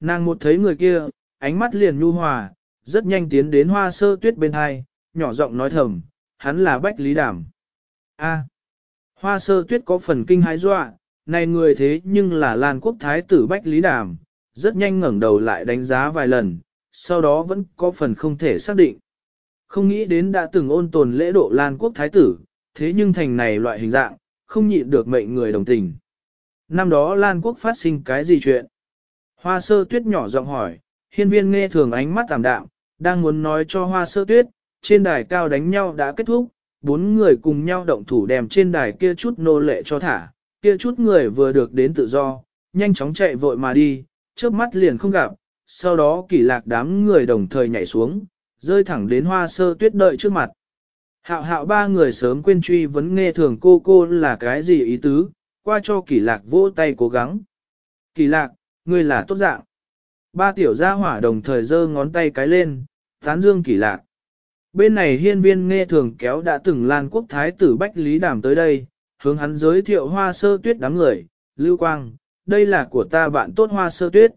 Nàng một thấy người kia, ánh mắt liền nhu hòa, rất nhanh tiến đến hoa sơ tuyết bên hai, nhỏ giọng nói thầm, hắn là Bách Lý đảm. A. hoa sơ tuyết có phần kinh hãi dọa, này người thế nhưng là Lan Quốc Thái tử Bách Lý đảm. rất nhanh ngẩng đầu lại đánh giá vài lần, sau đó vẫn có phần không thể xác định. Không nghĩ đến đã từng ôn tồn lễ độ Lan Quốc Thái tử, thế nhưng thành này loại hình dạng, không nhịn được mệnh người đồng tình. Năm đó Lan Quốc phát sinh cái gì chuyện? Hoa sơ tuyết nhỏ giọng hỏi, hiên viên nghe thường ánh mắt tạm đạm, đang muốn nói cho hoa sơ tuyết, trên đài cao đánh nhau đã kết thúc, bốn người cùng nhau động thủ đem trên đài kia chút nô lệ cho thả, kia chút người vừa được đến tự do, nhanh chóng chạy vội mà đi, trước mắt liền không gặp, sau đó kỳ lạc đám người đồng thời nhảy xuống, rơi thẳng đến hoa sơ tuyết đợi trước mặt. Hạo hạo ba người sớm quên truy vấn nghe thường cô cô là cái gì ý tứ, qua cho kỳ lạc vỗ tay cố gắng. Kỳ lạc, ngươi là tốt dạng. Ba tiểu gia hỏa đồng thời giơ ngón tay cái lên, tán dương kỳ lạc. Bên này hiên viên nghe thường kéo đã từng lan quốc thái tử Bách Lý Đàm tới đây, hướng hắn giới thiệu hoa sơ tuyết đám người, Lưu Quang, đây là của ta bạn tốt hoa sơ tuyết.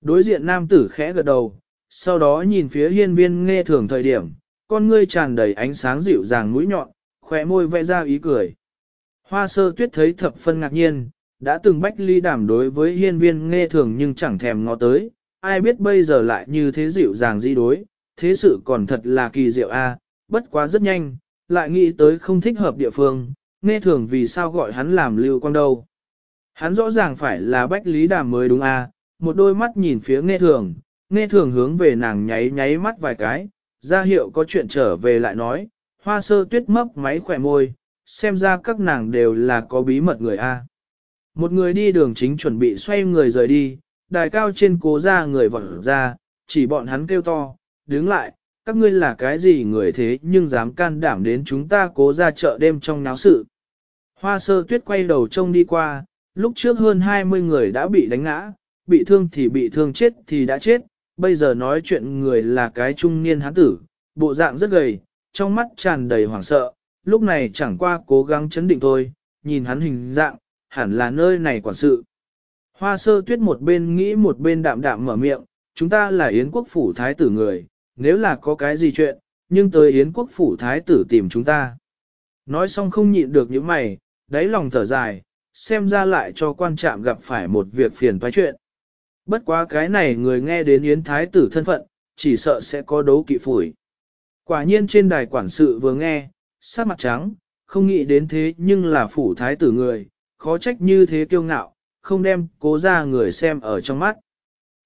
Đối diện nam tử khẽ gật đầu, sau đó nhìn phía hiên viên nghe thường thời điểm, con ngươi tràn đầy ánh sáng dịu dàng mũi nhọn, khỏe môi vẽ ra ý cười. Hoa sơ tuyết thấy thập phân ngạc nhiên, đã từng bách ly đảm đối với hiên viên nghe thường nhưng chẳng thèm ngó tới, ai biết bây giờ lại như thế dịu dàng di đối, thế sự còn thật là kỳ diệu a, bất quá rất nhanh, lại nghĩ tới không thích hợp địa phương, nghe thường vì sao gọi hắn làm lưu quang đâu. Hắn rõ ràng phải là bách lý đàm mới đúng a, một đôi mắt nhìn phía nghe thường, nghe thường hướng về nàng nháy nháy mắt vài cái, ra hiệu có chuyện trở về lại nói, hoa sơ tuyết mấp máy khỏe môi, xem ra các nàng đều là có bí mật người A. Một người đi đường chính chuẩn bị xoay người rời đi, đài cao trên cố ra người vọt ra, chỉ bọn hắn kêu to, đứng lại, các ngươi là cái gì người thế nhưng dám can đảm đến chúng ta cố ra chợ đêm trong náo sự. Hoa sơ tuyết quay đầu trông đi qua, lúc trước hơn 20 người đã bị đánh ngã, bị thương thì bị thương chết thì đã chết, bây giờ nói chuyện người là cái trung niên hán tử, bộ dạng rất gầy, trong mắt tràn đầy hoảng sợ, lúc này chẳng qua cố gắng chấn định thôi, nhìn hắn hình dạng, hẳn là nơi này quản sự. Hoa sơ tuyết một bên nghĩ một bên đạm đạm mở miệng, chúng ta là Yến quốc phủ thái tử người, nếu là có cái gì chuyện, nhưng tới Yến quốc phủ thái tử tìm chúng ta. Nói xong không nhịn được những mày, đáy lòng thở dài, xem ra lại cho quan trạm gặp phải một việc phiền toái chuyện. Bất quá cái này người nghe đến Yến thái tử thân phận, chỉ sợ sẽ có đấu kỵ phủi. Quả nhiên trên đài quản sự vừa nghe, sát mặt trắng, không nghĩ đến thế nhưng là phủ thái tử người, khó trách như thế kiêu ngạo, không đem cố ra người xem ở trong mắt.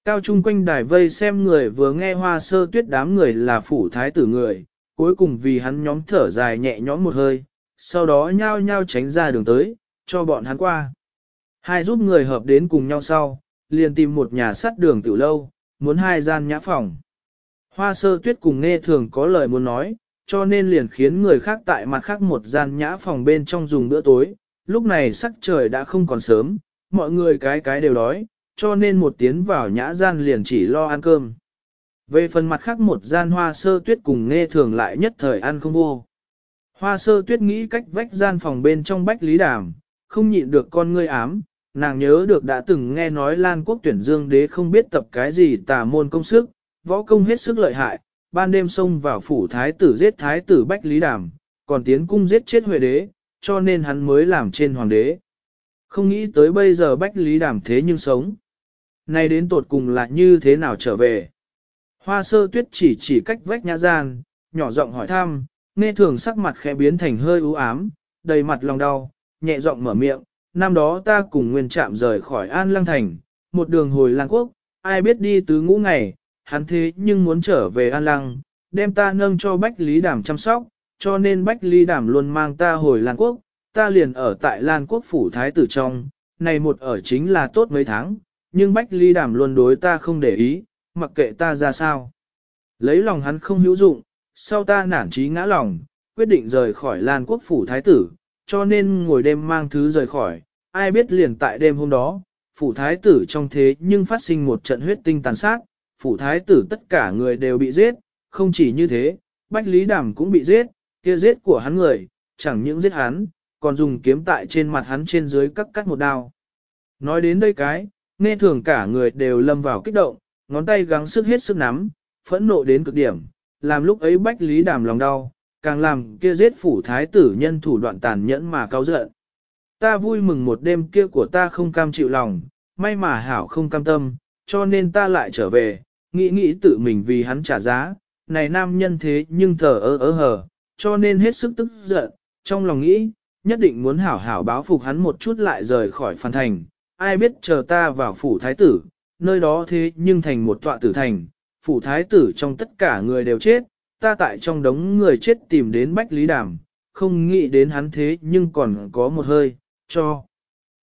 Cao trung quanh đài vây xem người vừa nghe hoa sơ tuyết đám người là phủ thái tử người, cuối cùng vì hắn nhóm thở dài nhẹ nhõm một hơi, sau đó nhao nhao tránh ra đường tới, cho bọn hắn qua. Hai giúp người hợp đến cùng nhau sau, liền tìm một nhà sắt đường tiểu lâu, muốn hai gian nhã phòng. Hoa sơ tuyết cùng nghe thường có lời muốn nói, cho nên liền khiến người khác tại mặt khác một gian nhã phòng bên trong dùng bữa tối. Lúc này sắc trời đã không còn sớm, mọi người cái cái đều đói, cho nên một tiến vào nhã gian liền chỉ lo ăn cơm. Về phần mặt khác một gian hoa sơ tuyết cùng nghe thường lại nhất thời ăn không vô. Hoa sơ tuyết nghĩ cách vách gian phòng bên trong bách lý đàm, không nhịn được con ngươi ám, nàng nhớ được đã từng nghe nói Lan quốc tuyển dương đế không biết tập cái gì tà môn công sức, võ công hết sức lợi hại, ban đêm xông vào phủ thái tử giết thái tử Bách Lý Đàm, còn tiến cung giết chết huệ đế, cho nên hắn mới làm trên hoàng đế. Không nghĩ tới bây giờ Bách Lý Đàm thế nhưng sống. Nay đến tột cùng là như thế nào trở về? Hoa sơ tuyết chỉ chỉ cách vách nhã gian, nhỏ giọng hỏi thăm, nghe thường sắc mặt khẽ biến thành hơi u ám, đầy mặt lòng đau, nhẹ giọng mở miệng, năm đó ta cùng nguyên trạm rời khỏi An Lăng Thành, một đường hồi Lan Quốc, ai biết đi tứ ngũ ngày, hắn thế nhưng muốn trở về An Lăng, đem ta nâng cho Bách Lý Đàm chăm sóc, cho nên Bách Ly Đàm luôn mang ta hồi Lan Quốc, ta liền ở tại Lan Quốc phủ thái tử trong, này một ở chính là tốt mấy tháng, nhưng Bách Ly Đàm luôn đối ta không để ý, mặc kệ ta ra sao. Lấy lòng hắn không hữu dụng, sau ta nản trí ngã lòng, quyết định rời khỏi Lan Quốc phủ thái tử, cho nên ngồi đêm mang thứ rời khỏi, ai biết liền tại đêm hôm đó, phủ thái tử trong thế nhưng phát sinh một trận huyết tinh tàn sát, phủ thái tử tất cả người đều bị giết, không chỉ như thế, Bách Lý Đàm cũng bị giết, kia giết của hắn người, chẳng những giết hắn, còn dùng kiếm tại trên mặt hắn trên dưới cắt cắt một đao. Nói đến đây cái, Nghe thường cả người đều lâm vào kích động, ngón tay gắng sức hết sức nắm, phẫn nộ đến cực điểm, làm lúc ấy bách lý đàm lòng đau, càng làm kia giết phủ thái tử nhân thủ đoạn tàn nhẫn mà cao giận. Ta vui mừng một đêm kia của ta không cam chịu lòng, may mà hảo không cam tâm, cho nên ta lại trở về, nghĩ nghĩ tự mình vì hắn trả giá, này nam nhân thế nhưng thờ ơ ơ hờ, cho nên hết sức tức giận, trong lòng nghĩ, nhất định muốn hảo hảo báo phục hắn một chút lại rời khỏi phan thành, ai biết chờ ta vào phủ thái tử, nơi đó thế nhưng thành một tọa tử thành, phủ thái tử trong tất cả người đều chết, ta tại trong đống người chết tìm đến Bách Lý Đàm, không nghĩ đến hắn thế nhưng còn có một hơi, cho.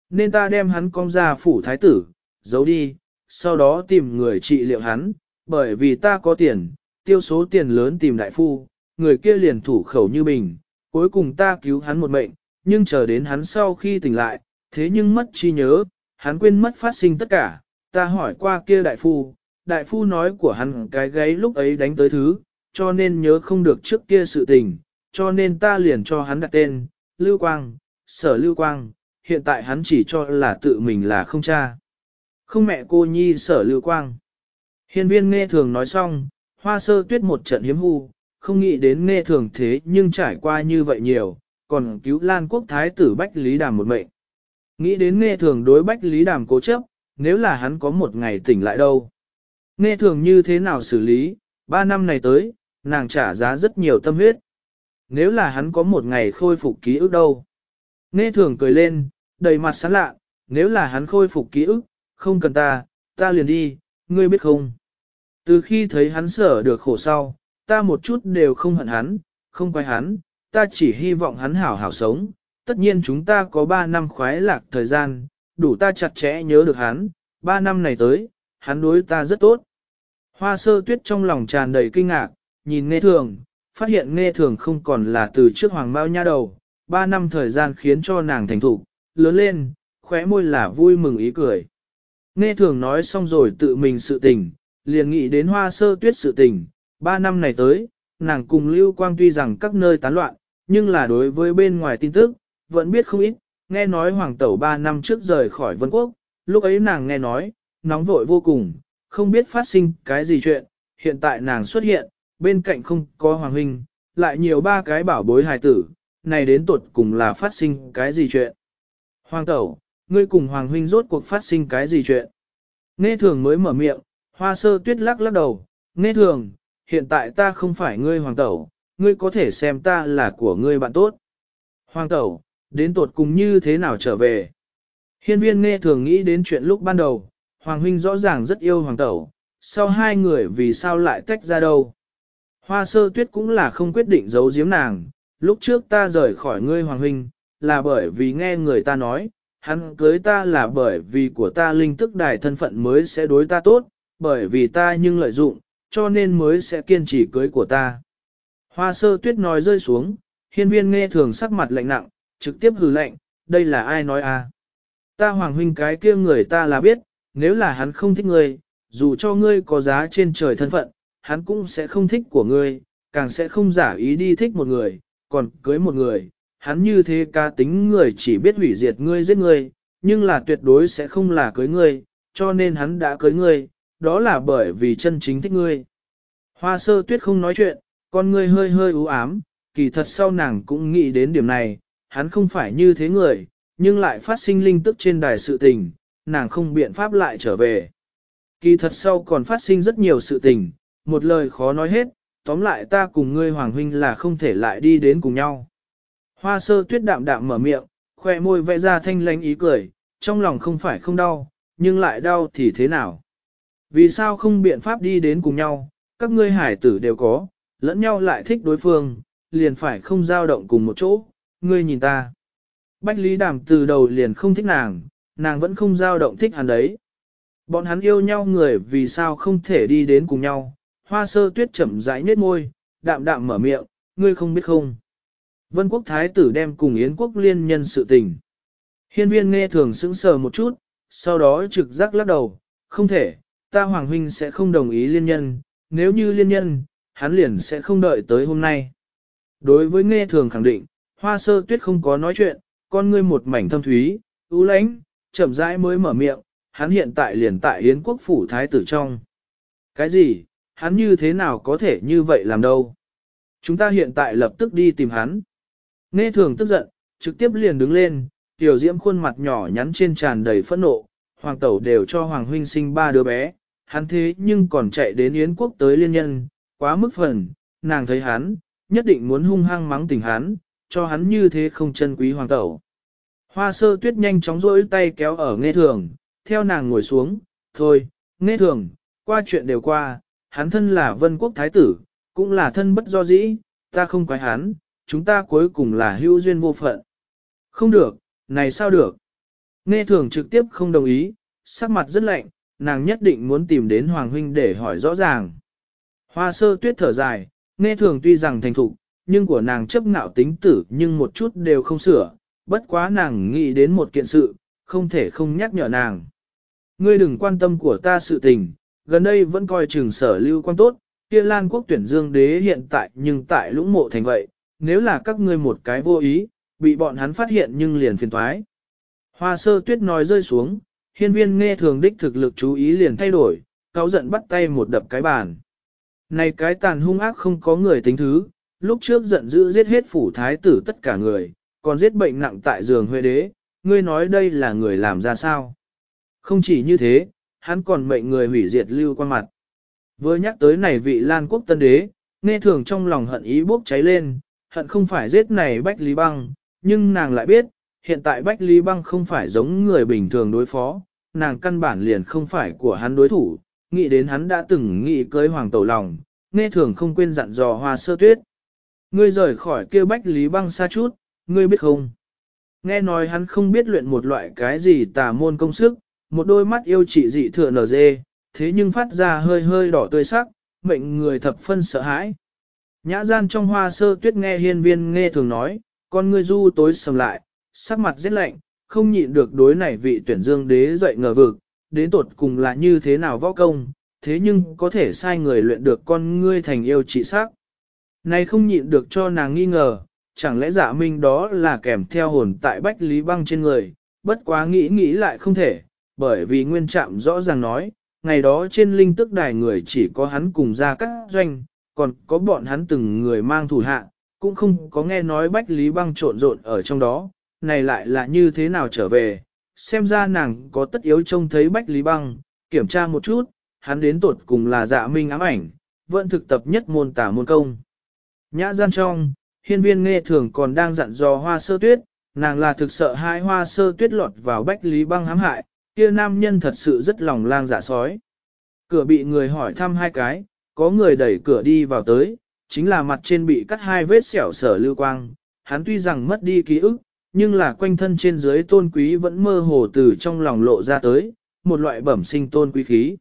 Nên ta đem hắn con ra phủ thái tử, giấu đi, sau đó tìm người trị liệu hắn, bởi vì ta có tiền, tiêu số tiền lớn tìm đại phu, người kia liền thủ khẩu như bình, cuối cùng ta cứu hắn một mệnh, nhưng chờ đến hắn sau khi tỉnh lại, thế nhưng mất chi nhớ, hắn quên mất phát sinh tất cả, ta hỏi qua kia đại phu, đại phu nói của hắn cái gáy lúc ấy đánh tới thứ, cho nên nhớ không được trước kia sự tình, cho nên ta liền cho hắn đặt tên, Lưu Quang, Sở Lưu Quang, hiện tại hắn chỉ cho là tự mình là không cha. Không mẹ cô nhi Sở Lưu Quang. Hiên viên nghe thường nói xong, hoa sơ tuyết một trận hiếm hù, không nghĩ đến nghe thường thế nhưng trải qua như vậy nhiều, còn cứu Lan Quốc Thái tử Bách Lý Đàm một mệnh. Nghĩ đến nghe thường đối Bách Lý Đàm cố chấp, nếu là hắn có một ngày tỉnh lại đâu. Nghe thường như thế nào xử lý, ba năm này tới, nàng trả giá rất nhiều tâm huyết. Nếu là hắn có một ngày khôi phục ký ức đâu. Nghe thường cười lên, đầy mặt sán lạ, nếu là hắn khôi phục ký ức, không cần ta, ta liền đi, ngươi biết không. Từ khi thấy hắn sở được khổ sau, ta một chút đều không hận hắn, không quay hắn, ta chỉ hy vọng hắn hảo hảo sống. Tất nhiên chúng ta có ba năm khoái lạc thời gian, đủ ta chặt chẽ nhớ được hắn, ba năm này tới, hắn đối ta rất tốt. Hoa sơ tuyết trong lòng tràn đầy kinh ngạc, nhìn nghe thường, phát hiện nghe thường không còn là từ trước hoàng bao nha đầu, ba năm thời gian khiến cho nàng thành thục, lớn lên, khóe môi là vui mừng ý cười. Nghe thường nói xong rồi tự mình sự tình, liền nghĩ đến hoa sơ tuyết sự tình, ba năm này tới, nàng cùng Lưu Quang tuy rằng các nơi tán loạn, nhưng là đối với bên ngoài tin tức, vẫn biết không ít, nghe nói hoàng tẩu ba năm trước rời khỏi vân quốc, lúc ấy nàng nghe nói, nóng vội vô cùng, không biết phát sinh cái gì chuyện, hiện tại nàng xuất hiện, bên cạnh không có hoàng huynh, lại nhiều ba cái bảo bối hài tử, này đến tuột cùng là phát sinh cái gì chuyện. Hoàng tẩu, ngươi cùng hoàng huynh rốt cuộc phát sinh cái gì chuyện. Nghe thường mới mở miệng, hoa sơ tuyết lắc lắc đầu, nghe thường, hiện tại ta không phải ngươi hoàng tẩu, ngươi có thể xem ta là của ngươi bạn tốt. Hoàng tẩu, đến tuột cùng như thế nào trở về. Hiên viên nghe thường nghĩ đến chuyện lúc ban đầu, Hoàng huynh rõ ràng rất yêu hoàng tẩu, sau hai người vì sao lại tách ra đâu. Hoa sơ tuyết cũng là không quyết định giấu giếm nàng, lúc trước ta rời khỏi ngươi hoàng huynh, là bởi vì nghe người ta nói, hắn cưới ta là bởi vì của ta linh tức đài thân phận mới sẽ đối ta tốt, bởi vì ta nhưng lợi dụng, cho nên mới sẽ kiên trì cưới của ta. Hoa sơ tuyết nói rơi xuống, hiên viên nghe thường sắc mặt lạnh nặng, trực tiếp hừ lạnh, đây là ai nói à? Ta hoàng huynh cái kia người ta là biết, nếu là hắn không thích ngươi, dù cho ngươi có giá trên trời thân phận, hắn cũng sẽ không thích của ngươi, càng sẽ không giả ý đi thích một người, còn cưới một người, hắn như thế ca tính người chỉ biết hủy diệt ngươi giết ngươi, nhưng là tuyệt đối sẽ không là cưới ngươi, cho nên hắn đã cưới ngươi, đó là bởi vì chân chính thích ngươi. Hoa sơ tuyết không nói chuyện, con ngươi hơi hơi u ám, kỳ thật sau nàng cũng nghĩ đến điểm này, hắn không phải như thế người, nhưng lại phát sinh linh tức trên đài sự tình, nàng không biện pháp lại trở về. Kỳ thật sau còn phát sinh rất nhiều sự tình, một lời khó nói hết, tóm lại ta cùng ngươi Hoàng Huynh là không thể lại đi đến cùng nhau. Hoa sơ tuyết đạm đạm mở miệng, khoe môi vẽ ra thanh lánh ý cười, trong lòng không phải không đau, nhưng lại đau thì thế nào? Vì sao không biện pháp đi đến cùng nhau, các ngươi hải tử đều có, lẫn nhau lại thích đối phương, liền phải không giao động cùng một chỗ, ngươi nhìn ta. Bách Lý Đàm từ đầu liền không thích nàng, nàng vẫn không giao động thích hắn đấy. Bọn hắn yêu nhau người vì sao không thể đi đến cùng nhau, hoa sơ tuyết chậm rãi nết môi, đạm đạm mở miệng, ngươi không biết không. Vân quốc thái tử đem cùng Yến quốc liên nhân sự tình. Hiên viên nghe thường sững sờ một chút, sau đó trực giác lắc đầu, không thể, ta hoàng huynh sẽ không đồng ý liên nhân, nếu như liên nhân, hắn liền sẽ không đợi tới hôm nay. Đối với nghe thường khẳng định, hoa sơ tuyết không có nói chuyện, con ngươi một mảnh thâm thúy, ưu lãnh, chậm rãi mới mở miệng, hắn hiện tại liền tại Yến quốc phủ thái tử trong. Cái gì, hắn như thế nào có thể như vậy làm đâu? Chúng ta hiện tại lập tức đi tìm hắn. Nghe thường tức giận, trực tiếp liền đứng lên, tiểu diễm khuôn mặt nhỏ nhắn trên tràn đầy phẫn nộ, hoàng tẩu đều cho hoàng huynh sinh ba đứa bé, hắn thế nhưng còn chạy đến Yến quốc tới liên nhân, quá mức phần, nàng thấy hắn, nhất định muốn hung hăng mắng tình hắn, cho hắn như thế không chân quý hoàng tẩu. Hoa sơ tuyết nhanh chóng rỗi tay kéo ở nghe thường, theo nàng ngồi xuống, thôi, nghe thường, qua chuyện đều qua, hắn thân là vân quốc thái tử, cũng là thân bất do dĩ, ta không quái hắn, chúng ta cuối cùng là hữu duyên vô phận. Không được, này sao được? Nghe thường trực tiếp không đồng ý, sắc mặt rất lạnh, nàng nhất định muốn tìm đến Hoàng Huynh để hỏi rõ ràng. Hoa sơ tuyết thở dài, nghe thường tuy rằng thành thục, nhưng của nàng chấp ngạo tính tử nhưng một chút đều không sửa, bất quá nàng nghĩ đến một kiện sự, không thể không nhắc nhở nàng. Ngươi đừng quan tâm của ta sự tình, gần đây vẫn coi trường sở lưu quan tốt, kia lan quốc tuyển dương đế hiện tại nhưng tại lũng mộ thành vậy, nếu là các ngươi một cái vô ý, bị bọn hắn phát hiện nhưng liền phiền thoái. Hoa sơ tuyết nói rơi xuống, hiên viên nghe thường đích thực lực chú ý liền thay đổi, cáo giận bắt tay một đập cái bàn. Này cái tàn hung ác không có người tính thứ, lúc trước giận dữ giết hết phủ thái tử tất cả người, còn giết bệnh nặng tại giường huệ đế, ngươi nói đây là người làm ra sao? Không chỉ như thế, hắn còn mệnh người hủy diệt lưu quan mặt. Vừa nhắc tới này vị Lan quốc tân đế, nghe thường trong lòng hận ý bốc cháy lên, hận không phải giết này Bách Lý Băng, nhưng nàng lại biết, hiện tại Bách Lý Băng không phải giống người bình thường đối phó, nàng căn bản liền không phải của hắn đối thủ, nghĩ đến hắn đã từng nghĩ cưới hoàng tẩu lòng, nghe thường không quên dặn dò hoa sơ tuyết. Ngươi rời khỏi kêu Bách Lý Băng xa chút, ngươi biết không? Nghe nói hắn không biết luyện một loại cái gì tà môn công sức, một đôi mắt yêu trị dị thừa nở dê, thế nhưng phát ra hơi hơi đỏ tươi sắc, mệnh người thập phân sợ hãi. Nhã gian trong hoa sơ tuyết nghe hiên viên nghe thường nói, con ngươi du tối sầm lại, sắc mặt rất lạnh, không nhịn được đối này vị tuyển dương đế dậy ngờ vực, đến tột cùng là như thế nào võ công, thế nhưng có thể sai người luyện được con ngươi thành yêu trị sắc. Này không nhịn được cho nàng nghi ngờ, chẳng lẽ giả minh đó là kèm theo hồn tại bách lý băng trên người, bất quá nghĩ nghĩ lại không thể, bởi vì nguyên trạm rõ ràng nói, ngày đó trên linh tức đài người chỉ có hắn cùng ra các doanh, còn có bọn hắn từng người mang thủ hạ, cũng không có nghe nói Bách Lý Băng trộn rộn ở trong đó, này lại là như thế nào trở về, xem ra nàng có tất yếu trông thấy Bách Lý Băng, kiểm tra một chút, hắn đến tột cùng là dạ minh ám ảnh, vẫn thực tập nhất môn tả môn công. Nhã gian trong, hiên viên nghe thường còn đang dặn dò hoa sơ tuyết, nàng là thực sợ hai hoa sơ tuyết lọt vào Bách Lý Băng hãm hại, kia nam nhân thật sự rất lòng lang dạ sói. Cửa bị người hỏi thăm hai cái, có người đẩy cửa đi vào tới, chính là mặt trên bị cắt hai vết sẹo sở lưu quang, hắn tuy rằng mất đi ký ức, nhưng là quanh thân trên dưới tôn quý vẫn mơ hồ từ trong lòng lộ ra tới, một loại bẩm sinh tôn quý khí.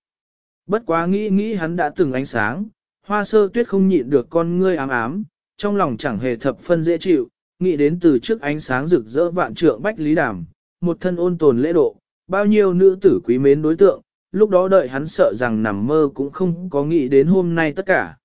Bất quá nghĩ nghĩ hắn đã từng ánh sáng, hoa sơ tuyết không nhịn được con ngươi ám ám, trong lòng chẳng hề thập phân dễ chịu, nghĩ đến từ trước ánh sáng rực rỡ vạn trượng bách lý đàm, một thân ôn tồn lễ độ, bao nhiêu nữ tử quý mến đối tượng, lúc đó đợi hắn sợ rằng nằm mơ cũng không có nghĩ đến hôm nay tất cả.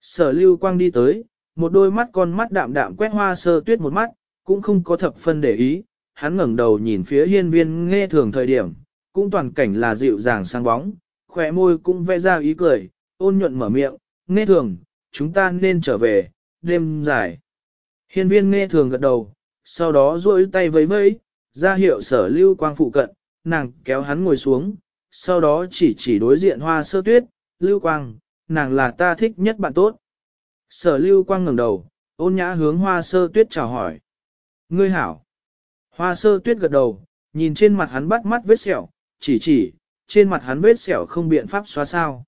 Sở lưu quang đi tới, một đôi mắt con mắt đạm đạm quét hoa sơ tuyết một mắt, cũng không có thập phân để ý, hắn ngẩng đầu nhìn phía hiên viên nghe thường thời điểm, cũng toàn cảnh là dịu dàng sang bóng, khỏe môi cũng vẽ ra ý cười, ôn nhuận mở miệng, nghe thường, chúng ta nên trở về, đêm dài. Hiên viên nghe thường gật đầu, sau đó duỗi tay vẫy vẫy, ra hiệu sở lưu quang phụ cận, nàng kéo hắn ngồi xuống, sau đó chỉ chỉ đối diện hoa sơ tuyết, lưu quang, nàng là ta thích nhất bạn tốt. Sở lưu quang ngẩng đầu, ôn nhã hướng hoa sơ tuyết chào hỏi. Ngươi hảo. Hoa sơ tuyết gật đầu, nhìn trên mặt hắn bắt mắt vết sẹo, chỉ chỉ, trên mặt hắn vết sẹo không biện pháp xóa sao.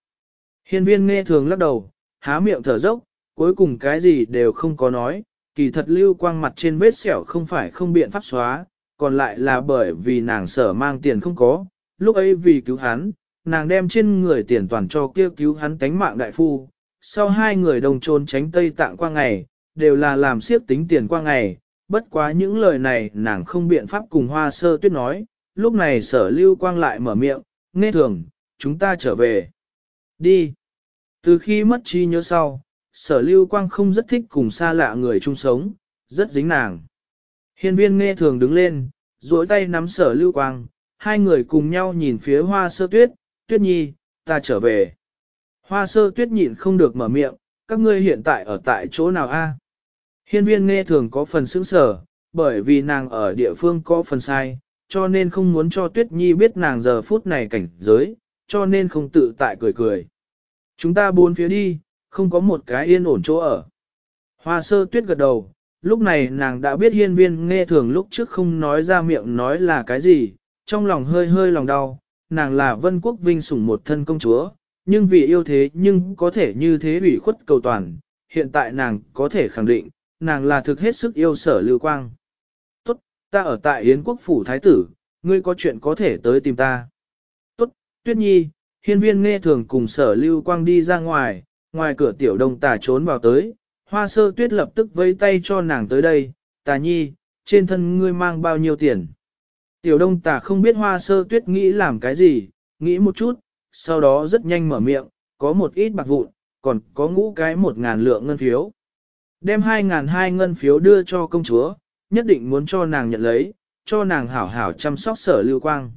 Hiên viên nghe thường lắc đầu, há miệng thở dốc, cuối cùng cái gì đều không có nói, kỳ thật lưu quang mặt trên vết sẹo không phải không biện pháp xóa, còn lại là bởi vì nàng sở mang tiền không có, lúc ấy vì cứu hắn, nàng đem trên người tiền toàn cho kia cứu hắn tánh mạng đại phu. Sau hai người đồng trôn tránh Tây Tạng qua ngày, đều là làm siếp tính tiền qua ngày, bất quá những lời này nàng không biện pháp cùng hoa sơ tuyết nói, lúc này sở lưu quang lại mở miệng, nghe thường, chúng ta trở về. Đi. Từ khi mất chi nhớ sau, sở lưu quang không rất thích cùng xa lạ người chung sống, rất dính nàng. Hiên viên nghe thường đứng lên, duỗi tay nắm sở lưu quang, hai người cùng nhau nhìn phía hoa sơ tuyết, tuyết nhi, ta trở về. Hoa sơ tuyết nhịn không được mở miệng, các ngươi hiện tại ở tại chỗ nào a? Hiên viên nghe thường có phần sững sở, bởi vì nàng ở địa phương có phần sai, cho nên không muốn cho tuyết nhi biết nàng giờ phút này cảnh giới, cho nên không tự tại cười cười. Chúng ta bốn phía đi, không có một cái yên ổn chỗ ở. Hoa sơ tuyết gật đầu, lúc này nàng đã biết hiên viên nghe thường lúc trước không nói ra miệng nói là cái gì, trong lòng hơi hơi lòng đau, nàng là vân quốc vinh sủng một thân công chúa, nhưng vì yêu thế nhưng có thể như thế ủy khuất cầu toàn, hiện tại nàng có thể khẳng định, nàng là thực hết sức yêu sở lưu quang. Tốt, ta ở tại Yến quốc phủ thái tử, ngươi có chuyện có thể tới tìm ta. Tốt, tuyết nhi, hiên viên nghe thường cùng sở lưu quang đi ra ngoài, ngoài cửa tiểu đông tà trốn vào tới, hoa sơ tuyết lập tức vây tay cho nàng tới đây, tà nhi, trên thân ngươi mang bao nhiêu tiền. Tiểu đông tà không biết hoa sơ tuyết nghĩ làm cái gì, nghĩ một chút, sau đó rất nhanh mở miệng, có một ít bạc vụn, còn có ngũ cái một ngàn lượng ngân phiếu. Đem hai ngàn hai ngân phiếu đưa cho công chúa, nhất định muốn cho nàng nhận lấy, cho nàng hảo hảo chăm sóc sở lưu quang.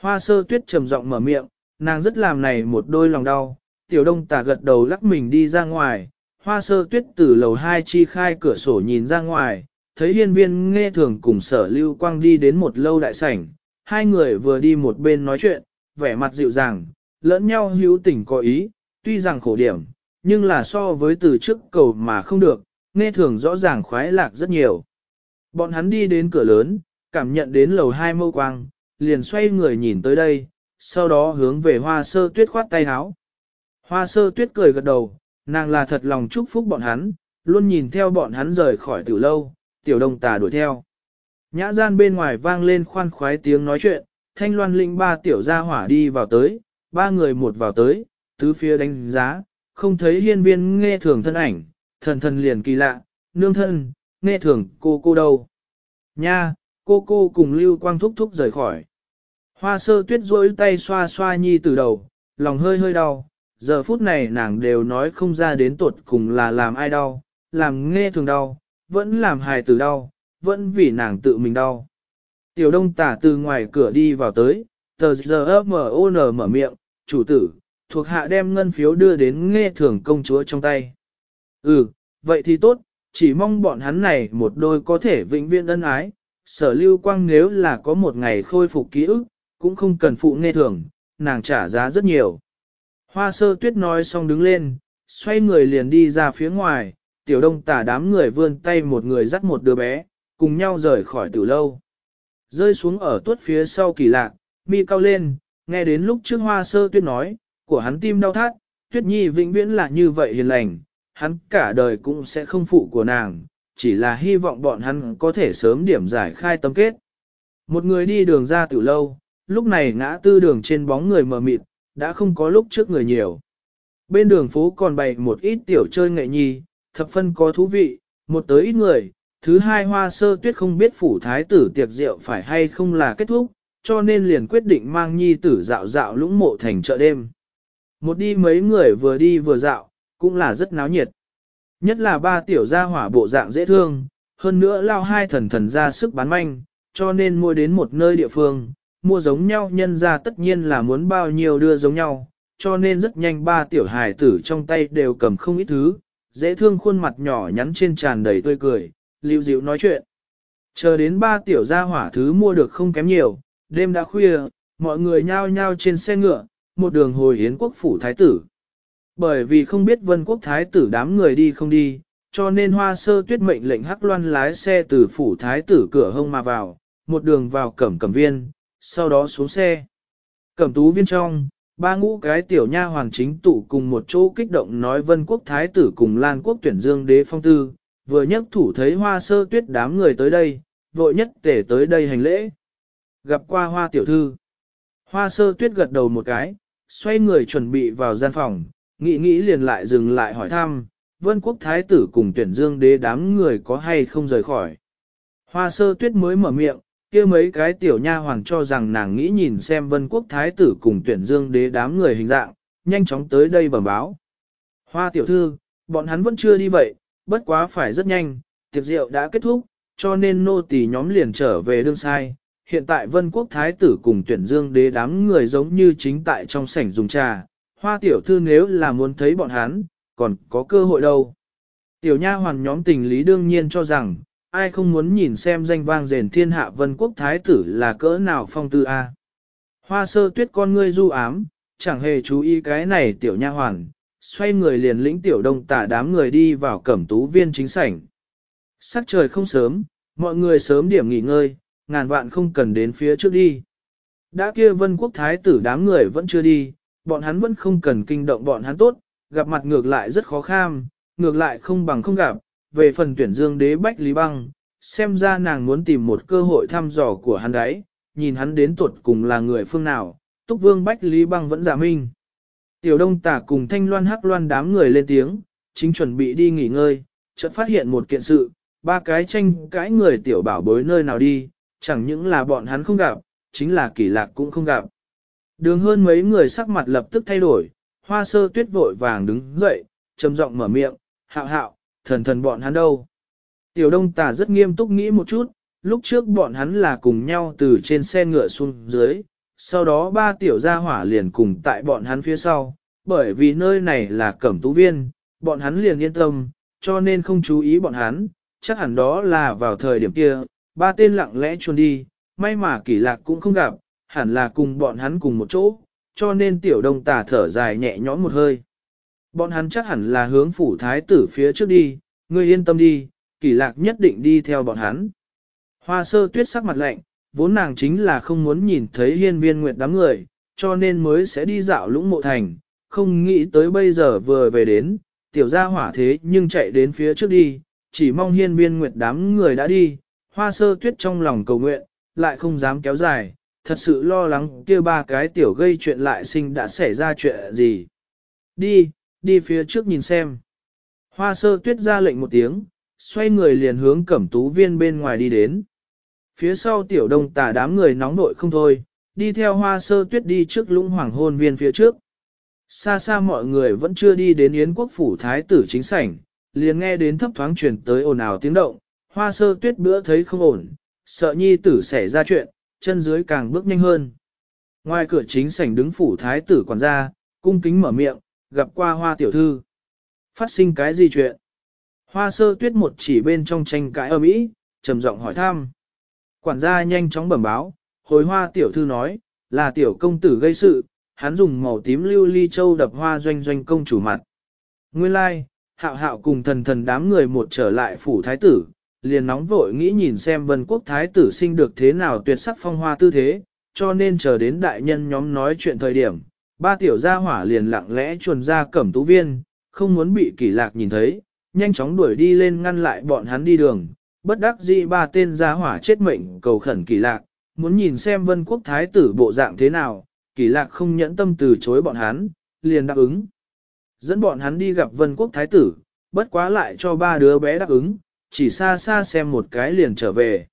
Hoa sơ tuyết trầm giọng mở miệng, nàng rất làm này một đôi lòng đau, tiểu đông tà gật đầu lắc mình đi ra ngoài, hoa sơ tuyết từ lầu hai chi khai cửa sổ nhìn ra ngoài, thấy hiên viên nghe thường cùng sở lưu quang đi đến một lâu đại sảnh, hai người vừa đi một bên nói chuyện, vẻ mặt dịu dàng, lẫn nhau hữu tình có ý, tuy rằng khổ điểm, nhưng là so với từ trước cầu mà không được, nghe thường rõ ràng khoái lạc rất nhiều. Bọn hắn đi đến cửa lớn, cảm nhận đến lầu hai mâu quang, liền xoay người nhìn tới đây, sau đó hướng về hoa sơ tuyết khoát tay háo. Hoa sơ tuyết cười gật đầu, nàng là thật lòng chúc phúc bọn hắn, luôn nhìn theo bọn hắn rời khỏi tiểu lâu, tiểu đông tà đuổi theo. Nhã gian bên ngoài vang lên khoan khoái tiếng nói chuyện, thanh loan linh ba tiểu gia hỏa đi vào tới, ba người một vào tới, tứ phía đánh giá, không thấy hiên viên nghe thường thân ảnh, thần thần liền kỳ lạ, nương thân, nghe thường cô cô đâu. Nha, cô cô cùng lưu quang thúc thúc rời khỏi. Hoa sơ tuyết rỗi tay xoa xoa nhi từ đầu, lòng hơi hơi đau, giờ phút này nàng đều nói không ra đến tuột cùng là làm ai đau, làm nghe thường đau, vẫn làm hài tử đau, vẫn vì nàng tự mình đau. Tiểu đông tả từ ngoài cửa đi vào tới, tờ giờ mở mở miệng, chủ tử, thuộc hạ đem ngân phiếu đưa đến nghe thường công chúa trong tay. Ừ, vậy thì tốt, chỉ mong bọn hắn này một đôi có thể vĩnh viễn ân ái, sở lưu quang nếu là có một ngày khôi phục ký ức, cũng không cần phụ nghe thường, nàng trả giá rất nhiều. Hoa sơ tuyết nói xong đứng lên, xoay người liền đi ra phía ngoài, tiểu đông tả đám người vươn tay một người dắt một đứa bé, cùng nhau rời khỏi tử lâu. Rơi xuống ở tuốt phía sau kỳ lạc, mi cao lên, nghe đến lúc trước hoa sơ tuyết nói, của hắn tim đau thắt, tuyết nhi vĩnh viễn là như vậy hiền lành, hắn cả đời cũng sẽ không phụ của nàng, chỉ là hy vọng bọn hắn có thể sớm điểm giải khai tâm kết. Một người đi đường ra từ lâu, lúc này ngã tư đường trên bóng người mờ mịt, đã không có lúc trước người nhiều. Bên đường phố còn bày một ít tiểu chơi nghệ nhi, thập phân có thú vị, một tới ít người, thứ hai hoa sơ tuyết không biết phủ thái tử tiệc rượu phải hay không là kết thúc, cho nên liền quyết định mang nhi tử dạo dạo lũng mộ thành chợ đêm. Một đi mấy người vừa đi vừa dạo, cũng là rất náo nhiệt. Nhất là ba tiểu gia hỏa bộ dạng dễ thương, hơn nữa lao hai thần thần ra sức bán manh, cho nên mua đến một nơi địa phương, mua giống nhau nhân ra tất nhiên là muốn bao nhiêu đưa giống nhau, cho nên rất nhanh ba tiểu hài tử trong tay đều cầm không ít thứ, dễ thương khuôn mặt nhỏ nhắn trên tràn đầy tươi cười, lưu dịu nói chuyện. Chờ đến ba tiểu gia hỏa thứ mua được không kém nhiều, đêm đã khuya, mọi người nhao nhao trên xe ngựa, một đường hồi hiến quốc phủ thái tử. Bởi vì không biết vân quốc thái tử đám người đi không đi, cho nên hoa sơ tuyết mệnh lệnh hắc loan lái xe từ phủ thái tử cửa hông mà vào, một đường vào cẩm cẩm viên, sau đó xuống xe. Cẩm tú viên trong, ba ngũ cái tiểu nha hoàng chính tụ cùng một chỗ kích động nói vân quốc thái tử cùng lan quốc tuyển dương đế phong tư, vừa nhất thủ thấy hoa sơ tuyết đám người tới đây, vội nhất tể tới đây hành lễ. Gặp qua hoa tiểu thư. Hoa sơ tuyết gật đầu một cái, xoay người chuẩn bị vào gian phòng, nghĩ nghĩ liền lại dừng lại hỏi thăm, vân quốc thái tử cùng tuyển dương đế đám người có hay không rời khỏi. Hoa sơ tuyết mới mở miệng, kia mấy cái tiểu nha hoàng cho rằng nàng nghĩ nhìn xem vân quốc thái tử cùng tuyển dương đế đám người hình dạng, nhanh chóng tới đây bẩm báo. Hoa tiểu thư, bọn hắn vẫn chưa đi vậy, bất quá phải rất nhanh, tiệc rượu đã kết thúc, cho nên nô tỳ nhóm liền trở về đương sai, hiện tại vân quốc thái tử cùng tuyển dương đế đám người giống như chính tại trong sảnh dùng trà, hoa tiểu thư nếu là muốn thấy bọn hắn, còn có cơ hội đâu. Tiểu nha hoàn nhóm tình lý đương nhiên cho rằng, ai không muốn nhìn xem danh vang rền thiên hạ vân quốc thái tử là cỡ nào phong tư a. Hoa sơ tuyết con ngươi du ám, chẳng hề chú ý cái này tiểu nha hoàn, xoay người liền lĩnh tiểu đông tả đám người đi vào cẩm tú viên chính sảnh. Sắc trời không sớm, mọi người sớm điểm nghỉ ngơi, ngàn vạn không cần đến phía trước đi. Đã kia vân quốc thái tử đám người vẫn chưa đi, bọn hắn vẫn không cần kinh động bọn hắn tốt, gặp mặt ngược lại rất khó kham, ngược lại không bằng không gặp, về phần tuyển dương đế bách lý băng, xem ra nàng muốn tìm một cơ hội thăm dò của hắn đấy, nhìn hắn đến tuột cùng là người phương nào, túc vương bách lý băng vẫn giả minh. Tiểu đông tả cùng thanh loan hắc loan đám người lên tiếng, chính chuẩn bị đi nghỉ ngơi, chợt phát hiện một kiện sự, ba cái tranh cãi người tiểu bảo bối nơi nào đi, chẳng những là bọn hắn không gặp, chính là kỳ lạc cũng không gặp. Đường hơn mấy người sắc mặt lập tức thay đổi, hoa sơ tuyết vội vàng đứng dậy, trầm giọng mở miệng, hạo hạo, thần thần bọn hắn đâu. Tiểu đông tà rất nghiêm túc nghĩ một chút, lúc trước bọn hắn là cùng nhau từ trên xe ngựa xuống dưới, sau đó ba tiểu gia hỏa liền cùng tại bọn hắn phía sau, bởi vì nơi này là cẩm tú viên, bọn hắn liền yên tâm, cho nên không chú ý bọn hắn, chắc hẳn đó là vào thời điểm kia, ba tên lặng lẽ chuồn đi, may mà kỷ lạc cũng không gặp, hẳn là cùng bọn hắn cùng một chỗ, cho nên tiểu đông tà thở dài nhẹ nhõm một hơi. Bọn hắn chắc hẳn là hướng phủ thái tử phía trước đi, ngươi yên tâm đi, kỷ lạc nhất định đi theo bọn hắn. Hoa sơ tuyết sắc mặt lạnh, vốn nàng chính là không muốn nhìn thấy hiên viên nguyệt đám người, cho nên mới sẽ đi dạo lũng mộ thành, không nghĩ tới bây giờ vừa về đến, tiểu gia hỏa thế nhưng chạy đến phía trước đi, chỉ mong hiên viên nguyệt đám người đã đi, hoa sơ tuyết trong lòng cầu nguyện, lại không dám kéo dài, thật sự lo lắng kia ba cái tiểu gây chuyện lại sinh đã xảy ra chuyện gì. Đi, đi phía trước nhìn xem. Hoa sơ tuyết ra lệnh một tiếng, xoay người liền hướng cẩm tú viên bên ngoài đi đến. Phía sau tiểu đông tà đám người nóng nội không thôi, đi theo hoa sơ tuyết đi trước lũng hoàng hôn viên phía trước. Xa xa mọi người vẫn chưa đi đến Yến quốc phủ thái tử chính sảnh, liền nghe đến thấp thoáng truyền tới ồn ào tiếng động, hoa sơ tuyết bữa thấy không ổn, sợ nhi tử xảy ra chuyện, chân dưới càng bước nhanh hơn. Ngoài cửa chính sảnh đứng phủ thái tử quản gia, cung kính mở miệng, gặp qua hoa tiểu thư. Phát sinh cái gì chuyện? Hoa sơ tuyết một chỉ bên trong tranh cãi ở mỹ, trầm giọng hỏi thăm. Quản gia nhanh chóng bẩm báo, hồi hoa tiểu thư nói, là tiểu công tử gây sự, hắn dùng màu tím lưu ly châu đập hoa doanh doanh công chủ mặt. Nguyên lai, like, hạo hạo cùng thần thần đám người một trở lại phủ thái tử, liền nóng vội nghĩ nhìn xem vân quốc thái tử sinh được thế nào tuyệt sắc phong hoa tư thế, cho nên chờ đến đại nhân nhóm nói chuyện thời điểm, ba tiểu gia hỏa liền lặng lẽ chuồn ra cẩm tú viên, không muốn bị kỷ lạc nhìn thấy, nhanh chóng đuổi đi lên ngăn lại bọn hắn đi đường, bất đắc dĩ ba tên gia hỏa chết mệnh cầu khẩn kỷ lạc, muốn nhìn xem vân quốc thái tử bộ dạng thế nào, kỷ lạc không nhẫn tâm từ chối bọn hắn, liền đáp ứng. Dẫn bọn hắn đi gặp vân quốc thái tử, bất quá lại cho ba đứa bé đáp ứng, chỉ xa xa xem một cái liền trở về.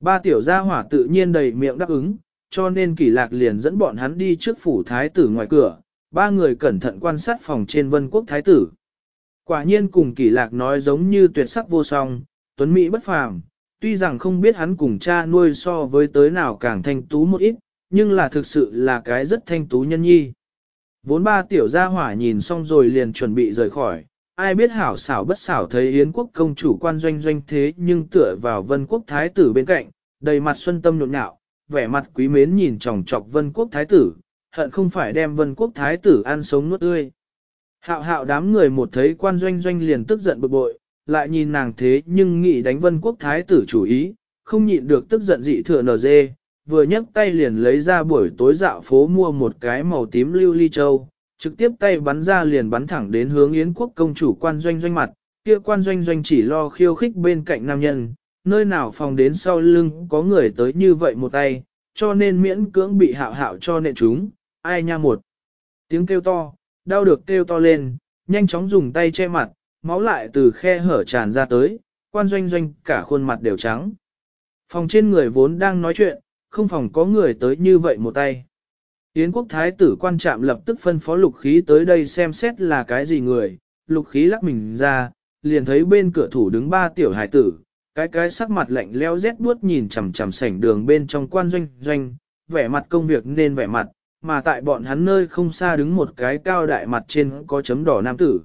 Ba tiểu gia hỏa tự nhiên đầy miệng đáp ứng, cho nên kỷ lạc liền dẫn bọn hắn đi trước phủ thái tử ngoài cửa, ba người cẩn thận quan sát phòng trên vân quốc thái tử. Quả nhiên cùng kỷ lạc nói giống như tuyệt sắc vô song, tuấn mỹ bất phàm, tuy rằng không biết hắn cùng cha nuôi so với tới nào càng thanh tú một ít, nhưng là thực sự là cái rất thanh tú nhân nhi. Vốn ba tiểu gia hỏa nhìn xong rồi liền chuẩn bị rời khỏi, ai biết hảo xảo bất xảo thấy Yến quốc công chủ quan doanh doanh thế nhưng tựa vào vân quốc thái tử bên cạnh, đầy mặt xuân tâm nhộn nhạo, vẻ mặt quý mến nhìn chòng chọc vân quốc thái tử, hận không phải đem vân quốc thái tử ăn sống nuốt tươi. Hạo hạo đám người một thấy quan doanh doanh liền tức giận bực bội, lại nhìn nàng thế nhưng nghĩ đánh vân quốc thái tử chủ ý, không nhịn được tức giận dị thừa nở dê, vừa nhấc tay liền lấy ra buổi tối dạo phố mua một cái màu tím lưu ly châu, trực tiếp tay bắn ra liền bắn thẳng đến hướng Yến quốc công chủ quan doanh doanh mặt, kia quan doanh doanh chỉ lo khiêu khích bên cạnh nam nhân, nơi nào phòng đến sau lưng có người tới như vậy một tay, cho nên miễn cưỡng bị hạo hạo cho nện chúng, ai nha một. Tiếng kêu to, đau được kêu to lên, nhanh chóng dùng tay che mặt, máu lại từ khe hở tràn ra tới, quan doanh doanh cả khuôn mặt đều trắng. Phòng trên người vốn đang nói chuyện, không phòng có người tới như vậy một tay. Yến quốc thái tử quan trạm lập tức phân phó lục khí tới đây xem xét là cái gì người, lục khí lắc mình ra, liền thấy bên cửa thủ đứng ba tiểu hải tử, cái cái sắc mặt lạnh leo rét buốt nhìn chằm chằm sảnh đường bên trong quan doanh doanh, vẻ mặt công việc nên vẻ mặt, mà tại bọn hắn nơi không xa đứng một cái cao đại mặt trên có chấm đỏ nam tử.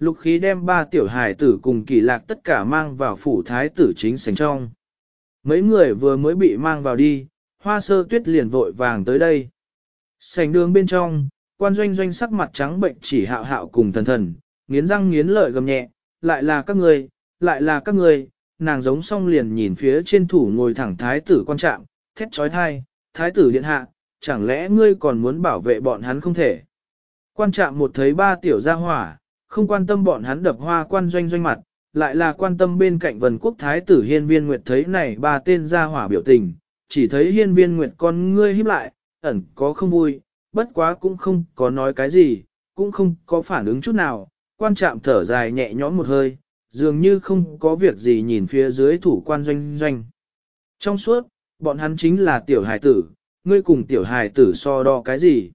Lục khí đem ba tiểu hải tử cùng kỳ lạc tất cả mang vào phủ thái tử chính sảnh trong. Mấy người vừa mới bị mang vào đi, hoa sơ tuyết liền vội vàng tới đây sành đường bên trong, quan doanh doanh sắc mặt trắng bệnh chỉ hạo hạo cùng thần thần, nghiến răng nghiến lợi gầm nhẹ, lại là các người, lại là các người, nàng giống song liền nhìn phía trên thủ ngồi thẳng thái tử quan trạng, thét trói thai, thái tử điện hạ, chẳng lẽ ngươi còn muốn bảo vệ bọn hắn không thể. Quan trạng một thấy ba tiểu gia hỏa, không quan tâm bọn hắn đập hoa quan doanh doanh mặt, lại là quan tâm bên cạnh vần quốc thái tử hiên viên nguyệt thấy này ba tên gia hỏa biểu tình, chỉ thấy hiên viên nguyệt con ngươi híp lại, ẩn có không vui, bất quá cũng không có nói cái gì, cũng không có phản ứng chút nào, quan trạm thở dài nhẹ nhõm một hơi, dường như không có việc gì nhìn phía dưới thủ quan doanh doanh. Trong suốt, bọn hắn chính là tiểu hài tử, ngươi cùng tiểu hài tử so đo cái gì?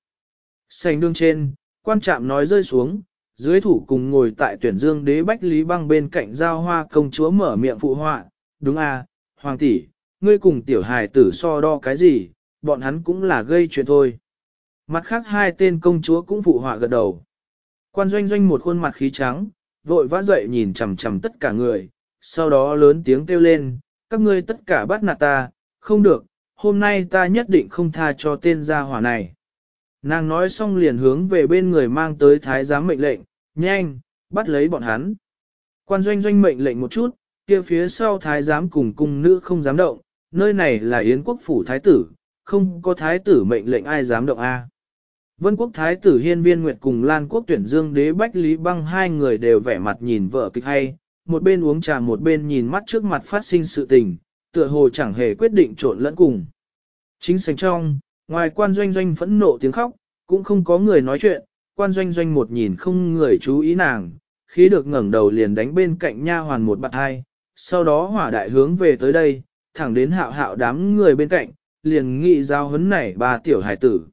Sành đương trên, quan trạm nói rơi xuống, dưới thủ cùng ngồi tại tuyển dương đế bách lý băng bên cạnh giao hoa công chúa mở miệng phụ họa, đúng à, hoàng tỷ, ngươi cùng tiểu hài tử so đo cái gì, bọn hắn cũng là gây chuyện thôi. Mặt khác hai tên công chúa cũng phụ họa gật đầu. Quan doanh doanh một khuôn mặt khí trắng, vội vã dậy nhìn chằm chằm tất cả người, sau đó lớn tiếng kêu lên, các ngươi tất cả bắt nạt ta, không được, hôm nay ta nhất định không tha cho tên gia hỏa này. Nàng nói xong liền hướng về bên người mang tới thái giám mệnh lệnh, nhanh, bắt lấy bọn hắn. Quan doanh doanh mệnh lệnh một chút, kia phía sau thái giám cùng cung nữ không dám động, nơi này là Yến quốc phủ thái tử, không có thái tử mệnh lệnh ai dám động a. Vân quốc thái tử hiên viên nguyệt cùng Lan quốc tuyển dương đế bách lý băng hai người đều vẻ mặt nhìn vợ kịch hay, một bên uống trà một bên nhìn mắt trước mặt phát sinh sự tình, tựa hồ chẳng hề quyết định trộn lẫn cùng. Chính sánh trong, ngoài quan doanh doanh phẫn nộ tiếng khóc, cũng không có người nói chuyện, quan doanh doanh một nhìn không người chú ý nàng, khí được ngẩng đầu liền đánh bên cạnh nha hoàn một bạn hai, sau đó hỏa đại hướng về tới đây, thẳng đến hạo hạo đám người bên cạnh, liền nghị giao hấn này ba tiểu hải tử.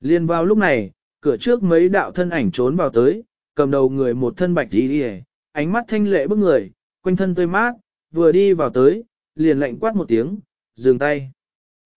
Liên vào lúc này, cửa trước mấy đạo thân ảnh trốn vào tới, cầm đầu người một thân bạch đi đi ánh mắt thanh lệ bức người, quanh thân tươi mát, vừa đi vào tới, liền lệnh quát một tiếng, dừng tay.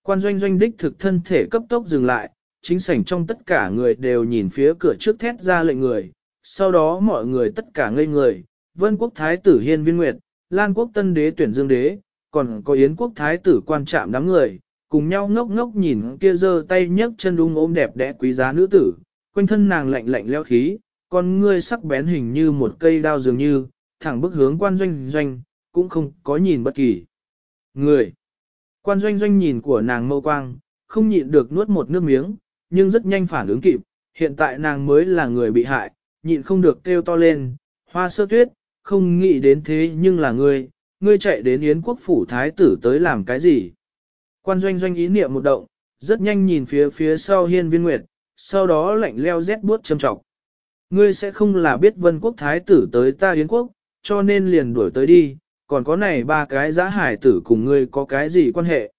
Quan doanh doanh đích thực thân thể cấp tốc dừng lại, chính sảnh trong tất cả người đều nhìn phía cửa trước thét ra lệnh người, sau đó mọi người tất cả ngây người, vân quốc thái tử hiên viên nguyệt, lan quốc tân đế tuyển dương đế, còn có yến quốc thái tử quan trạm đám người, cùng nhau ngốc ngốc nhìn kia giơ tay nhấc chân đung ôm đẹp đẽ quý giá nữ tử, quanh thân nàng lạnh lạnh leo khí, con ngươi sắc bén hình như một cây đao dường như, thẳng bức hướng quan doanh doanh, cũng không có nhìn bất kỳ. Người, quan doanh doanh nhìn của nàng mâu quang, không nhịn được nuốt một nước miếng, nhưng rất nhanh phản ứng kịp, hiện tại nàng mới là người bị hại, nhịn không được kêu to lên, hoa sơ tuyết, không nghĩ đến thế nhưng là ngươi, ngươi chạy đến Yến quốc phủ thái tử tới làm cái gì? Quan doanh doanh ý niệm một động, rất nhanh nhìn phía phía sau hiên viên nguyệt, sau đó lạnh leo rét buốt châm trọng. Ngươi sẽ không là biết vân quốc thái tử tới ta Yến quốc, cho nên liền đuổi tới đi, còn có này ba cái giã hải tử cùng ngươi có cái gì quan hệ?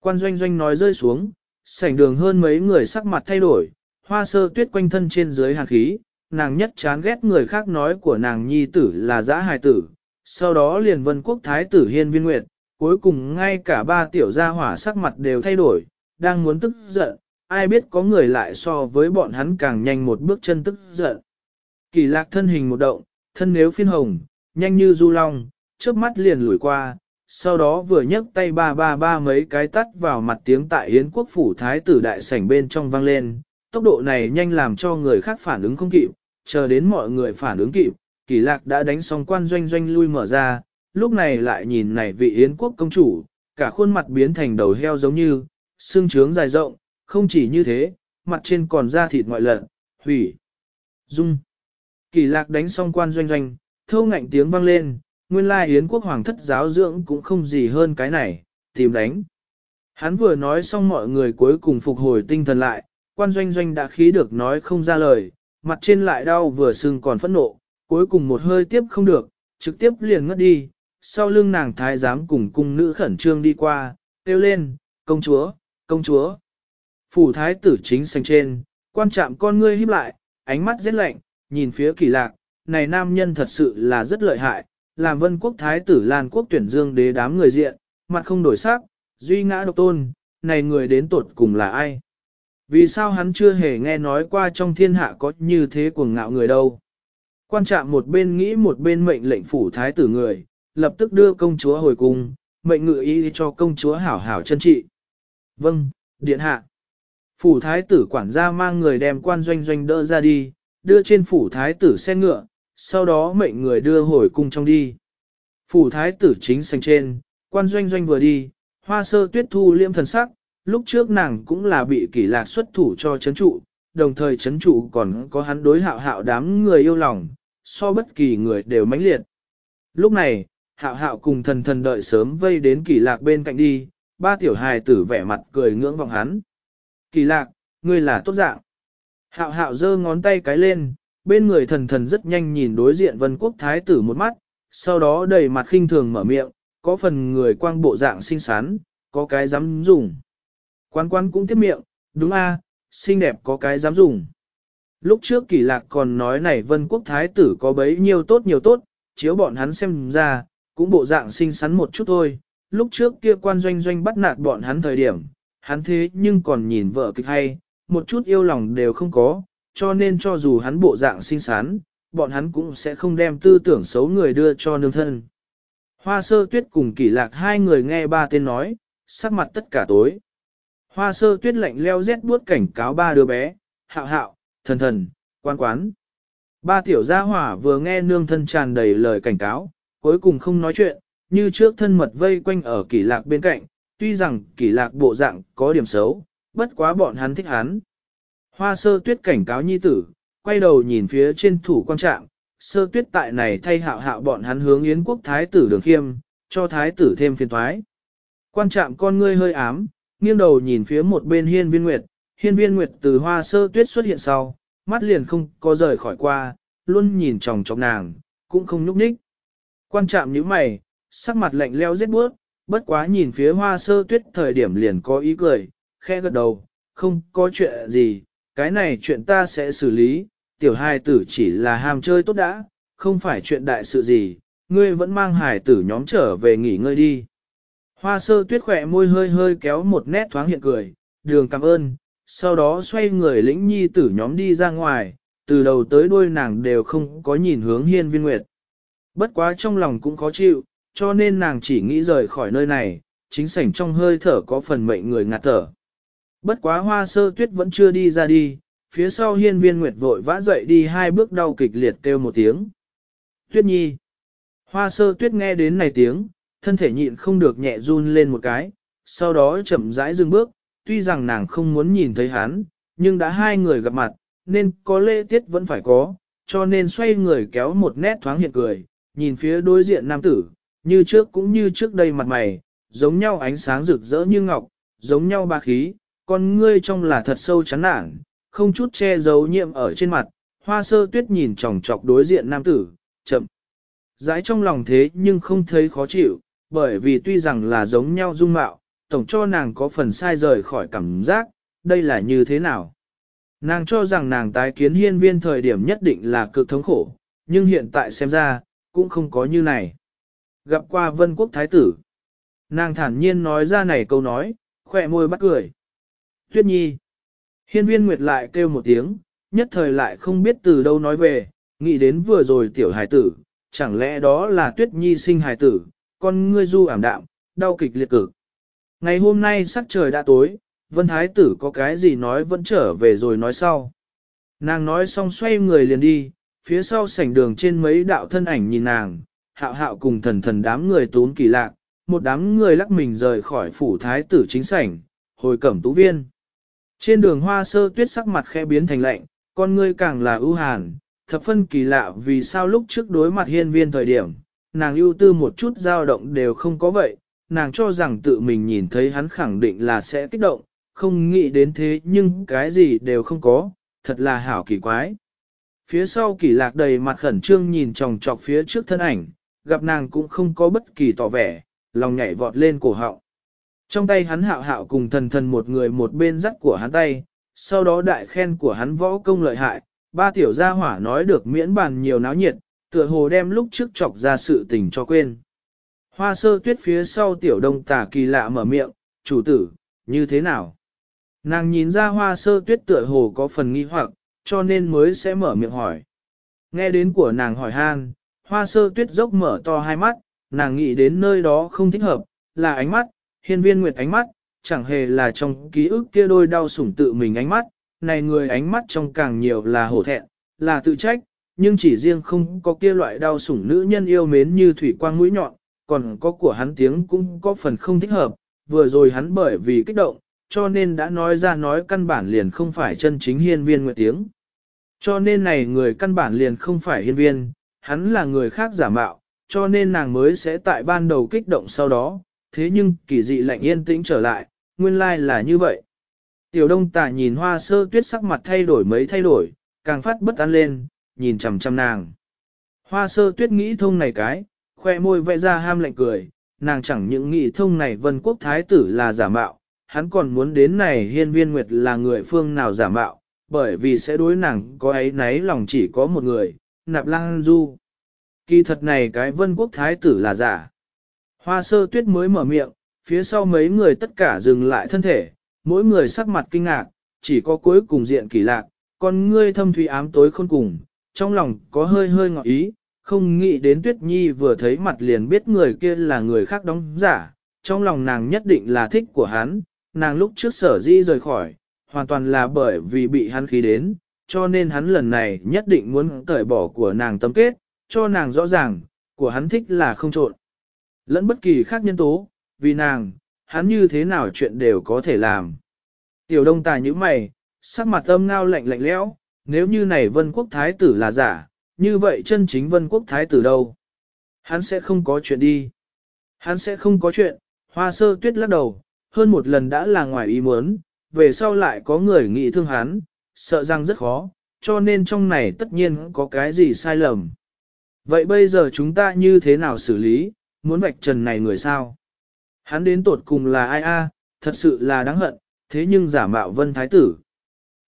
Quan doanh doanh nói rơi xuống, sảnh đường hơn mấy người sắc mặt thay đổi, hoa sơ tuyết quanh thân trên dưới hàn khí, nàng nhất chán ghét người khác nói của nàng nhi tử là giã Hải tử, sau đó liền vân quốc thái tử hiên viên nguyệt, cuối cùng ngay cả ba tiểu gia hỏa sắc mặt đều thay đổi, đang muốn tức giận, ai biết có người lại so với bọn hắn càng nhanh một bước chân tức giận. Kỳ lạc thân hình một động, thân nếu phiên hồng, nhanh như du long, trước mắt liền lùi qua, sau đó vừa nhấc tay ba ba ba mấy cái tắt vào mặt tiếng tại Yến quốc phủ thái tử đại sảnh bên trong vang lên, tốc độ này nhanh làm cho người khác phản ứng không kịp, chờ đến mọi người phản ứng kịp, kỳ lạc đã đánh xong quan doanh doanh lui mở ra, lúc này lại nhìn này vị Yến quốc công chủ, cả khuôn mặt biến thành đầu heo giống như, xương trướng dài rộng, không chỉ như thế, mặt trên còn da thịt ngoại lợn, hủy, dung. Kỳ lạc đánh xong quan doanh doanh, thâu ngạnh tiếng vang lên, nguyên lai Yến quốc hoàng thất giáo dưỡng cũng không gì hơn cái này, tìm đánh. Hắn vừa nói xong mọi người cuối cùng phục hồi tinh thần lại, quan doanh doanh đã khí được nói không ra lời, mặt trên lại đau vừa sưng còn phẫn nộ, cuối cùng một hơi tiếp không được, trực tiếp liền ngất đi, sau lưng nàng thái giám cùng cung nữ khẩn trương đi qua, kêu lên, công chúa, công chúa. Phủ thái tử chính sành trên, quan trạm con ngươi híp lại, ánh mắt rất lạnh, nhìn phía kỳ lạc, này nam nhân thật sự là rất lợi hại, làm vân quốc thái tử Lan quốc tuyển dương đế đám người diện, mặt không đổi sắc, duy ngã độc tôn, này người đến tột cùng là ai? Vì sao hắn chưa hề nghe nói qua trong thiên hạ có như thế cuồng ngạo người đâu? Quan trạm một bên nghĩ một bên mệnh lệnh phủ thái tử người, lập tức đưa công chúa hồi cung, mệnh ngự ý cho công chúa hảo hảo chân trị. Vâng, điện hạ. Phủ thái tử quản gia mang người đem quan doanh doanh đỡ ra đi, đưa trên phủ thái tử xe ngựa, sau đó mệnh người đưa hồi cung trong đi. Phủ thái tử chính sành trên, quan doanh doanh vừa đi, hoa sơ tuyết thu liêm thần sắc, lúc trước nàng cũng là bị kỷ lạc xuất thủ cho chấn trụ, đồng thời chấn trụ còn có hắn đối hạo hạo đám người yêu lòng, so bất kỳ người đều mãnh liệt. Lúc này, hạo hạo cùng thần thần đợi sớm vây đến Kỳ lạc bên cạnh đi, ba tiểu hài tử vẻ mặt cười ngưỡng vọng hắn. Kỳ lạc, ngươi là tốt dạng. Hạo hạo giơ ngón tay cái lên, bên người thần thần rất nhanh nhìn đối diện vân quốc thái tử một mắt, sau đó đầy mặt khinh thường mở miệng, có phần người quang bộ dạng xinh xắn, có cái dám dùng. Quan quan cũng tiếp miệng, đúng a, xinh đẹp có cái dám dùng. Lúc trước kỳ lạc còn nói này vân quốc thái tử có bấy nhiêu tốt nhiều tốt, chiếu bọn hắn xem ra, cũng bộ dạng xinh xắn một chút thôi. Lúc trước kia quan doanh doanh bắt nạt bọn hắn thời điểm, hắn thế nhưng còn nhìn vợ kịch hay, một chút yêu lòng đều không có, cho nên cho dù hắn bộ dạng xinh xắn, bọn hắn cũng sẽ không đem tư tưởng xấu người đưa cho nương thân. Hoa sơ tuyết cùng kỷ lạc hai người nghe ba tên nói, sắc mặt tất cả tối. Hoa sơ tuyết lạnh leo rét buốt cảnh cáo ba đứa bé, hạo hạo, thần thần, quan quán. Ba tiểu gia hỏa vừa nghe nương thân tràn đầy lời cảnh cáo, cuối cùng không nói chuyện, như trước thân mật vây quanh ở kỷ lạc bên cạnh, tuy rằng kỷ lạc bộ dạng có điểm xấu, bất quá bọn hắn thích hắn. Hoa sơ tuyết cảnh cáo nhi tử, quay đầu nhìn phía trên thủ quan trạng, sơ tuyết tại này thay hạo hạo bọn hắn hướng yến quốc thái tử đường khiêm, cho thái tử thêm phiền thoái. Quan trạng con ngươi hơi ám, nghiêng đầu nhìn phía một bên hiên viên nguyệt, hiên viên nguyệt từ hoa sơ tuyết xuất hiện sau, mắt liền không có rời khỏi qua, luôn nhìn chòng chọc nàng, cũng không nhúc nhích. Quan trạm như mày, sắc mặt lạnh leo rét bước, bất quá nhìn phía hoa sơ tuyết thời điểm liền có ý cười, khẽ gật đầu, không có chuyện gì, cái này chuyện ta sẽ xử lý, tiểu hài tử chỉ là ham chơi tốt đã, không phải chuyện đại sự gì, ngươi vẫn mang hài tử nhóm trở về nghỉ ngơi đi. Hoa sơ tuyết khỏe môi hơi hơi kéo một nét thoáng hiện cười, đường cảm ơn, sau đó xoay người lĩnh nhi tử nhóm đi ra ngoài, từ đầu tới đuôi nàng đều không có nhìn hướng hiên viên nguyệt. Bất quá trong lòng cũng khó chịu, cho nên nàng chỉ nghĩ rời khỏi nơi này, chính sảnh trong hơi thở có phần mệnh người ngạt thở. Bất quá hoa sơ tuyết vẫn chưa đi ra đi, phía sau hiên viên nguyệt vội vã dậy đi hai bước đau kịch liệt kêu một tiếng. Tuyết nhi. Hoa sơ tuyết nghe đến này tiếng, thân thể nhịn không được nhẹ run lên một cái, sau đó chậm rãi dừng bước, tuy rằng nàng không muốn nhìn thấy hắn, nhưng đã hai người gặp mặt, nên có lễ tiết vẫn phải có, cho nên xoay người kéo một nét thoáng hiện cười, nhìn phía đối diện nam tử, như trước cũng như trước đây mặt mày, giống nhau ánh sáng rực rỡ như ngọc, giống nhau ba khí, con ngươi trong là thật sâu chán nản, không chút che giấu nhiệm ở trên mặt, hoa sơ tuyết nhìn chòng chọc đối diện nam tử, chậm. Giãi trong lòng thế nhưng không thấy khó chịu, bởi vì tuy rằng là giống nhau dung mạo, tổng cho nàng có phần sai rời khỏi cảm giác, đây là như thế nào. Nàng cho rằng nàng tái kiến hiên viên thời điểm nhất định là cực thống khổ, nhưng hiện tại xem ra, cũng không có như này. Gặp qua vân quốc thái tử, nàng thản nhiên nói ra này câu nói, khỏe môi bắt cười. Tuyết nhi, hiên viên nguyệt lại kêu một tiếng, nhất thời lại không biết từ đâu nói về, nghĩ đến vừa rồi tiểu hài tử, chẳng lẽ đó là tuyết nhi sinh hài tử, con ngươi du ảm đạm, đau kịch liệt cực. Ngày hôm nay sắc trời đã tối, vân thái tử có cái gì nói vẫn trở về rồi nói sau. Nàng nói xong xoay người liền đi, phía sau sảnh đường trên mấy đạo thân ảnh nhìn nàng, hạo hạo cùng thần thần đám người tốn kỳ lạc, một đám người lắc mình rời khỏi phủ thái tử chính sảnh, hồi cẩm tú viên. Trên đường hoa sơ tuyết sắc mặt khe biến thành lạnh, con ngươi càng là ưu hàn, thập phân kỳ lạ vì sao lúc trước đối mặt hiên viên thời điểm, nàng ưu tư một chút dao động đều không có vậy, nàng cho rằng tự mình nhìn thấy hắn khẳng định là sẽ kích động, không nghĩ đến thế nhưng cái gì đều không có, thật là hảo kỳ quái. Phía sau kỳ lạc đầy mặt khẩn trương nhìn tròng trọc phía trước thân ảnh, gặp nàng cũng không có bất kỳ tỏ vẻ, lòng nhảy vọt lên cổ họng. Trong tay hắn hạo hạo cùng thần thần một người một bên dắt của hắn tay, sau đó đại khen của hắn võ công lợi hại, ba tiểu gia hỏa nói được miễn bàn nhiều náo nhiệt, tựa hồ đem lúc trước chọc ra sự tình cho quên. Hoa sơ tuyết phía sau tiểu đông tà kỳ lạ mở miệng, chủ tử, như thế nào? Nàng nhìn ra hoa sơ tuyết tựa hồ có phần nghi hoặc, cho nên mới sẽ mở miệng hỏi. Nghe đến của nàng hỏi han, hoa sơ tuyết dốc mở to hai mắt, nàng nghĩ đến nơi đó không thích hợp, là ánh mắt, hiên viên nguyệt ánh mắt, chẳng hề là trong ký ức kia đôi đau sủng tự mình ánh mắt, này người ánh mắt trong càng nhiều là hổ thẹn, là tự trách, nhưng chỉ riêng không có kia loại đau sủng nữ nhân yêu mến như thủy quang mũi nhọn, còn có của hắn tiếng cũng có phần không thích hợp, vừa rồi hắn bởi vì kích động, cho nên đã nói ra nói căn bản liền không phải chân chính hiên viên nguyệt tiếng. Cho nên này người căn bản liền không phải hiên viên, hắn là người khác giả mạo, cho nên nàng mới sẽ tại ban đầu kích động sau đó, thế nhưng kỳ dị lạnh yên tĩnh trở lại, nguyên lai like là như vậy. Tiểu đông tả nhìn hoa sơ tuyết sắc mặt thay đổi mấy thay đổi, càng phát bất an lên, nhìn chằm chằm nàng. Hoa sơ tuyết nghĩ thông này cái, khoe môi vẽ ra ham lạnh cười, nàng chẳng những nghĩ thông này vân quốc thái tử là giả mạo, hắn còn muốn đến này hiên viên nguyệt là người phương nào giả mạo, bởi vì sẽ đối nàng có ấy nấy lòng chỉ có một người, nạp lang du. Kỳ thật này cái vân quốc thái tử là giả. Hoa sơ tuyết mới mở miệng, phía sau mấy người tất cả dừng lại thân thể, mỗi người sắc mặt kinh ngạc, chỉ có cuối cùng diện kỳ lạc, còn ngươi thâm thủy ám tối khôn cùng, trong lòng có hơi hơi ngọt ý, không nghĩ đến Tuyết Nhi vừa thấy mặt liền biết người kia là người khác đóng giả, trong lòng nàng nhất định là thích của hắn, nàng lúc trước sở di rời khỏi, hoàn toàn là bởi vì bị hắn khí đến, cho nên hắn lần này nhất định muốn cởi bỏ của nàng tâm kết, cho nàng rõ ràng, của hắn thích là không trộn. Lẫn bất kỳ khác nhân tố, vì nàng, hắn như thế nào chuyện đều có thể làm. Tiểu đông tài như mày, sắc mặt âm ngao lạnh lạnh lẽo, nếu như này vân quốc thái tử là giả, như vậy chân chính vân quốc thái tử đâu? Hắn sẽ không có chuyện đi. Hắn sẽ không có chuyện, hoa sơ tuyết lắc đầu, hơn một lần đã là ngoài ý muốn, về sau lại có người nghĩ thương hắn, sợ rằng rất khó, cho nên trong này tất nhiên có cái gì sai lầm. Vậy bây giờ chúng ta như thế nào xử lý, muốn vạch trần này người sao? Hắn đến tột cùng là ai a? À, thật sự là đáng hận, thế nhưng giả mạo vân thái tử.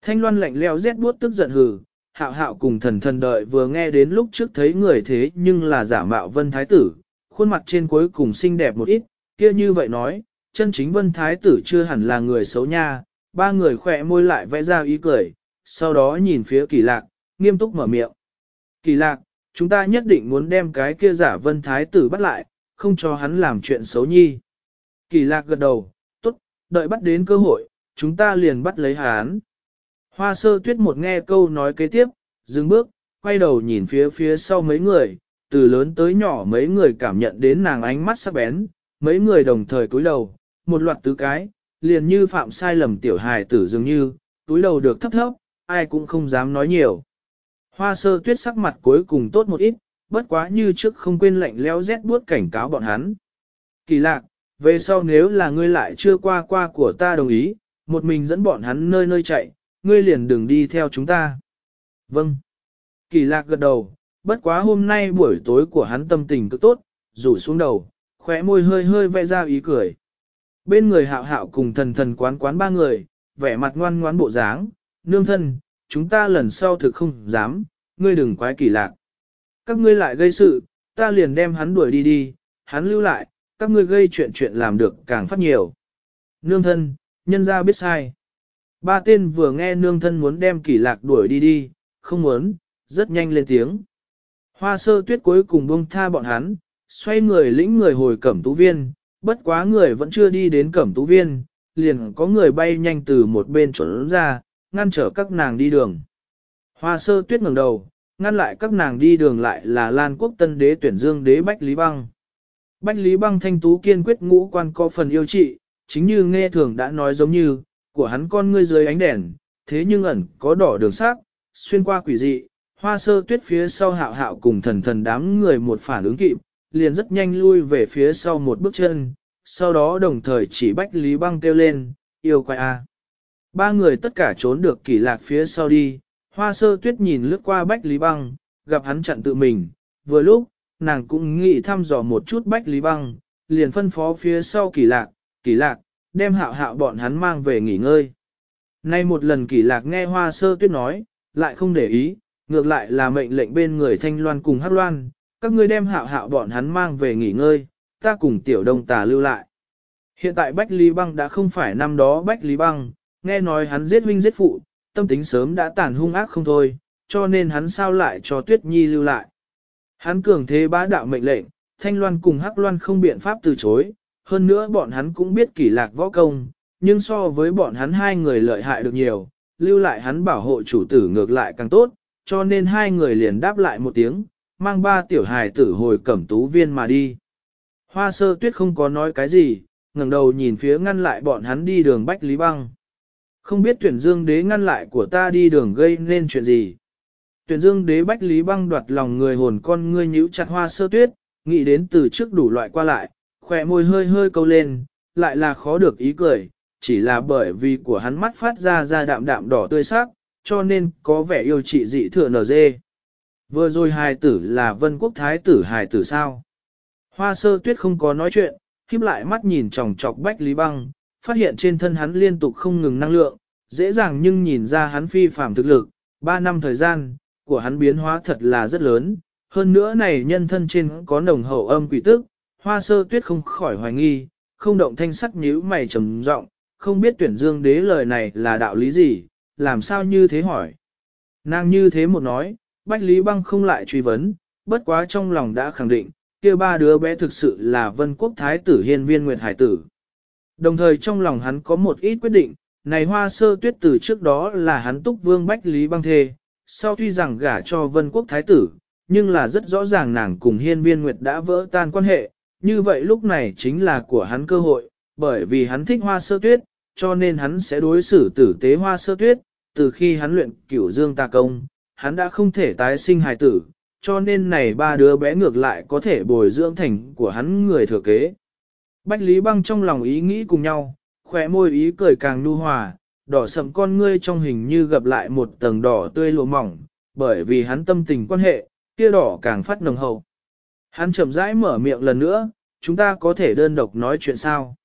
Thanh loan lạnh leo rét buốt tức giận hừ, hạo hạo cùng thần thần đợi vừa nghe đến lúc trước thấy người thế nhưng là giả mạo vân thái tử, khuôn mặt trên cuối cùng xinh đẹp một ít, kia như vậy nói, chân chính vân thái tử chưa hẳn là người xấu nha, ba người khỏe môi lại vẽ ra ý cười, sau đó nhìn phía kỳ lạc, nghiêm túc mở miệng. Kỳ lạc, chúng ta nhất định muốn đem cái kia giả vân thái tử bắt lại, không cho hắn làm chuyện xấu nhi. Kỳ lạc gật đầu, tốt, đợi bắt đến cơ hội, chúng ta liền bắt lấy hắn. Hoa sơ tuyết một nghe câu nói kế tiếp, dừng bước, quay đầu nhìn phía phía sau mấy người, từ lớn tới nhỏ mấy người cảm nhận đến nàng ánh mắt sắc bén, mấy người đồng thời cúi đầu, một loạt tứ cái, liền như phạm sai lầm tiểu hài tử dường như, túi đầu được thấp thấp, ai cũng không dám nói nhiều. Hoa sơ tuyết sắc mặt cuối cùng tốt một ít, bất quá như trước không quên lạnh leo rét buốt cảnh cáo bọn hắn. Kỳ lạc, về sau nếu là ngươi lại chưa qua qua của ta đồng ý, một mình dẫn bọn hắn nơi nơi chạy, ngươi liền đừng đi theo chúng ta. Vâng. Kỳ lạc gật đầu, bất quá hôm nay buổi tối của hắn tâm tình cực tốt, rủ xuống đầu, khóe môi hơi hơi vẽ ra ý cười. Bên người hạo hạo cùng thần thần quán quán ba người, vẻ mặt ngoan ngoãn bộ dáng, nương thân, chúng ta lần sau thực không dám, ngươi đừng quái kỳ lạc. Các ngươi lại gây sự, ta liền đem hắn đuổi đi đi, hắn lưu lại, các ngươi gây chuyện chuyện làm được càng phát nhiều. Nương thân, nhân ra biết sai. Ba tên vừa nghe nương thân muốn đem kỳ lạc đuổi đi đi, không muốn, rất nhanh lên tiếng. Hoa sơ tuyết cuối cùng buông tha bọn hắn, xoay người lĩnh người hồi cẩm tú viên, bất quá người vẫn chưa đi đến cẩm tú viên, liền có người bay nhanh từ một bên trốn ra, ngăn trở các nàng đi đường. Hoa sơ tuyết ngẩng đầu, ngăn lại các nàng đi đường lại là Lan quốc tân đế tuyển dương đế Bách Lý Băng. Bách Lý Băng thanh tú kiên quyết ngũ quan có phần yêu trị, chính như nghe thường đã nói giống như, của hắn con ngươi dưới ánh đèn, thế nhưng ẩn có đỏ đường sắc, xuyên qua quỷ dị, hoa sơ tuyết phía sau hạo hạo cùng thần thần đám người một phản ứng kịp, liền rất nhanh lui về phía sau một bước chân, sau đó đồng thời chỉ Bách Lý Băng kêu lên, yêu quay a. Ba người tất cả trốn được kỳ lạc phía sau đi, hoa sơ tuyết nhìn lướt qua Bách Lý Băng, gặp hắn chặn tự mình, vừa lúc, nàng cũng nghĩ thăm dò một chút Bách Lý Băng, liền phân phó phía sau kỳ lạc, kỳ lạc, đem hạo hạo bọn hắn mang về nghỉ ngơi. Nay một lần kỳ lạc nghe hoa sơ tuyết nói, lại không để ý, Ngược lại là mệnh lệnh bên người Thanh Loan cùng hát Loan, các ngươi đem hạo hạo bọn hắn mang về nghỉ ngơi, ta cùng tiểu đông tà lưu lại. Hiện tại Bách Lý Băng đã không phải năm đó Bách Lý Băng, nghe nói hắn giết huynh giết phụ, tâm tính sớm đã tàn hung ác không thôi, cho nên hắn sao lại cho Tuyết Nhi lưu lại. Hắn cường thế bá đạo mệnh lệnh, Thanh Loan cùng Hắc Loan không biện pháp từ chối, hơn nữa bọn hắn cũng biết kỷ lạc võ công, nhưng so với bọn hắn hai người lợi hại được nhiều, lưu lại hắn bảo hộ chủ tử ngược lại càng tốt, cho nên hai người liền đáp lại một tiếng, mang ba tiểu hài tử hồi cẩm tú viên mà đi. Hoa sơ tuyết không có nói cái gì, ngẩng đầu nhìn phía ngăn lại bọn hắn đi đường Bách Lý Băng. Không biết tuyển dương đế ngăn lại của ta đi đường gây nên chuyện gì. Tuyển dương đế Bách Lý Băng đoạt lòng người hồn con ngươi nhíu chặt hoa sơ tuyết, nghĩ đến từ trước đủ loại qua lại, khỏe môi hơi hơi câu lên, lại là khó được ý cười, chỉ là bởi vì của hắn mắt phát ra ra đạm đạm đỏ tươi sắc, cho nên có vẻ yêu trị dị thừa nở dê. Vừa rồi hài tử là vân quốc thái tử hài tử sao? Hoa sơ tuyết không có nói chuyện, khiếp lại mắt nhìn tròng trọc bách lý băng, phát hiện trên thân hắn liên tục không ngừng năng lượng, dễ dàng nhưng nhìn ra hắn phi phạm thực lực, ba năm thời gian, của hắn biến hóa thật là rất lớn, hơn nữa này nhân thân trên có nồng hậu âm quỷ tức, hoa sơ tuyết không khỏi hoài nghi, không động thanh sắc nhíu mày trầm giọng, không biết tuyển dương đế lời này là đạo lý gì, làm sao như thế hỏi. Nàng như thế một nói, Bách Lý Băng không lại truy vấn, bất quá trong lòng đã khẳng định, kia ba đứa bé thực sự là vân quốc thái tử hiên viên nguyệt hải tử. Đồng thời trong lòng hắn có một ít quyết định, này hoa sơ tuyết từ trước đó là hắn túc vương Bách Lý Băng thê, sau tuy rằng gả cho vân quốc thái tử, nhưng là rất rõ ràng nàng cùng hiên viên nguyệt đã vỡ tan quan hệ, như vậy lúc này chính là của hắn cơ hội, bởi vì hắn thích hoa sơ tuyết, cho nên hắn sẽ đối xử tử tế hoa sơ tuyết, từ khi hắn luyện cửu dương tà công, hắn đã không thể tái sinh hài tử, cho nên này ba đứa bé ngược lại có thể bồi dưỡng thành của hắn người thừa kế. Bách Lý Băng trong lòng ý nghĩ cùng nhau, khỏe môi ý cười càng nu hòa, đỏ sậm con ngươi trong hình như gặp lại một tầng đỏ tươi lụa mỏng, bởi vì hắn tâm tình quan hệ, kia đỏ càng phát nồng hậu. Hắn chậm rãi mở miệng lần nữa, chúng ta có thể đơn độc nói chuyện sao?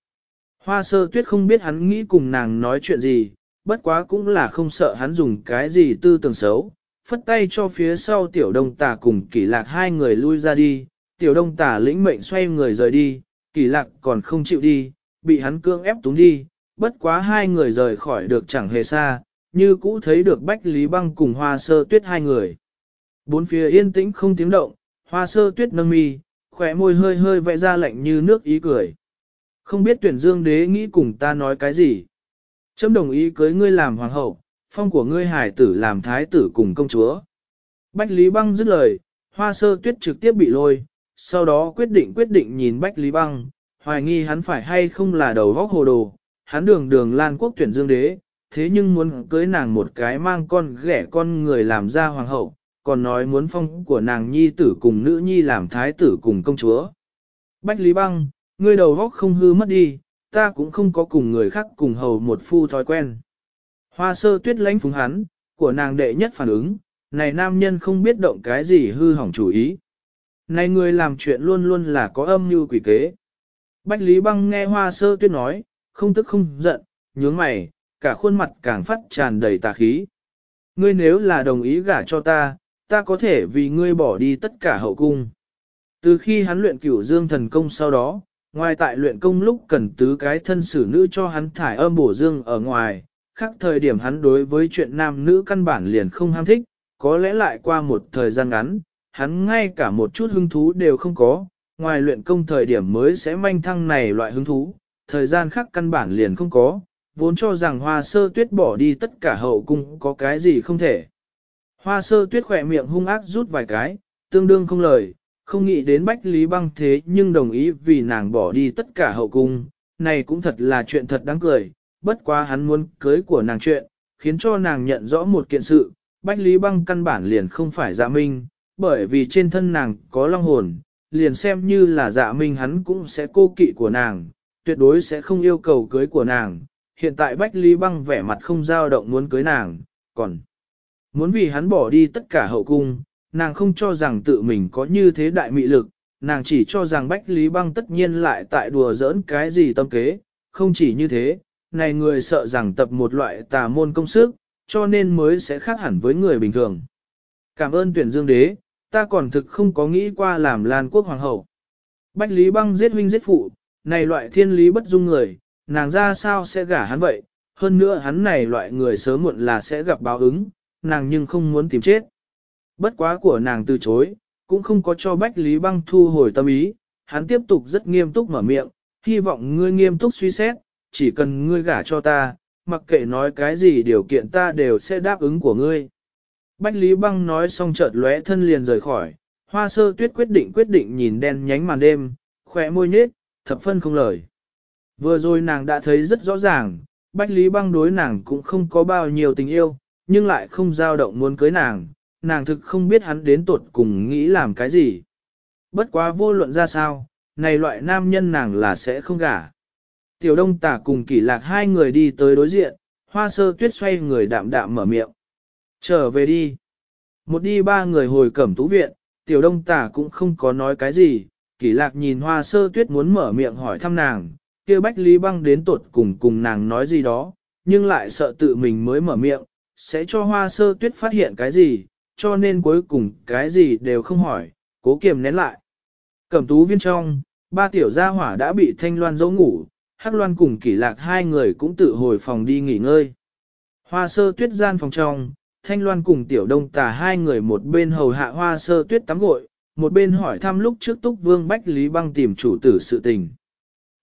Hoa sơ tuyết không biết hắn nghĩ cùng nàng nói chuyện gì, bất quá cũng là không sợ hắn dùng cái gì tư tưởng xấu, phất tay cho phía sau tiểu đông Tả cùng kỷ lạc hai người lui ra đi, tiểu đông Tả lĩnh mệnh xoay người rời đi, kỷ lạc còn không chịu đi, bị hắn cương ép túng đi, bất quá hai người rời khỏi được chẳng hề xa, như cũ thấy được Bách Lý Băng cùng hoa sơ tuyết hai người. Bốn phía yên tĩnh không tiếng động, hoa sơ tuyết nâng mi, khỏe môi hơi hơi vẽ ra lạnh như nước ý cười. Không biết tuyển dương đế nghĩ cùng ta nói cái gì. Chấm đồng ý cưới ngươi làm hoàng hậu, phong của ngươi hải tử làm thái tử cùng công chúa. Bách Lý Băng dứt lời, hoa sơ tuyết trực tiếp bị lôi, sau đó quyết định quyết định nhìn Bách Lý Băng, hoài nghi hắn phải hay không là đầu góc hồ đồ, hắn đường đường lan quốc tuyển dương đế, thế nhưng muốn cưới nàng một cái mang con ghẻ con người làm ra hoàng hậu, còn nói muốn phong của nàng nhi tử cùng nữ nhi làm thái tử cùng công chúa. Bách Lý Băng, ngươi đầu góc không hư mất đi, ta cũng không có cùng người khác cùng hầu một phu thói quen. Hoa sơ tuyết lánh phúng hắn, của nàng đệ nhất phản ứng, này nam nhân không biết động cái gì hư hỏng chủ ý. Này người làm chuyện luôn luôn là có âm mưu quỷ kế. Bách Lý Băng nghe hoa sơ tuyết nói, không tức không giận, nhướng mày, cả khuôn mặt càng phát tràn đầy tà khí. Ngươi nếu là đồng ý gả cho ta, ta có thể vì ngươi bỏ đi tất cả hậu cung. Từ khi hắn luyện cửu dương thần công sau đó, ngoài tại luyện công lúc cần tứ cái thân xử nữ cho hắn thải âm bổ dương ở ngoài, khác thời điểm hắn đối với chuyện nam nữ căn bản liền không ham thích, có lẽ lại qua một thời gian ngắn, hắn ngay cả một chút hứng thú đều không có, ngoài luyện công thời điểm mới sẽ manh thăng này loại hứng thú, thời gian khác căn bản liền không có, vốn cho rằng hoa sơ tuyết bỏ đi tất cả hậu cung có cái gì không thể. Hoa sơ tuyết khỏe miệng hung ác rút vài cái, tương đương không lời, không nghĩ đến Bách Lý Băng thế nhưng đồng ý vì nàng bỏ đi tất cả hậu cung, này cũng thật là chuyện thật đáng cười, bất quá hắn muốn cưới của nàng chuyện, khiến cho nàng nhận rõ một kiện sự, Bách Lý Băng căn bản liền không phải dạ minh, bởi vì trên thân nàng có long hồn, liền xem như là dạ minh hắn cũng sẽ cô kỵ của nàng, tuyệt đối sẽ không yêu cầu cưới của nàng. Hiện tại Bách Lý Băng vẻ mặt không dao động muốn cưới nàng, còn muốn vì hắn bỏ đi tất cả hậu cung, nàng không cho rằng tự mình có như thế đại mị lực, nàng chỉ cho rằng Bách Lý Băng tất nhiên lại tại đùa giỡn cái gì tâm kế, không chỉ như thế, này người sợ rằng tập một loại tà môn công sức, cho nên mới sẽ khác hẳn với người bình thường. Cảm ơn tuyển dương đế, ta còn thực không có nghĩ qua làm Lan quốc hoàng hậu. Bách Lý Băng giết huynh giết phụ, này loại thiên lý bất dung người, nàng ra sao sẽ gả hắn vậy, hơn nữa hắn này loại người sớm muộn là sẽ gặp báo ứng, nàng nhưng không muốn tìm chết. Bất quá của nàng từ chối, cũng không có cho Bách Lý Băng thu hồi tâm ý, hắn tiếp tục rất nghiêm túc mở miệng, hy vọng ngươi nghiêm túc suy xét, chỉ cần ngươi gả cho ta, mặc kệ nói cái gì điều kiện ta đều sẽ đáp ứng của ngươi. Bách Lý Băng nói xong chợt lóe thân liền rời khỏi, hoa sơ tuyết quyết định quyết định nhìn đen nhánh màn đêm, khỏe môi nhết, thập phân không lời. Vừa rồi nàng đã thấy rất rõ ràng, Bách Lý Băng đối nàng cũng không có bao nhiêu tình yêu, nhưng lại không dao động muốn cưới nàng, nàng thực không biết hắn đến tuột cùng nghĩ làm cái gì. Bất quá vô luận ra sao, này loại nam nhân nàng là sẽ không gả. Tiểu đông tả cùng kỷ lạc hai người đi tới đối diện, hoa sơ tuyết xoay người đạm đạm mở miệng. Trở về đi. Một đi ba người hồi cẩm tú viện, tiểu đông tả cũng không có nói cái gì, kỷ lạc nhìn hoa sơ tuyết muốn mở miệng hỏi thăm nàng, kia bách lý băng đến tột cùng cùng nàng nói gì đó, nhưng lại sợ tự mình mới mở miệng, sẽ cho hoa sơ tuyết phát hiện cái gì, cho nên cuối cùng cái gì đều không hỏi, cố kiềm nén lại. Cẩm tú viên trong, ba tiểu gia hỏa đã bị thanh loan dấu ngủ, hắc loan cùng kỷ lạc hai người cũng tự hồi phòng đi nghỉ ngơi. Hoa sơ tuyết gian phòng trong, thanh loan cùng tiểu đông tà hai người một bên hầu hạ hoa sơ tuyết tắm gội, một bên hỏi thăm lúc trước túc vương bách lý băng tìm chủ tử sự tình.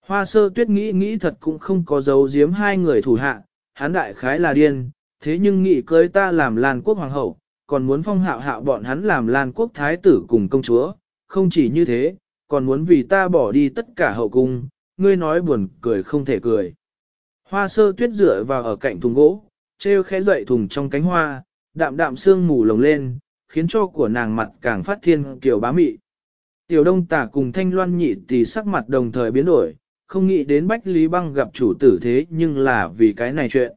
Hoa sơ tuyết nghĩ nghĩ thật cũng không có dấu giếm hai người thủ hạ, hán đại khái là điên, thế nhưng nghĩ cưới ta làm Lan quốc hoàng hậu, còn muốn phong hạo hạo bọn hắn làm Lan quốc thái tử cùng công chúa, không chỉ như thế, còn muốn vì ta bỏ đi tất cả hậu cung, ngươi nói buồn cười không thể cười. Hoa sơ tuyết dựa vào ở cạnh thùng gỗ, treo khẽ dậy thùng trong cánh hoa, đạm đạm sương mù lồng lên, khiến cho của nàng mặt càng phát thiên kiểu bá mị. Tiểu đông tả cùng thanh loan nhị tỷ sắc mặt đồng thời biến đổi, không nghĩ đến Bách Lý Băng gặp chủ tử thế nhưng là vì cái này chuyện.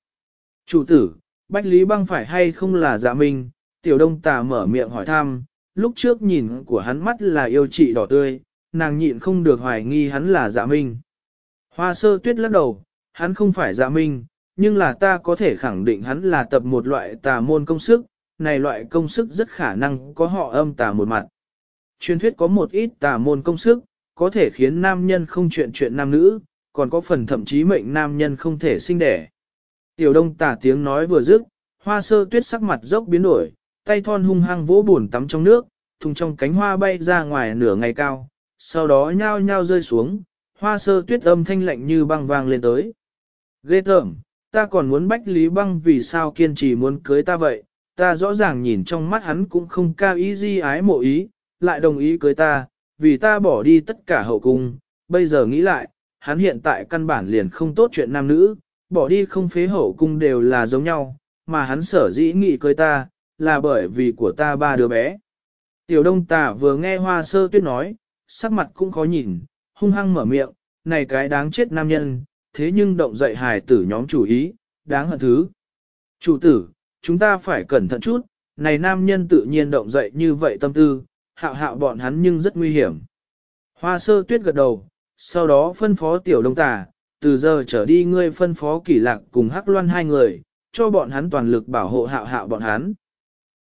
Chủ tử, Bách Lý Băng phải hay không là dạ minh, tiểu đông tà mở miệng hỏi thăm, lúc trước nhìn của hắn mắt là yêu chị đỏ tươi, nàng nhịn không được hoài nghi hắn là dạ minh. Hoa sơ tuyết lắc đầu, hắn không phải dạ minh, nhưng là ta có thể khẳng định hắn là tập một loại tà môn công sức, này loại công sức rất khả năng có họ âm tà một mặt. Truyền thuyết có một ít tà môn công sức, có thể khiến nam nhân không chuyện chuyện nam nữ, còn có phần thậm chí mệnh nam nhân không thể sinh đẻ. Tiểu đông tả tiếng nói vừa dứt, hoa sơ tuyết sắc mặt dốc biến đổi, tay thon hung hăng vỗ buồn tắm trong nước, thùng trong cánh hoa bay ra ngoài nửa ngày cao, sau đó nhao nhao rơi xuống, hoa sơ tuyết âm thanh lạnh như băng vang lên tới. Ghê tởm, ta còn muốn bách lý băng vì sao kiên trì muốn cưới ta vậy, ta rõ ràng nhìn trong mắt hắn cũng không cao ý di ái mộ ý, lại đồng ý cưới ta, vì ta bỏ đi tất cả hậu cung, bây giờ nghĩ lại, hắn hiện tại căn bản liền không tốt chuyện nam nữ, bỏ đi không phế hậu cung đều là giống nhau, mà hắn sở dĩ nghĩ cưới ta, là bởi vì của ta ba đứa bé. Tiểu đông tà vừa nghe hoa sơ tuyết nói, sắc mặt cũng khó nhìn, hung hăng mở miệng, này cái đáng chết nam nhân, thế nhưng động dậy hài tử nhóm chủ ý, đáng hận thứ. Chủ tử, chúng ta phải cẩn thận chút, này nam nhân tự nhiên động dậy như vậy tâm tư, hạo hạo bọn hắn nhưng rất nguy hiểm. Hoa sơ tuyết gật đầu, sau đó phân phó tiểu đông tà, từ giờ trở đi ngươi phân phó kỷ lạc cùng hắc loan hai người, cho bọn hắn toàn lực bảo hộ hạo hạo bọn hắn.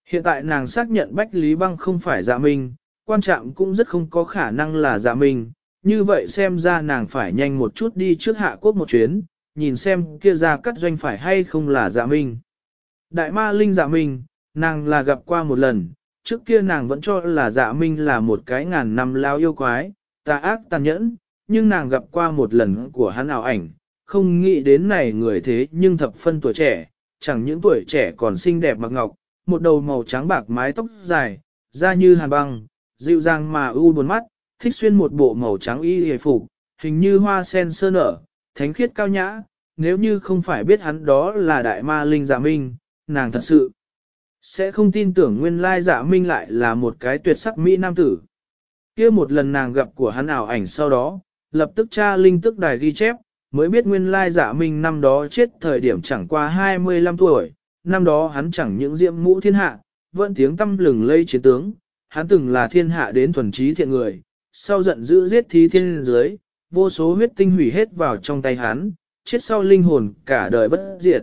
Hiện tại nàng xác nhận Bách Lý Băng không phải dạ minh, quan trọng cũng rất không có khả năng là dạ minh, như vậy xem ra nàng phải nhanh một chút đi trước hạ quốc một chuyến, nhìn xem kia ra cắt doanh phải hay không là dạ minh. Đại ma linh dạ minh, nàng là gặp qua một lần, trước kia nàng vẫn cho là dạ minh là một cái ngàn năm lao yêu quái, tà ác tàn nhẫn, nhưng nàng gặp qua một lần của hắn ảo ảnh, không nghĩ đến này người thế nhưng thập phân tuổi trẻ, chẳng những tuổi trẻ còn xinh đẹp mặc ngọc, một đầu màu trắng bạc mái tóc dài, da như hàn băng, dịu dàng mà u buồn mắt, thích xuyên một bộ màu trắng y hề phục, hình như hoa sen sơ nở, thánh khiết cao nhã, nếu như không phải biết hắn đó là đại ma linh giả minh, nàng thật sự sẽ không tin tưởng nguyên lai giả minh lại là một cái tuyệt sắc mỹ nam tử. kia một lần nàng gặp của hắn ảo ảnh sau đó, lập tức tra linh tức đài ghi chép, mới biết nguyên lai giả minh năm đó chết thời điểm chẳng qua 25 tuổi, năm đó hắn chẳng những diễm mũ thiên hạ, vẫn tiếng tâm lừng lây chiến tướng, hắn từng là thiên hạ đến thuần trí thiện người, sau giận dữ giết thí thiên dưới, vô số huyết tinh hủy hết vào trong tay hắn, chết sau linh hồn cả đời bất diệt.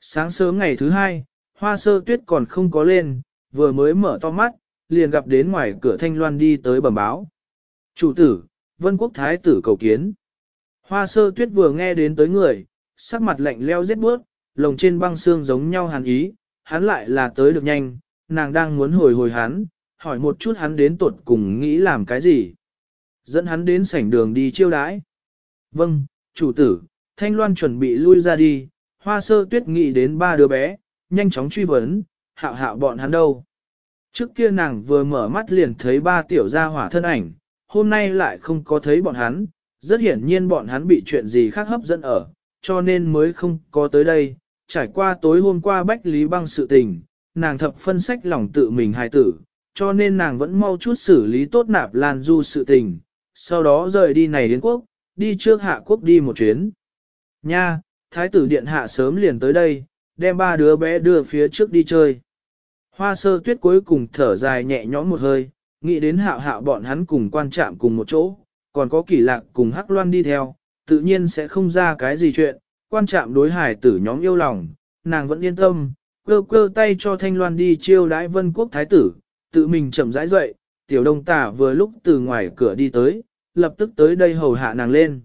Sáng sớm ngày thứ hai, hoa sơ tuyết còn không có lên, vừa mới mở to mắt, liền gặp đến ngoài cửa thanh loan đi tới bẩm báo. Chủ tử, vân quốc thái tử cầu kiến. Hoa sơ tuyết vừa nghe đến tới người, sắc mặt lạnh leo rét bước, lồng trên băng xương giống nhau hàn ý, hắn lại là tới được nhanh, nàng đang muốn hồi hồi hắn, hỏi một chút hắn đến tuột cùng nghĩ làm cái gì. Dẫn hắn đến sảnh đường đi chiêu đãi. Vâng, chủ tử, Thanh Loan chuẩn bị lui ra đi, hoa sơ tuyết nghĩ đến ba đứa bé, nhanh chóng truy vấn, hạo hạo bọn hắn đâu. Trước kia nàng vừa mở mắt liền thấy ba tiểu gia hỏa thân ảnh, hôm nay lại không có thấy bọn hắn, rất hiển nhiên bọn hắn bị chuyện gì khác hấp dẫn ở, cho nên mới không có tới đây. Trải qua tối hôm qua Bách Lý băng sự tình, nàng thập phân sách lòng tự mình hài tử, cho nên nàng vẫn mau chút xử lý tốt nạp lan du sự tình, sau đó rời đi này đến quốc, đi trước hạ quốc đi một chuyến. Nha, thái tử điện hạ sớm liền tới đây, đem ba đứa bé đưa phía trước đi chơi. Hoa sơ tuyết cuối cùng thở dài nhẹ nhõm một hơi, nghĩ đến hạo hạo bọn hắn cùng quan trạm cùng một chỗ, còn có kỷ lạc cùng hắc loan đi theo, tự nhiên sẽ không ra cái gì chuyện, quan trạm đối hải tử nhóm yêu lòng, nàng vẫn yên tâm, cơ cơ tay cho thanh loan đi chiêu đãi vân quốc thái tử, tự mình chậm rãi dậy, tiểu đông tả vừa lúc từ ngoài cửa đi tới, lập tức tới đây hầu hạ nàng lên.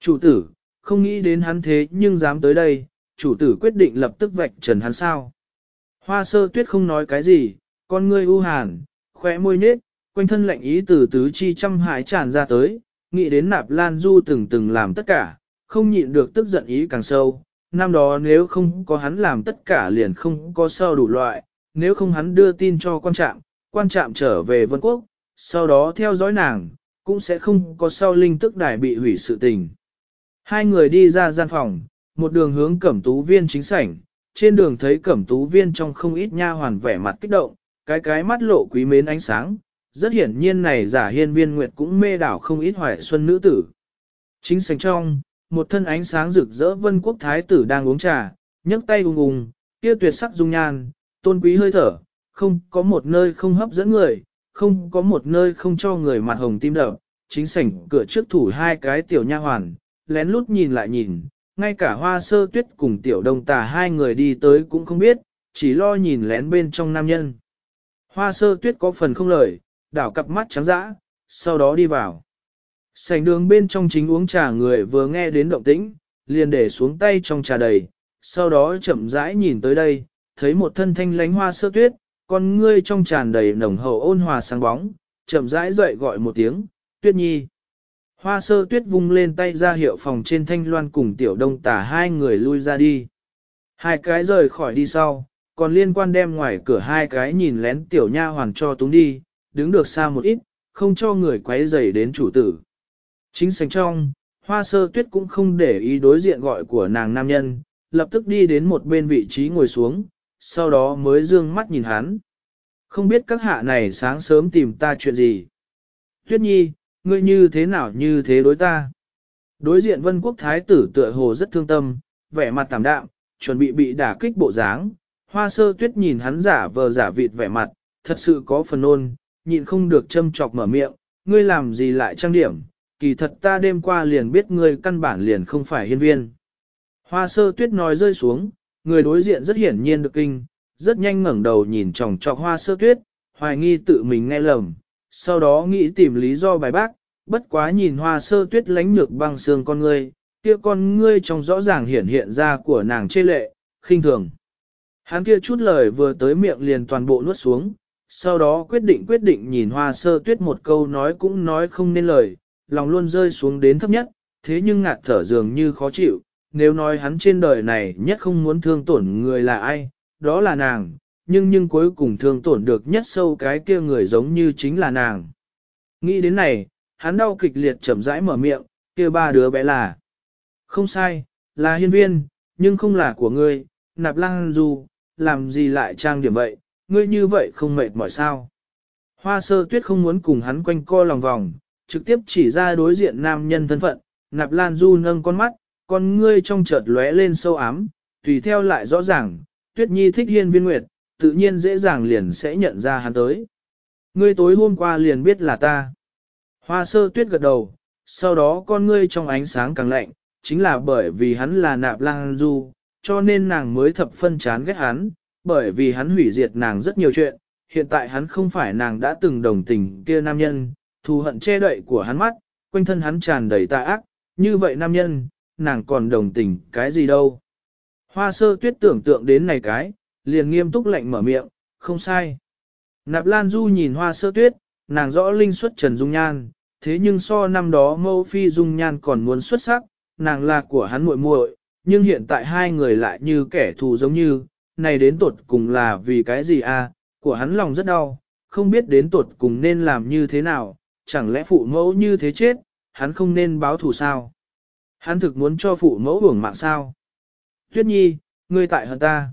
Chủ tử, không nghĩ đến hắn thế nhưng dám tới đây, chủ tử quyết định lập tức vạch trần hắn sao. Hoa sơ tuyết không nói cái gì, con ngươi u hàn, khỏe môi nết, quanh thân lạnh ý từ tứ chi trăm hải tràn ra tới, nghĩ đến nạp lan du từng từng làm tất cả, không nhịn được tức giận ý càng sâu. Năm đó nếu không có hắn làm tất cả liền không có sao đủ loại, nếu không hắn đưa tin cho quan trạng quan trạm trở về vân quốc, sau đó theo dõi nàng, cũng sẽ không có sau linh tức đài bị hủy sự tình. Hai người đi ra gian phòng, một đường hướng cẩm tú viên chính sảnh, trên đường thấy cẩm tú viên trong không ít nha hoàn vẻ mặt kích động, cái cái mắt lộ quý mến ánh sáng, rất hiển nhiên này giả hiên viên nguyệt cũng mê đảo không ít hoài xuân nữ tử. Chính sảnh trong, một thân ánh sáng rực rỡ vân quốc thái tử đang uống trà, nhấc tay ung ung, kia tuyệt sắc dung nhan, tôn quý hơi thở, không có một nơi không hấp dẫn người, không có một nơi không cho người mặt hồng tim đập, chính sảnh cửa trước thủ hai cái tiểu nha hoàn, lén lút nhìn lại nhìn, ngay cả hoa sơ tuyết cùng tiểu đông tà hai người đi tới cũng không biết, chỉ lo nhìn lén bên trong nam nhân. Hoa sơ tuyết có phần không lời, đảo cặp mắt trắng dã, sau đó đi vào. Sảnh đường bên trong chính uống trà người vừa nghe đến động tĩnh, liền để xuống tay trong trà đầy, sau đó chậm rãi nhìn tới đây, thấy một thân thanh lánh hoa sơ tuyết, con ngươi trong tràn đầy nồng hậu ôn hòa sáng bóng, chậm rãi dậy gọi một tiếng, tuyết nhi. Hoa sơ tuyết vung lên tay ra hiệu phòng trên thanh loan cùng tiểu đông tả hai người lui ra đi. Hai cái rời khỏi đi sau, còn liên quan đem ngoài cửa hai cái nhìn lén tiểu nha hoàng cho túng đi, đứng được xa một ít, không cho người quấy rầy đến chủ tử. Chính sánh trong, hoa sơ tuyết cũng không để ý đối diện gọi của nàng nam nhân, lập tức đi đến một bên vị trí ngồi xuống, sau đó mới dương mắt nhìn hắn. Không biết các hạ này sáng sớm tìm ta chuyện gì. Tuyết nhi, ngươi như thế nào như thế đối ta. Đối diện vân quốc thái tử tựa hồ rất thương tâm, vẻ mặt tạm đạm, chuẩn bị bị đả kích bộ dáng. Hoa sơ tuyết nhìn hắn giả vờ giả vịt vẻ mặt, thật sự có phần ôn, nhịn không được châm chọc mở miệng, ngươi làm gì lại trang điểm, kỳ thật ta đêm qua liền biết ngươi căn bản liền không phải hiên viên. Hoa sơ tuyết nói rơi xuống, người đối diện rất hiển nhiên được kinh, rất nhanh ngẩng đầu nhìn chòng chọc hoa sơ tuyết, hoài nghi tự mình nghe lầm, sau đó nghĩ tìm lý do bài bác, bất quá nhìn hoa sơ tuyết lánh nhược băng xương con ngươi, kia con ngươi trong rõ ràng hiển hiện ra của nàng chê lệ, khinh thường. Hắn kia chút lời vừa tới miệng liền toàn bộ nuốt xuống, sau đó quyết định quyết định nhìn hoa sơ tuyết một câu nói cũng nói không nên lời, lòng luôn rơi xuống đến thấp nhất, thế nhưng ngạt thở dường như khó chịu, nếu nói hắn trên đời này nhất không muốn thương tổn người là ai, đó là nàng, nhưng nhưng cuối cùng thương tổn được nhất sâu cái kia người giống như chính là nàng. Nghĩ đến này, hắn đau kịch liệt chậm rãi mở miệng, kia ba đứa bé là. Không sai, là hiên viên, nhưng không là của ngươi, nạp lăng du, làm gì lại trang điểm vậy, ngươi như vậy không mệt mỏi sao. Hoa sơ tuyết không muốn cùng hắn quanh co lòng vòng, trực tiếp chỉ ra đối diện nam nhân thân phận, nạp lan du nâng con mắt, con ngươi trong chợt lóe lên sâu ám, tùy theo lại rõ ràng, tuyết nhi thích hiên viên nguyệt, tự nhiên dễ dàng liền sẽ nhận ra hắn tới. Ngươi tối hôm qua liền biết là ta. Hoa sơ tuyết gật đầu, sau đó con ngươi trong ánh sáng càng lạnh, chính là bởi vì hắn là nạp lang du, cho nên nàng mới thập phân chán ghét hắn, bởi vì hắn hủy diệt nàng rất nhiều chuyện, hiện tại hắn không phải nàng đã từng đồng tình kia nam nhân, thù hận che đậy của hắn mắt, quanh thân hắn tràn đầy tà ác, như vậy nam nhân, nàng còn đồng tình cái gì đâu. Hoa sơ tuyết tưởng tượng đến này cái, liền nghiêm túc lạnh mở miệng, không sai. Nạp Lan Du nhìn hoa sơ tuyết, nàng rõ linh xuất trần dung nhan, thế nhưng so năm đó mâu phi dung nhan còn muốn xuất sắc, nàng là của hắn muội muội, nhưng hiện tại hai người lại như kẻ thù giống như, này đến tột cùng là vì cái gì? À? của hắn lòng rất đau, không biết đến tột cùng nên làm như thế nào, chẳng lẽ phụ mẫu như thế chết, hắn không nên báo thù sao? Hắn thực muốn cho phụ mẫu hưởng mạng sao? Tuyết nhi, ngươi tại hơn ta.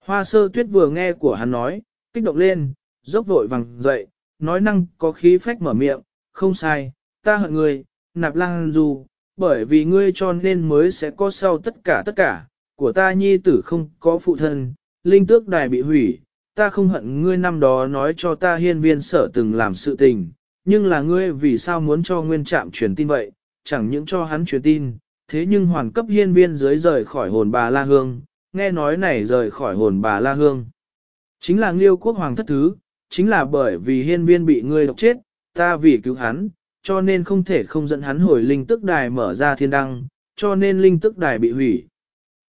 Hoa sơ tuyết vừa nghe của hắn nói, kích động lên, dốc vội vàng dậy, nói năng có khí phách mở miệng, không sai, ta hận ngươi, nạp lang dù, bởi vì ngươi cho nên mới sẽ có sau tất cả tất cả, của ta nhi tử không có phụ thân, linh tước đài bị hủy, ta không hận ngươi năm đó nói cho ta hiên viên sở từng làm sự tình, nhưng là ngươi vì sao muốn cho nguyên trạm truyền tin vậy, chẳng những cho hắn truyền tin, thế nhưng hoàn cấp hiên viên dưới rời khỏi hồn bà La Hương, nghe nói này rời khỏi hồn bà La Hương. Chính là Liêu quốc hoàng thất thứ, chính là bởi vì hiên viên bị ngươi độc chết, ta vì cứu hắn, cho nên không thể không dẫn hắn hồi linh tức đài mở ra thiên đăng, cho nên linh tức đài bị hủy.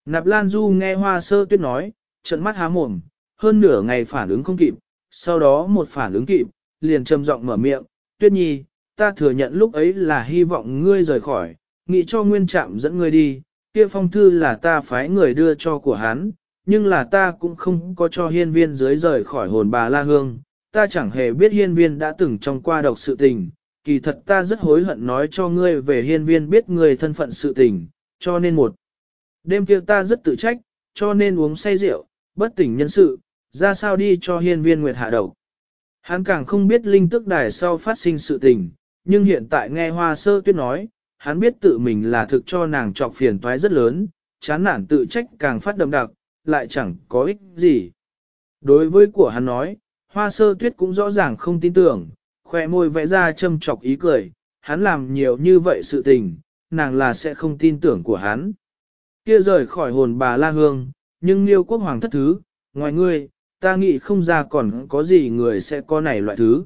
Nạp Lan Du nghe hoa sơ tuyết nói, trận mắt há mồm, hơn nửa ngày phản ứng không kịp, sau đó một phản ứng kịp, liền trầm giọng mở miệng, tuyết nhi, ta thừa nhận lúc ấy là hy vọng ngươi rời khỏi, nghĩ cho nguyên trạm dẫn ngươi đi, kia phong thư là ta phái người đưa cho của hắn, nhưng là ta cũng không có cho hiên viên dưới rời khỏi hồn bà La Hương, ta chẳng hề biết hiên viên đã từng trong qua độc sự tình, kỳ thật ta rất hối hận nói cho ngươi về hiên viên biết ngươi thân phận sự tình, cho nên một đêm kia ta rất tự trách, cho nên uống say rượu, bất tỉnh nhân sự, ra sao đi cho hiên viên nguyệt hạ độc. Hắn càng không biết linh tức đài sau phát sinh sự tình, nhưng hiện tại nghe hoa sơ tuyết nói, hắn biết tự mình là thực cho nàng trọc phiền toái rất lớn, chán nản tự trách càng phát đậm đặc, lại chẳng có ích gì. Đối với của hắn nói, hoa sơ tuyết cũng rõ ràng không tin tưởng, khoe môi vẽ ra châm trọc ý cười, hắn làm nhiều như vậy sự tình, nàng là sẽ không tin tưởng của hắn. Kia rời khỏi hồn bà La Hương, nhưng liêu quốc hoàng thất thứ, ngoài ngươi, ta nghĩ không ra còn có gì người sẽ có này loại thứ.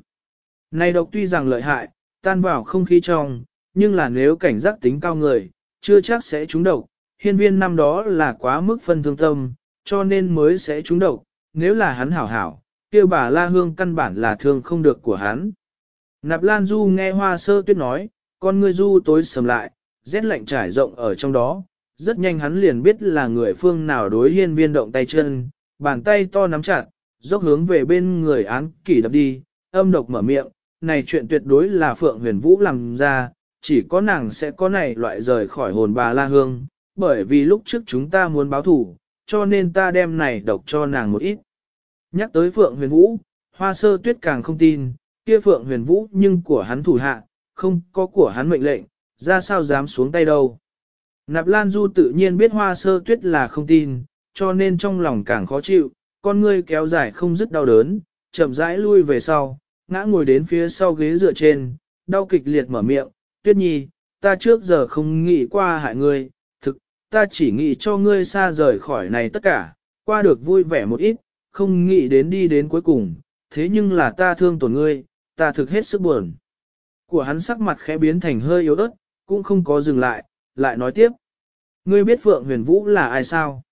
Này độc tuy rằng lợi hại, tan vào không khí trong, nhưng là nếu cảnh giác tính cao người, chưa chắc sẽ trúng độc. Hiên viên năm đó là quá mức phân thương tâm, cho nên mới sẽ trúng độc, nếu là hắn hảo hảo, kia bà La Hương căn bản là thương không được của hắn. Nạp Lan Du nghe hoa sơ tuyết nói, con ngươi Du tối sầm lại, rét lạnh trải rộng ở trong đó, rất nhanh hắn liền biết là người phương nào đối hiên viên động tay chân, bàn tay to nắm chặt, dốc hướng về bên người án kỷ đập đi, âm độc mở miệng, này chuyện tuyệt đối là Phượng Huyền Vũ làm ra, chỉ có nàng sẽ có này loại rời khỏi hồn bà La Hương, bởi vì lúc trước chúng ta muốn báo thủ, cho nên ta đem này độc cho nàng một ít. Nhắc tới Phượng Huyền Vũ, Hoa Sơ Tuyết càng không tin, kia Phượng Huyền Vũ nhưng của hắn thủ hạ, không có của hắn mệnh lệnh, ra sao dám xuống tay đâu. Nạp Lan Du tự nhiên biết Hoa Sơ Tuyết là không tin, cho nên trong lòng càng khó chịu, con ngươi kéo dài không dứt đau đớn, chậm rãi lui về sau, ngã ngồi đến phía sau ghế dựa trên, đau kịch liệt mở miệng, tuyết nhi, ta trước giờ không nghĩ qua hại ngươi, thực, ta chỉ nghĩ cho ngươi xa rời khỏi này tất cả, qua được vui vẻ một ít, không nghĩ đến đi đến cuối cùng, thế nhưng là ta thương tổn ngươi, ta thực hết sức buồn. Của hắn sắc mặt khẽ biến thành hơi yếu ớt, cũng không có dừng lại, lại nói tiếp. Ngươi biết Phượng Huyền Vũ là ai sao?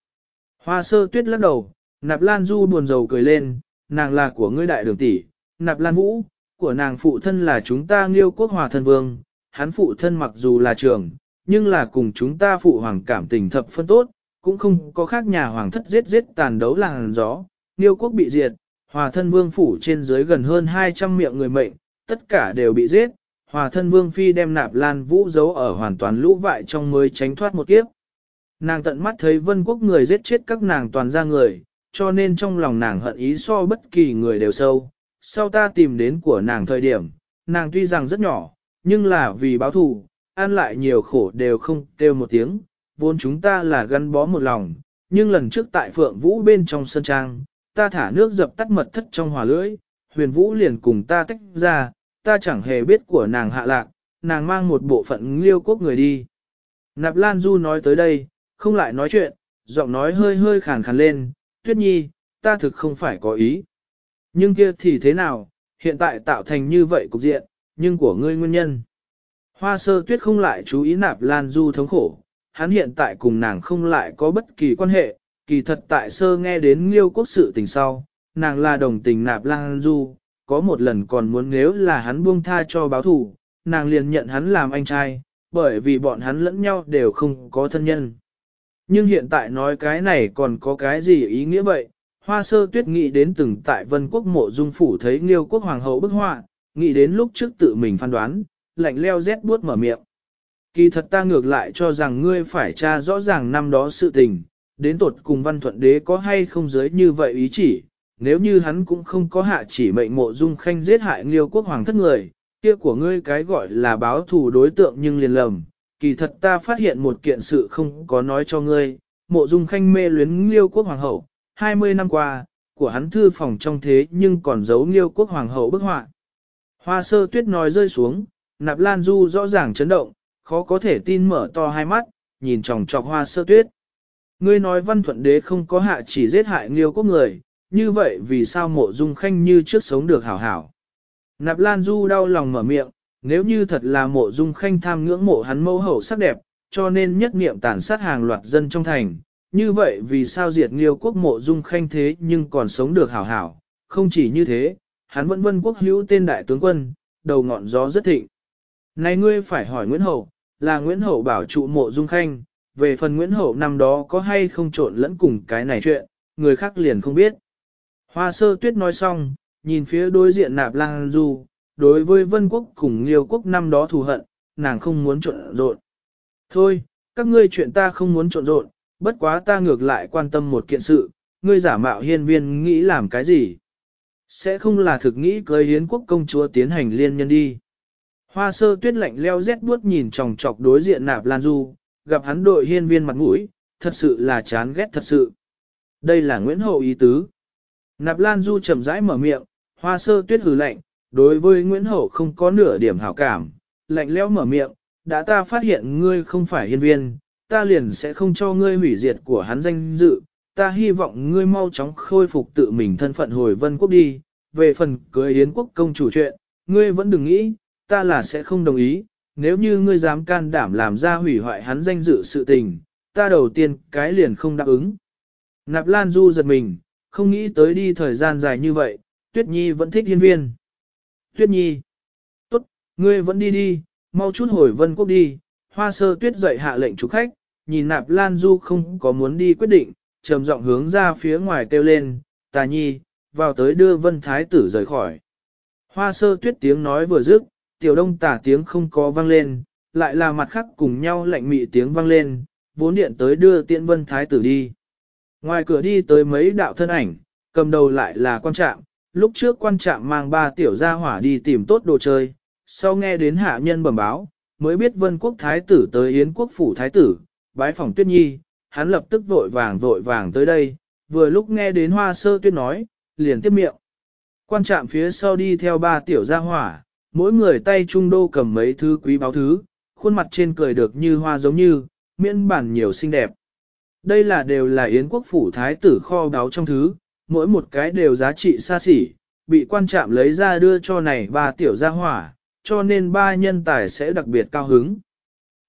Hoa sơ tuyết lắc đầu, Nạp Lan Du buồn rầu cười lên, nàng là của ngươi đại đường tỷ, Nạp Lan Vũ, của nàng phụ thân là chúng ta nghiêu quốc hòa thân vương, hắn phụ thân mặc dù là trưởng, nhưng là cùng chúng ta phụ hoàng cảm tình thập phân tốt, cũng không có khác nhà hoàng thất giết giết tàn đấu làng gió, nghiêu quốc bị diệt, hòa thân vương phủ trên dưới gần hơn 200 miệng người mệnh, tất cả đều bị giết, hòa thân vương phi đem Nạp Lan Vũ giấu ở hoàn toàn lũ vại trong mới tránh thoát một kiếp. Nàng tận mắt thấy vân quốc người giết chết các nàng toàn ra người, cho nên trong lòng nàng hận ý so bất kỳ người đều sâu. Sau ta tìm đến của nàng thời điểm, nàng tuy rằng rất nhỏ, nhưng là vì báo thù, ăn lại nhiều khổ đều không kêu một tiếng, vốn chúng ta là gắn bó một lòng, nhưng lần trước tại Phượng Vũ bên trong sân trang, ta thả nước dập tắt mật thất trong hòa lưỡi, huyền Vũ liền cùng ta tách ra, ta chẳng hề biết của nàng hạ lạc, nàng mang một bộ phận liêu quốc người đi. Nạp Lan Du nói tới đây, không lại nói chuyện, giọng nói hơi hơi khàn khàn lên, tuyết nhi, ta thực không phải có ý. Nhưng kia thì thế nào, hiện tại tạo thành như vậy cục diện, nhưng của ngươi nguyên nhân. Hoa sơ tuyết không lại chú ý nạp lan du thống khổ, hắn hiện tại cùng nàng không lại có bất kỳ quan hệ, kỳ thật tại sơ nghe đến liêu quốc sự tình sau, nàng là đồng tình nạp lan du, có một lần còn muốn nếu là hắn buông tha cho báo thủ, nàng liền nhận hắn làm anh trai, bởi vì bọn hắn lẫn nhau đều không có thân nhân. Nhưng hiện tại nói cái này còn có cái gì ý nghĩa vậy? Hoa sơ tuyết nghĩ đến từng tại vân quốc mộ dung phủ thấy liêu quốc hoàng hậu bức họa, nghĩ đến lúc trước tự mình phán đoán, lạnh leo rét buốt mở miệng. Kỳ thật ta ngược lại cho rằng ngươi phải tra rõ ràng năm đó sự tình, đến tột cùng văn thuận đế có hay không giới như vậy ý chỉ, nếu như hắn cũng không có hạ chỉ mệnh mộ dung khanh giết hại liêu quốc hoàng thất người, kia của ngươi cái gọi là báo thù đối tượng nhưng liền lầm. Kỳ thật ta phát hiện một kiện sự không có nói cho ngươi, mộ dung khanh mê luyến liêu quốc hoàng hậu, 20 năm qua, của hắn thư phòng trong thế nhưng còn giấu liêu quốc hoàng hậu bức họa. Hoa sơ tuyết nói rơi xuống, nạp lan du rõ ràng chấn động, khó có thể tin mở to hai mắt, nhìn tròng trọc hoa sơ tuyết. Ngươi nói văn thuận đế không có hạ chỉ giết hại liêu quốc người, như vậy vì sao mộ dung khanh như trước sống được hảo hảo. Nạp Lan Du đau lòng mở miệng, nếu như thật là mộ dung khanh tham ngưỡng mộ hắn mẫu hậu sắc đẹp, cho nên nhất niệm tàn sát hàng loạt dân trong thành, như vậy vì sao diệt nghiêu quốc mộ dung khanh thế nhưng còn sống được hảo hảo, không chỉ như thế, hắn vẫn vân quốc hữu tên đại tướng quân, đầu ngọn gió rất thịnh. Này ngươi phải hỏi Nguyễn Hậu, là Nguyễn Hậu bảo trụ mộ dung khanh, về phần Nguyễn Hậu năm đó có hay không trộn lẫn cùng cái này chuyện, người khác liền không biết. Hoa sơ tuyết nói xong, nhìn phía đối diện nạp lang du, đối với vân quốc cùng liêu quốc năm đó thù hận, nàng không muốn trộn rộn. Thôi, các ngươi chuyện ta không muốn trộn rộn, bất quá ta ngược lại quan tâm một kiện sự, ngươi giả mạo hiên viên nghĩ làm cái gì? Sẽ không là thực nghĩ cưới hiến quốc công chúa tiến hành liên nhân đi. Hoa sơ tuyết lạnh leo rét buốt nhìn tròng trọc đối diện nạp lan du, gặp hắn đội hiên viên mặt mũi, thật sự là chán ghét thật sự. Đây là Nguyễn Hậu ý tứ. Nạp lan du chậm rãi mở miệng, hoa sơ tuyết hừ lạnh, đối với Nguyễn Hậu không có nửa điểm hảo cảm, lạnh leo mở miệng, đã ta phát hiện ngươi không phải hiên viên, ta liền sẽ không cho ngươi hủy diệt của hắn danh dự, ta hy vọng ngươi mau chóng khôi phục tự mình thân phận hồi vân quốc đi, về phần cưới yến quốc công chủ chuyện, ngươi vẫn đừng nghĩ, ta là sẽ không đồng ý, nếu như ngươi dám can đảm làm ra hủy hoại hắn danh dự sự tình, ta đầu tiên cái liền không đáp ứng. Nạp Lan Du giật mình, không nghĩ tới đi thời gian dài như vậy, Tuyết Nhi vẫn thích hiên viên. Tuyết Nhi, tốt, ngươi vẫn đi đi, mau chút hồi vân quốc đi. Hoa sơ tuyết dậy hạ lệnh chủ khách, nhìn nạp Lan Du không có muốn đi quyết định, trầm giọng hướng ra phía ngoài kêu lên, tà nhi, vào tới đưa vân thái tử rời khỏi. Hoa sơ tuyết tiếng nói vừa dứt, tiểu đông Tả tiếng không có vang lên, lại là mặt khác cùng nhau lạnh mị tiếng vang lên, vốn điện tới đưa tiện vân thái tử đi. Ngoài cửa đi tới mấy đạo thân ảnh, cầm đầu lại là quan trạm, lúc trước quan trạm mang ba tiểu gia hỏa đi tìm tốt đồ chơi, sau nghe đến hạ nhân bẩm báo, mới biết vân quốc thái tử tới yến quốc phủ thái tử, bái phòng tuyết nhi, hắn lập tức vội vàng vội vàng tới đây, vừa lúc nghe đến hoa sơ tuyết nói, liền tiếp miệng. Quan trạm phía sau đi theo ba tiểu gia hỏa, mỗi người tay trung đô cầm mấy thứ quý báu thứ, khuôn mặt trên cười được như hoa giống như, miễn bản nhiều xinh đẹp. Đây là đều là Yến quốc phủ thái tử kho báo trong thứ, mỗi một cái đều giá trị xa xỉ, bị quan trạm lấy ra đưa cho này ba tiểu gia hỏa, cho nên ba nhân tài sẽ đặc biệt cao hứng.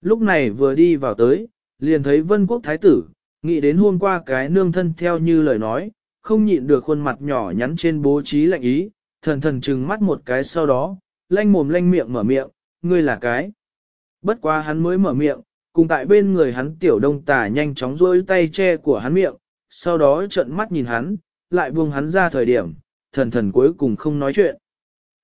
Lúc này vừa đi vào tới, liền thấy vân quốc thái tử, nghĩ đến hôm qua cái nương thân theo như lời nói, không nhịn được khuôn mặt nhỏ nhắn trên bố trí lạnh ý, thần thần trừng mắt một cái sau đó, lanh mồm lanh miệng mở miệng, ngươi là cái. Bất quá hắn mới mở miệng, cùng tại bên người hắn tiểu đông tà nhanh chóng rôi tay che của hắn miệng, sau đó trợn mắt nhìn hắn, lại buông hắn ra thời điểm, thần thần cuối cùng không nói chuyện.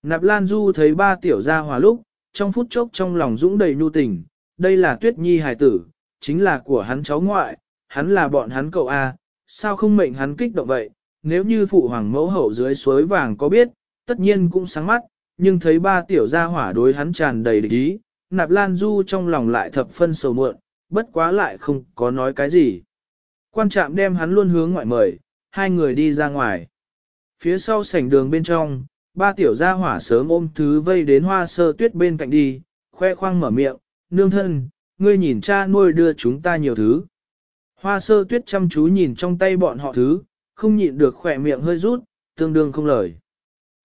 Nạp Lan Du thấy ba tiểu gia hòa lúc, trong phút chốc trong lòng dũng đầy nhu tình, đây là tuyết nhi hài tử, chính là của hắn cháu ngoại, hắn là bọn hắn cậu A, sao không mệnh hắn kích động vậy, nếu như phụ hoàng mẫu hậu dưới suối vàng có biết, tất nhiên cũng sáng mắt, nhưng thấy ba tiểu gia hỏa đối hắn tràn đầy địch ý, nạp lan du trong lòng lại thập phân sầu muộn, bất quá lại không có nói cái gì. Quan trạm đem hắn luôn hướng ngoại mời, hai người đi ra ngoài. Phía sau sảnh đường bên trong, ba tiểu gia hỏa sớm ôm thứ vây đến hoa sơ tuyết bên cạnh đi, khoe khoang mở miệng, nương thân, ngươi nhìn cha nuôi đưa chúng ta nhiều thứ. Hoa sơ tuyết chăm chú nhìn trong tay bọn họ thứ, không nhịn được khỏe miệng hơi rút, tương đương không lời.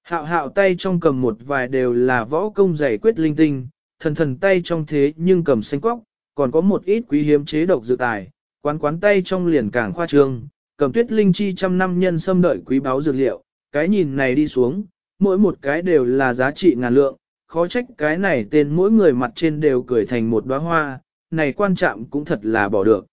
Hạo hạo tay trong cầm một vài đều là võ công giải quyết linh tinh, thần thần tay trong thế nhưng cầm xanh quóc, còn có một ít quý hiếm chế độc dự tài, quán quán tay trong liền càng khoa trương, cầm tuyết linh chi trăm năm nhân xâm đợi quý báo dược liệu, cái nhìn này đi xuống, mỗi một cái đều là giá trị ngàn lượng, khó trách cái này tên mỗi người mặt trên đều cười thành một đóa hoa, này quan trọng cũng thật là bỏ được.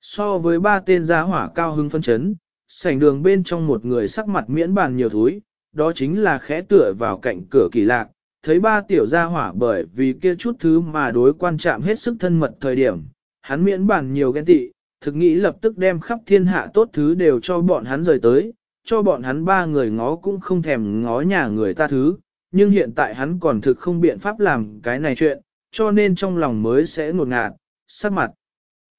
So với ba tên giá hỏa cao hưng phân chấn, sảnh đường bên trong một người sắc mặt miễn bàn nhiều thúi, đó chính là khẽ tựa vào cạnh cửa kỳ lạc, thấy ba tiểu gia hỏa bởi vì kia chút thứ mà đối quan chạm hết sức thân mật thời điểm, hắn miễn bàn nhiều ghen tị, thực nghĩ lập tức đem khắp thiên hạ tốt thứ đều cho bọn hắn rời tới, cho bọn hắn ba người ngó cũng không thèm ngó nhà người ta thứ, nhưng hiện tại hắn còn thực không biện pháp làm cái này chuyện, cho nên trong lòng mới sẽ ngột ngạt, sắc mặt.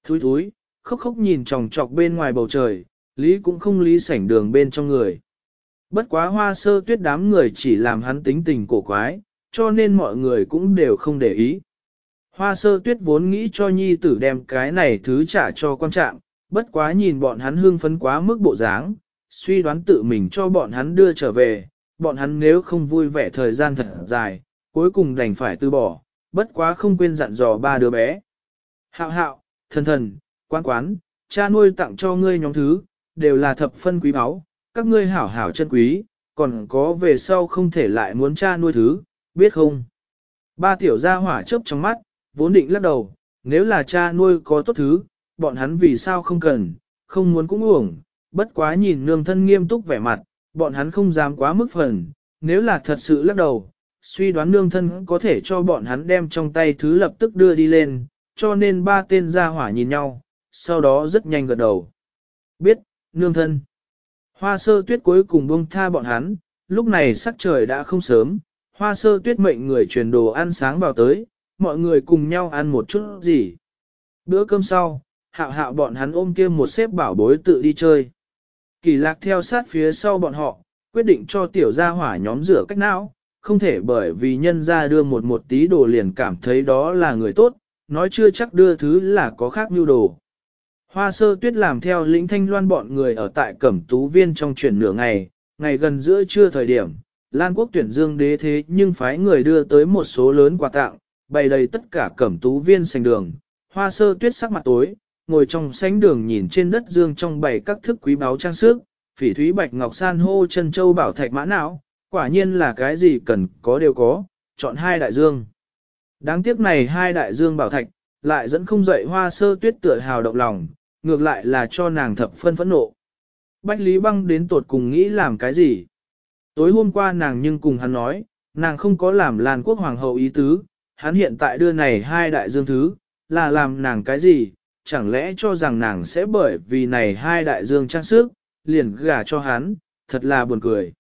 Thúi thúi, khóc khóc nhìn tròng trọc bên ngoài bầu trời, lý cũng không lý sảnh đường bên trong người. Bất quá hoa sơ tuyết đám người chỉ làm hắn tính tình cổ quái, cho nên mọi người cũng đều không để ý. Hoa sơ tuyết vốn nghĩ cho nhi tử đem cái này thứ trả cho quan trạng, bất quá nhìn bọn hắn hương phấn quá mức bộ dáng, suy đoán tự mình cho bọn hắn đưa trở về, bọn hắn nếu không vui vẻ thời gian thật dài, cuối cùng đành phải từ bỏ, bất quá không quên dặn dò ba đứa bé. Hạo hạo, thần thần, quán quán, cha nuôi tặng cho ngươi nhóm thứ, đều là thập phân quý báu, các ngươi hảo hảo chân quý, còn có về sau không thể lại muốn cha nuôi thứ, biết không? Ba tiểu gia hỏa chớp trong mắt, vốn định lắc đầu, nếu là cha nuôi có tốt thứ, bọn hắn vì sao không cần, không muốn cũng uổng, bất quá nhìn nương thân nghiêm túc vẻ mặt, bọn hắn không dám quá mức phần, nếu là thật sự lắc đầu, suy đoán nương thân có thể cho bọn hắn đem trong tay thứ lập tức đưa đi lên, cho nên ba tên gia hỏa nhìn nhau, sau đó rất nhanh gật đầu. Biết, nương thân. Hoa sơ tuyết cuối cùng buông tha bọn hắn, lúc này sắc trời đã không sớm, hoa sơ tuyết mệnh người truyền đồ ăn sáng vào tới, mọi người cùng nhau ăn một chút gì. Bữa cơm sau, hạo hạo bọn hắn ôm kia một xếp bảo bối tự đi chơi. Kỳ lạc theo sát phía sau bọn họ, quyết định cho tiểu gia hỏa nhóm rửa cách não, không thể bởi vì nhân ra đưa một một tí đồ liền cảm thấy đó là người tốt, nói chưa chắc đưa thứ là có khác mưu đồ. Hoa sơ tuyết làm theo lĩnh thanh loan bọn người ở tại cẩm tú viên trong chuyển nửa ngày, ngày gần giữa trưa thời điểm, Lan quốc tuyển dương đế thế nhưng phái người đưa tới một số lớn quà tặng, bày đầy tất cả cẩm tú viên sành đường. Hoa sơ tuyết sắc mặt tối, ngồi trong sánh đường nhìn trên đất dương trong bày các thức quý báu trang sức, phỉ thúy bạch ngọc san hô chân châu bảo thạch mã não, quả nhiên là cái gì cần có đều có, chọn hai đại dương. Đáng tiếc này hai đại dương bảo thạch, lại dẫn không dậy hoa sơ tuyết tựa hào động lòng, ngược lại là cho nàng thập phân phẫn nộ. Bách Lý Băng đến tột cùng nghĩ làm cái gì? Tối hôm qua nàng nhưng cùng hắn nói, nàng không có làm làn quốc hoàng hậu ý tứ, hắn hiện tại đưa này hai đại dương thứ, là làm nàng cái gì? Chẳng lẽ cho rằng nàng sẽ bởi vì này hai đại dương trang sức, liền gả cho hắn, thật là buồn cười.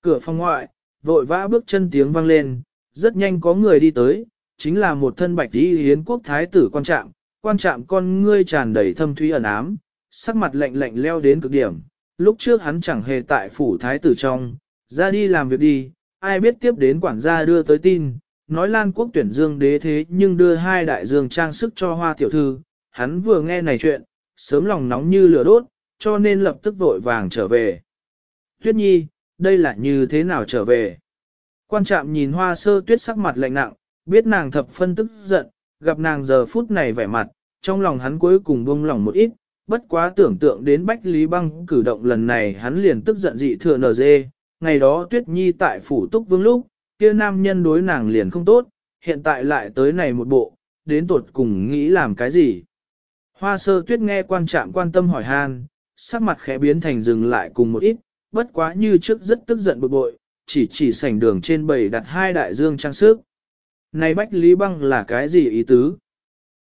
Cửa phòng ngoại, vội vã bước chân tiếng vang lên, rất nhanh có người đi tới, chính là một thân bạch y hiến quốc thái tử quan trạm, quan trạm con ngươi tràn đầy thâm thúy ẩn ám, sắc mặt lạnh lạnh leo đến cực điểm. Lúc trước hắn chẳng hề tại phủ thái tử trong, ra đi làm việc đi, ai biết tiếp đến quản gia đưa tới tin, nói Lan quốc tuyển dương đế thế nhưng đưa hai đại dương trang sức cho hoa tiểu thư, hắn vừa nghe này chuyện, sớm lòng nóng như lửa đốt, cho nên lập tức vội vàng trở về. Tuyết nhi, đây là như thế nào trở về? Quan trạm nhìn hoa sơ tuyết sắc mặt lạnh nặng, biết nàng thập phân tức giận, gặp nàng giờ phút này vẻ mặt, trong lòng hắn cuối cùng buông lòng một ít, bất quá tưởng tượng đến Bách Lý Băng cử động lần này hắn liền tức giận dị thừa nở dê, ngày đó Tuyết Nhi tại phủ túc vương lúc, kia nam nhân đối nàng liền không tốt, hiện tại lại tới này một bộ, đến tột cùng nghĩ làm cái gì. Hoa sơ tuyết nghe quan trạm quan tâm hỏi han, sắc mặt khẽ biến thành dừng lại cùng một ít, bất quá như trước rất tức giận bực bội, chỉ chỉ sảnh đường trên bầy đặt hai đại dương trang sức. Này Bách Lý Băng là cái gì ý tứ?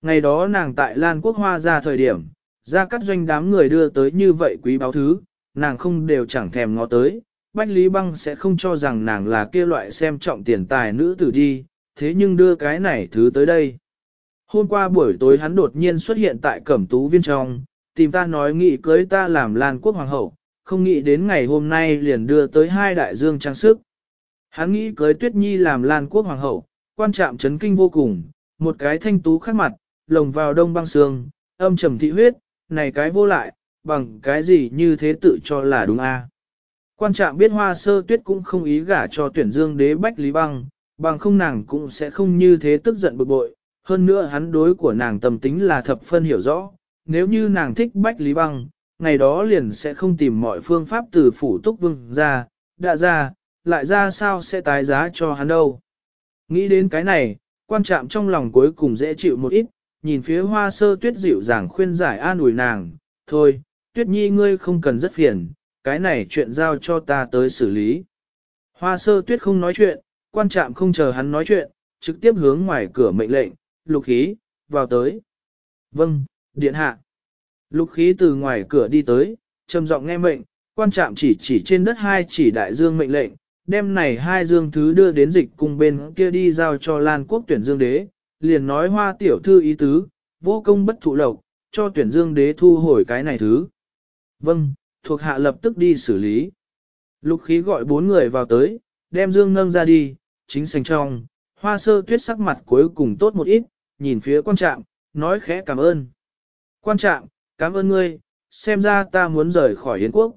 Ngày đó nàng tại Lan Quốc Hoa ra thời điểm, ra cắt doanh đám người đưa tới như vậy quý báo thứ, nàng không đều chẳng thèm ngó tới. Bách Lý Băng sẽ không cho rằng nàng là kia loại xem trọng tiền tài nữ tử đi, thế nhưng đưa cái này thứ tới đây. Hôm qua buổi tối hắn đột nhiên xuất hiện tại Cẩm Tú Viên trong, tìm ta nói nghị cưới ta làm Lan Quốc Hoàng hậu, không nghĩ đến ngày hôm nay liền đưa tới hai đại dương trang sức. Hắn nghĩ cưới Tuyết Nhi làm Lan Quốc Hoàng hậu, quan trạm chấn kinh vô cùng, một cái thanh tú khắc mặt, lồng vào đông băng xương, âm trầm thị huyết, này cái vô lại, bằng cái gì như thế tự cho là đúng a? Quan trạm biết hoa sơ tuyết cũng không ý gả cho tuyển dương đế bách lý băng, bằng không nàng cũng sẽ không như thế tức giận bực bội. Hơn nữa hắn đối của nàng tâm tính là thập phân hiểu rõ, nếu như nàng thích bách lý băng, ngày đó liền sẽ không tìm mọi phương pháp từ phủ túc vương ra, đã ra, lại ra sao sẽ tái giá cho hắn đâu. Nghĩ đến cái này, quan trạm trong lòng cuối cùng dễ chịu một ít, nhìn phía hoa sơ tuyết dịu dàng khuyên giải an ủi nàng, thôi, tuyết nhi ngươi không cần rất phiền, cái này chuyện giao cho ta tới xử lý. Hoa sơ tuyết không nói chuyện, quan trạm không chờ hắn nói chuyện, trực tiếp hướng ngoài cửa mệnh lệnh, lục khí, vào tới. Vâng, điện hạ. Lục khí từ ngoài cửa đi tới, trầm giọng nghe mệnh, quan trạm chỉ chỉ trên đất hai chỉ đại dương mệnh lệnh, đem này hai dương thứ đưa đến dịch cùng bên kia đi giao cho Lan quốc tuyển dương đế, liền nói hoa tiểu thư ý tứ, vô công bất thụ lộc, cho tuyển dương đế thu hồi cái này thứ. Vâng, thuộc hạ lập tức đi xử lý. Lục khí gọi bốn người vào tới, đem dương nâng ra đi, chính sành trong, hoa sơ tuyết sắc mặt cuối cùng tốt một ít, nhìn phía quan trạm, nói khẽ cảm ơn. Quan trạm, cảm ơn ngươi, xem ra ta muốn rời khỏi Yến quốc.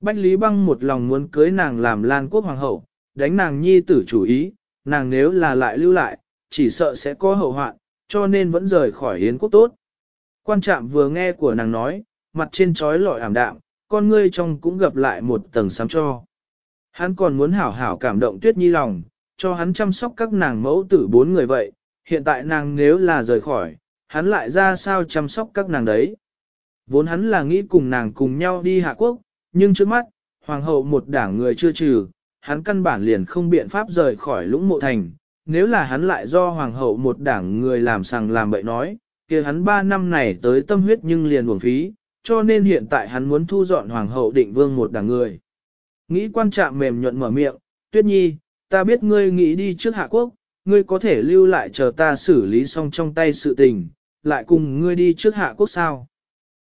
Bách Lý Băng một lòng muốn cưới nàng làm Lan quốc hoàng hậu, đánh nàng nhi tử chủ ý, nàng nếu là lại lưu lại, chỉ sợ sẽ có hậu hoạn, cho nên vẫn rời khỏi Yến quốc tốt. Quan trạm vừa nghe của nàng nói, mặt trên trói lọi ảm đạm, con ngươi trong cũng gặp lại một tầng sám cho. Hắn còn muốn hảo hảo cảm động tuyết nhi lòng, cho hắn chăm sóc các nàng mẫu tử bốn người vậy, hiện tại nàng nếu là rời khỏi, hắn lại ra sao chăm sóc các nàng đấy. Vốn hắn là nghĩ cùng nàng cùng nhau đi hạ quốc, nhưng trước mắt, hoàng hậu một đảng người chưa trừ, hắn căn bản liền không biện pháp rời khỏi lũng mộ thành. Nếu là hắn lại do hoàng hậu một đảng người làm sằng làm bậy nói, kia hắn ba năm này tới tâm huyết nhưng liền uổng phí, cho nên hiện tại hắn muốn thu dọn hoàng hậu định vương một đảng người. Nghĩ quan trạng mềm nhuận mở miệng, tuyết nhi, ta biết ngươi nghĩ đi trước hạ quốc, ngươi có thể lưu lại chờ ta xử lý xong trong tay sự tình, lại cùng ngươi đi trước hạ quốc sao.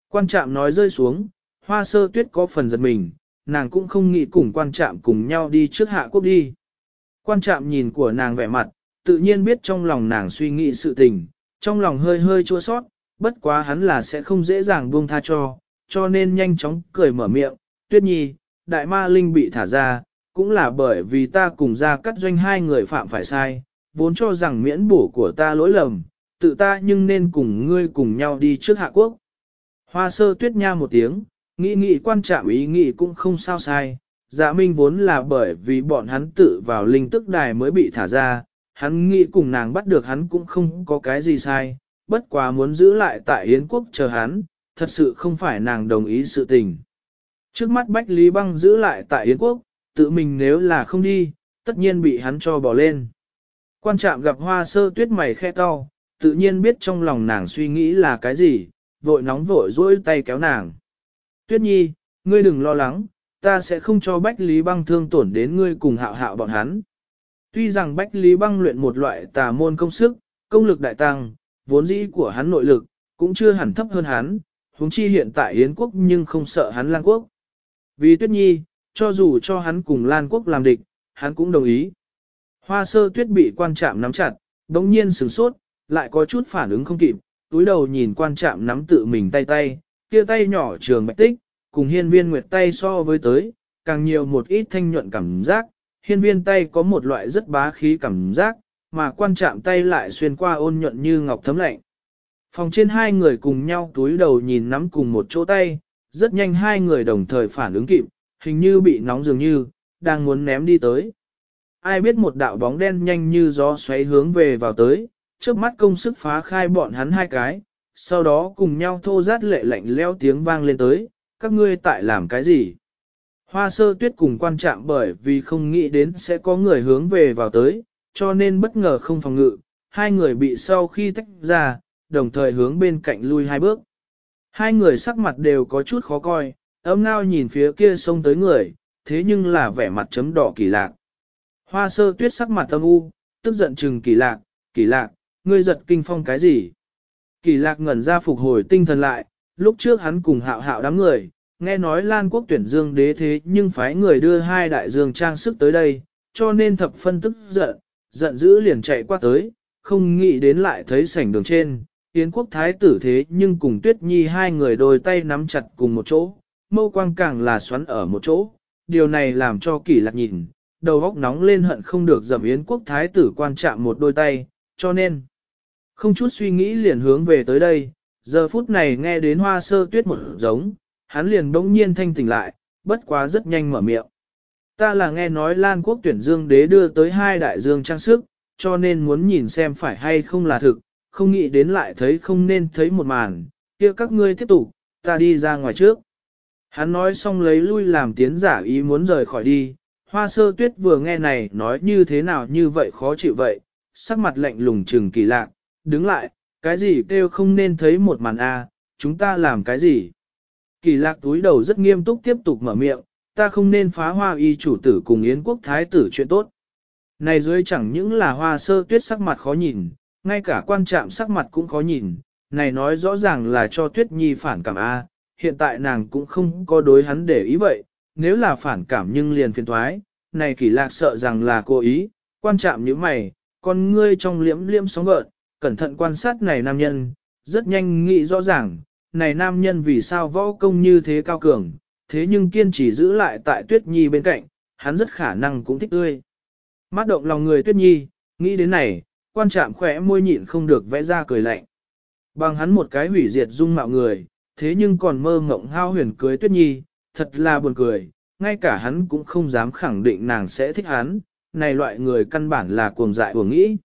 Quan trạm nói rơi xuống, hoa sơ tuyết có phần giật mình, nàng cũng không nghĩ cùng quan trạm cùng nhau đi trước hạ quốc đi. Quan trạm nhìn của nàng vẻ mặt, tự nhiên biết trong lòng nàng suy nghĩ sự tình, trong lòng hơi hơi chua sót, bất quá hắn là sẽ không dễ dàng buông tha cho, cho nên nhanh chóng cười mở miệng, tuyết nhi, đại ma linh bị thả ra, cũng là bởi vì ta cùng ra cắt doanh hai người phạm phải sai, vốn cho rằng miễn bổ của ta lỗi lầm, tự ta nhưng nên cùng ngươi cùng nhau đi trước hạ quốc. Hoa sơ tuyết nha một tiếng, nghĩ nghĩ quan trạm ý nghĩ cũng không sao sai, dạ minh vốn là bởi vì bọn hắn tự vào linh tức đài mới bị thả ra, hắn nghĩ cùng nàng bắt được hắn cũng không có cái gì sai, bất quá muốn giữ lại tại Yến quốc chờ hắn, thật sự không phải nàng đồng ý sự tình. Trước mắt Bách Lý Băng giữ lại tại Yến quốc, tự mình nếu là không đi, tất nhiên bị hắn cho bỏ lên. Quan trạm gặp hoa sơ tuyết mày khe to, tự nhiên biết trong lòng nàng suy nghĩ là cái gì, vội nóng vội dỗi tay kéo nàng. Tuyết nhi, ngươi đừng lo lắng, ta sẽ không cho Bách Lý Băng thương tổn đến ngươi cùng hạo hạo bọn hắn. Tuy rằng Bách Lý Băng luyện một loại tà môn công sức, công lực đại tăng, vốn dĩ của hắn nội lực, cũng chưa hẳn thấp hơn hắn, huống chi hiện tại Yến quốc nhưng không sợ hắn Lan quốc. Vì Tuyết Nhi, cho dù cho hắn cùng Lan quốc làm địch, hắn cũng đồng ý. Hoa sơ tuyết bị quan trạm nắm chặt, đống nhiên sửng sốt, lại có chút phản ứng không kịp, túi đầu nhìn quan trạm nắm tự mình tay tay, kia tay nhỏ trường bạch tích, cùng hiên viên nguyệt tay so với tới, càng nhiều một ít thanh nhuận cảm giác, hiên viên tay có một loại rất bá khí cảm giác, mà quan trạm tay lại xuyên qua ôn nhuận như ngọc thấm lạnh. Phòng trên hai người cùng nhau túi đầu nhìn nắm cùng một chỗ tay, rất nhanh hai người đồng thời phản ứng kịp, hình như bị nóng dường như, đang muốn ném đi tới. Ai biết một đạo bóng đen nhanh như gió xoáy hướng về vào tới, trước mắt công sức phá khai bọn hắn hai cái, sau đó cùng nhau thô rát lệ lạnh leo tiếng vang lên tới, các ngươi tại làm cái gì? Hoa sơ tuyết cùng quan trọng bởi vì không nghĩ đến sẽ có người hướng về vào tới, cho nên bất ngờ không phòng ngự, hai người bị sau khi tách ra, đồng thời hướng bên cạnh lui hai bước. Hai người sắc mặt đều có chút khó coi, ấm ngao nhìn phía kia xông tới người, thế nhưng là vẻ mặt chấm đỏ kỳ lạc. Hoa sơ tuyết sắc mặt âm u, tức giận chừng kỳ lạc, kỳ lạc, ngươi giật kinh phong cái gì? Kỳ lạc ngẩn ra phục hồi tinh thần lại, lúc trước hắn cùng hạo hạo đám người, nghe nói Lan quốc tuyển dương đế thế nhưng phái người đưa hai đại dương trang sức tới đây, cho nên thập phân tức giận, giận dữ liền chạy qua tới, không nghĩ đến lại thấy sảnh đường trên, Yến quốc thái tử thế nhưng cùng Tuyết Nhi hai người đôi tay nắm chặt cùng một chỗ, mâu quang càng là xoắn ở một chỗ, điều này làm cho kỳ lạc nhìn, đầu óc nóng lên hận không được dầm yến quốc thái tử quan chạm một đôi tay, cho nên, không chút suy nghĩ liền hướng về tới đây, giờ phút này nghe đến hoa sơ tuyết một giống, hắn liền bỗng nhiên thanh tỉnh lại, bất quá rất nhanh mở miệng. Ta là nghe nói Lan quốc tuyển dương đế đưa tới hai đại dương trang sức, cho nên muốn nhìn xem phải hay không là thực, không nghĩ đến lại thấy không nên thấy một màn, kia các ngươi tiếp tục, ta đi ra ngoài trước. Hắn nói xong lấy lui làm tiến giả ý muốn rời khỏi đi, hoa sơ tuyết vừa nghe này nói như thế nào như vậy khó chịu vậy, sắc mặt lạnh lùng trừng kỳ lạc, đứng lại, cái gì kêu không nên thấy một màn a, chúng ta làm cái gì. Kỳ lạc túi đầu rất nghiêm túc tiếp tục mở miệng, ta không nên phá hoa y chủ tử cùng yến quốc thái tử chuyện tốt. Này dưới chẳng những là hoa sơ tuyết sắc mặt khó nhìn, ngay cả quan trạm sắc mặt cũng khó nhìn, này nói rõ ràng là cho tuyết nhi phản cảm A, hiện tại nàng cũng không có đối hắn để ý vậy, nếu là phản cảm nhưng liền phiền thoái, này kỳ lạc sợ rằng là cố ý, quan chạm như mày, con ngươi trong liễm liễm sóng gợn, cẩn thận quan sát này nam nhân, rất nhanh nghĩ rõ ràng, này nam nhân vì sao võ công như thế cao cường, thế nhưng kiên trì giữ lại tại tuyết nhi bên cạnh, hắn rất khả năng cũng thích tươi. Mắt động lòng người tuyết nhi, nghĩ đến này, quan trạm khỏe môi nhịn không được vẽ ra cười lạnh. Bằng hắn một cái hủy diệt dung mạo người, thế nhưng còn mơ ngộng hao huyền cưới tuyết nhi, thật là buồn cười, ngay cả hắn cũng không dám khẳng định nàng sẽ thích hắn, này loại người căn bản là cuồng dại cuồng nghĩ.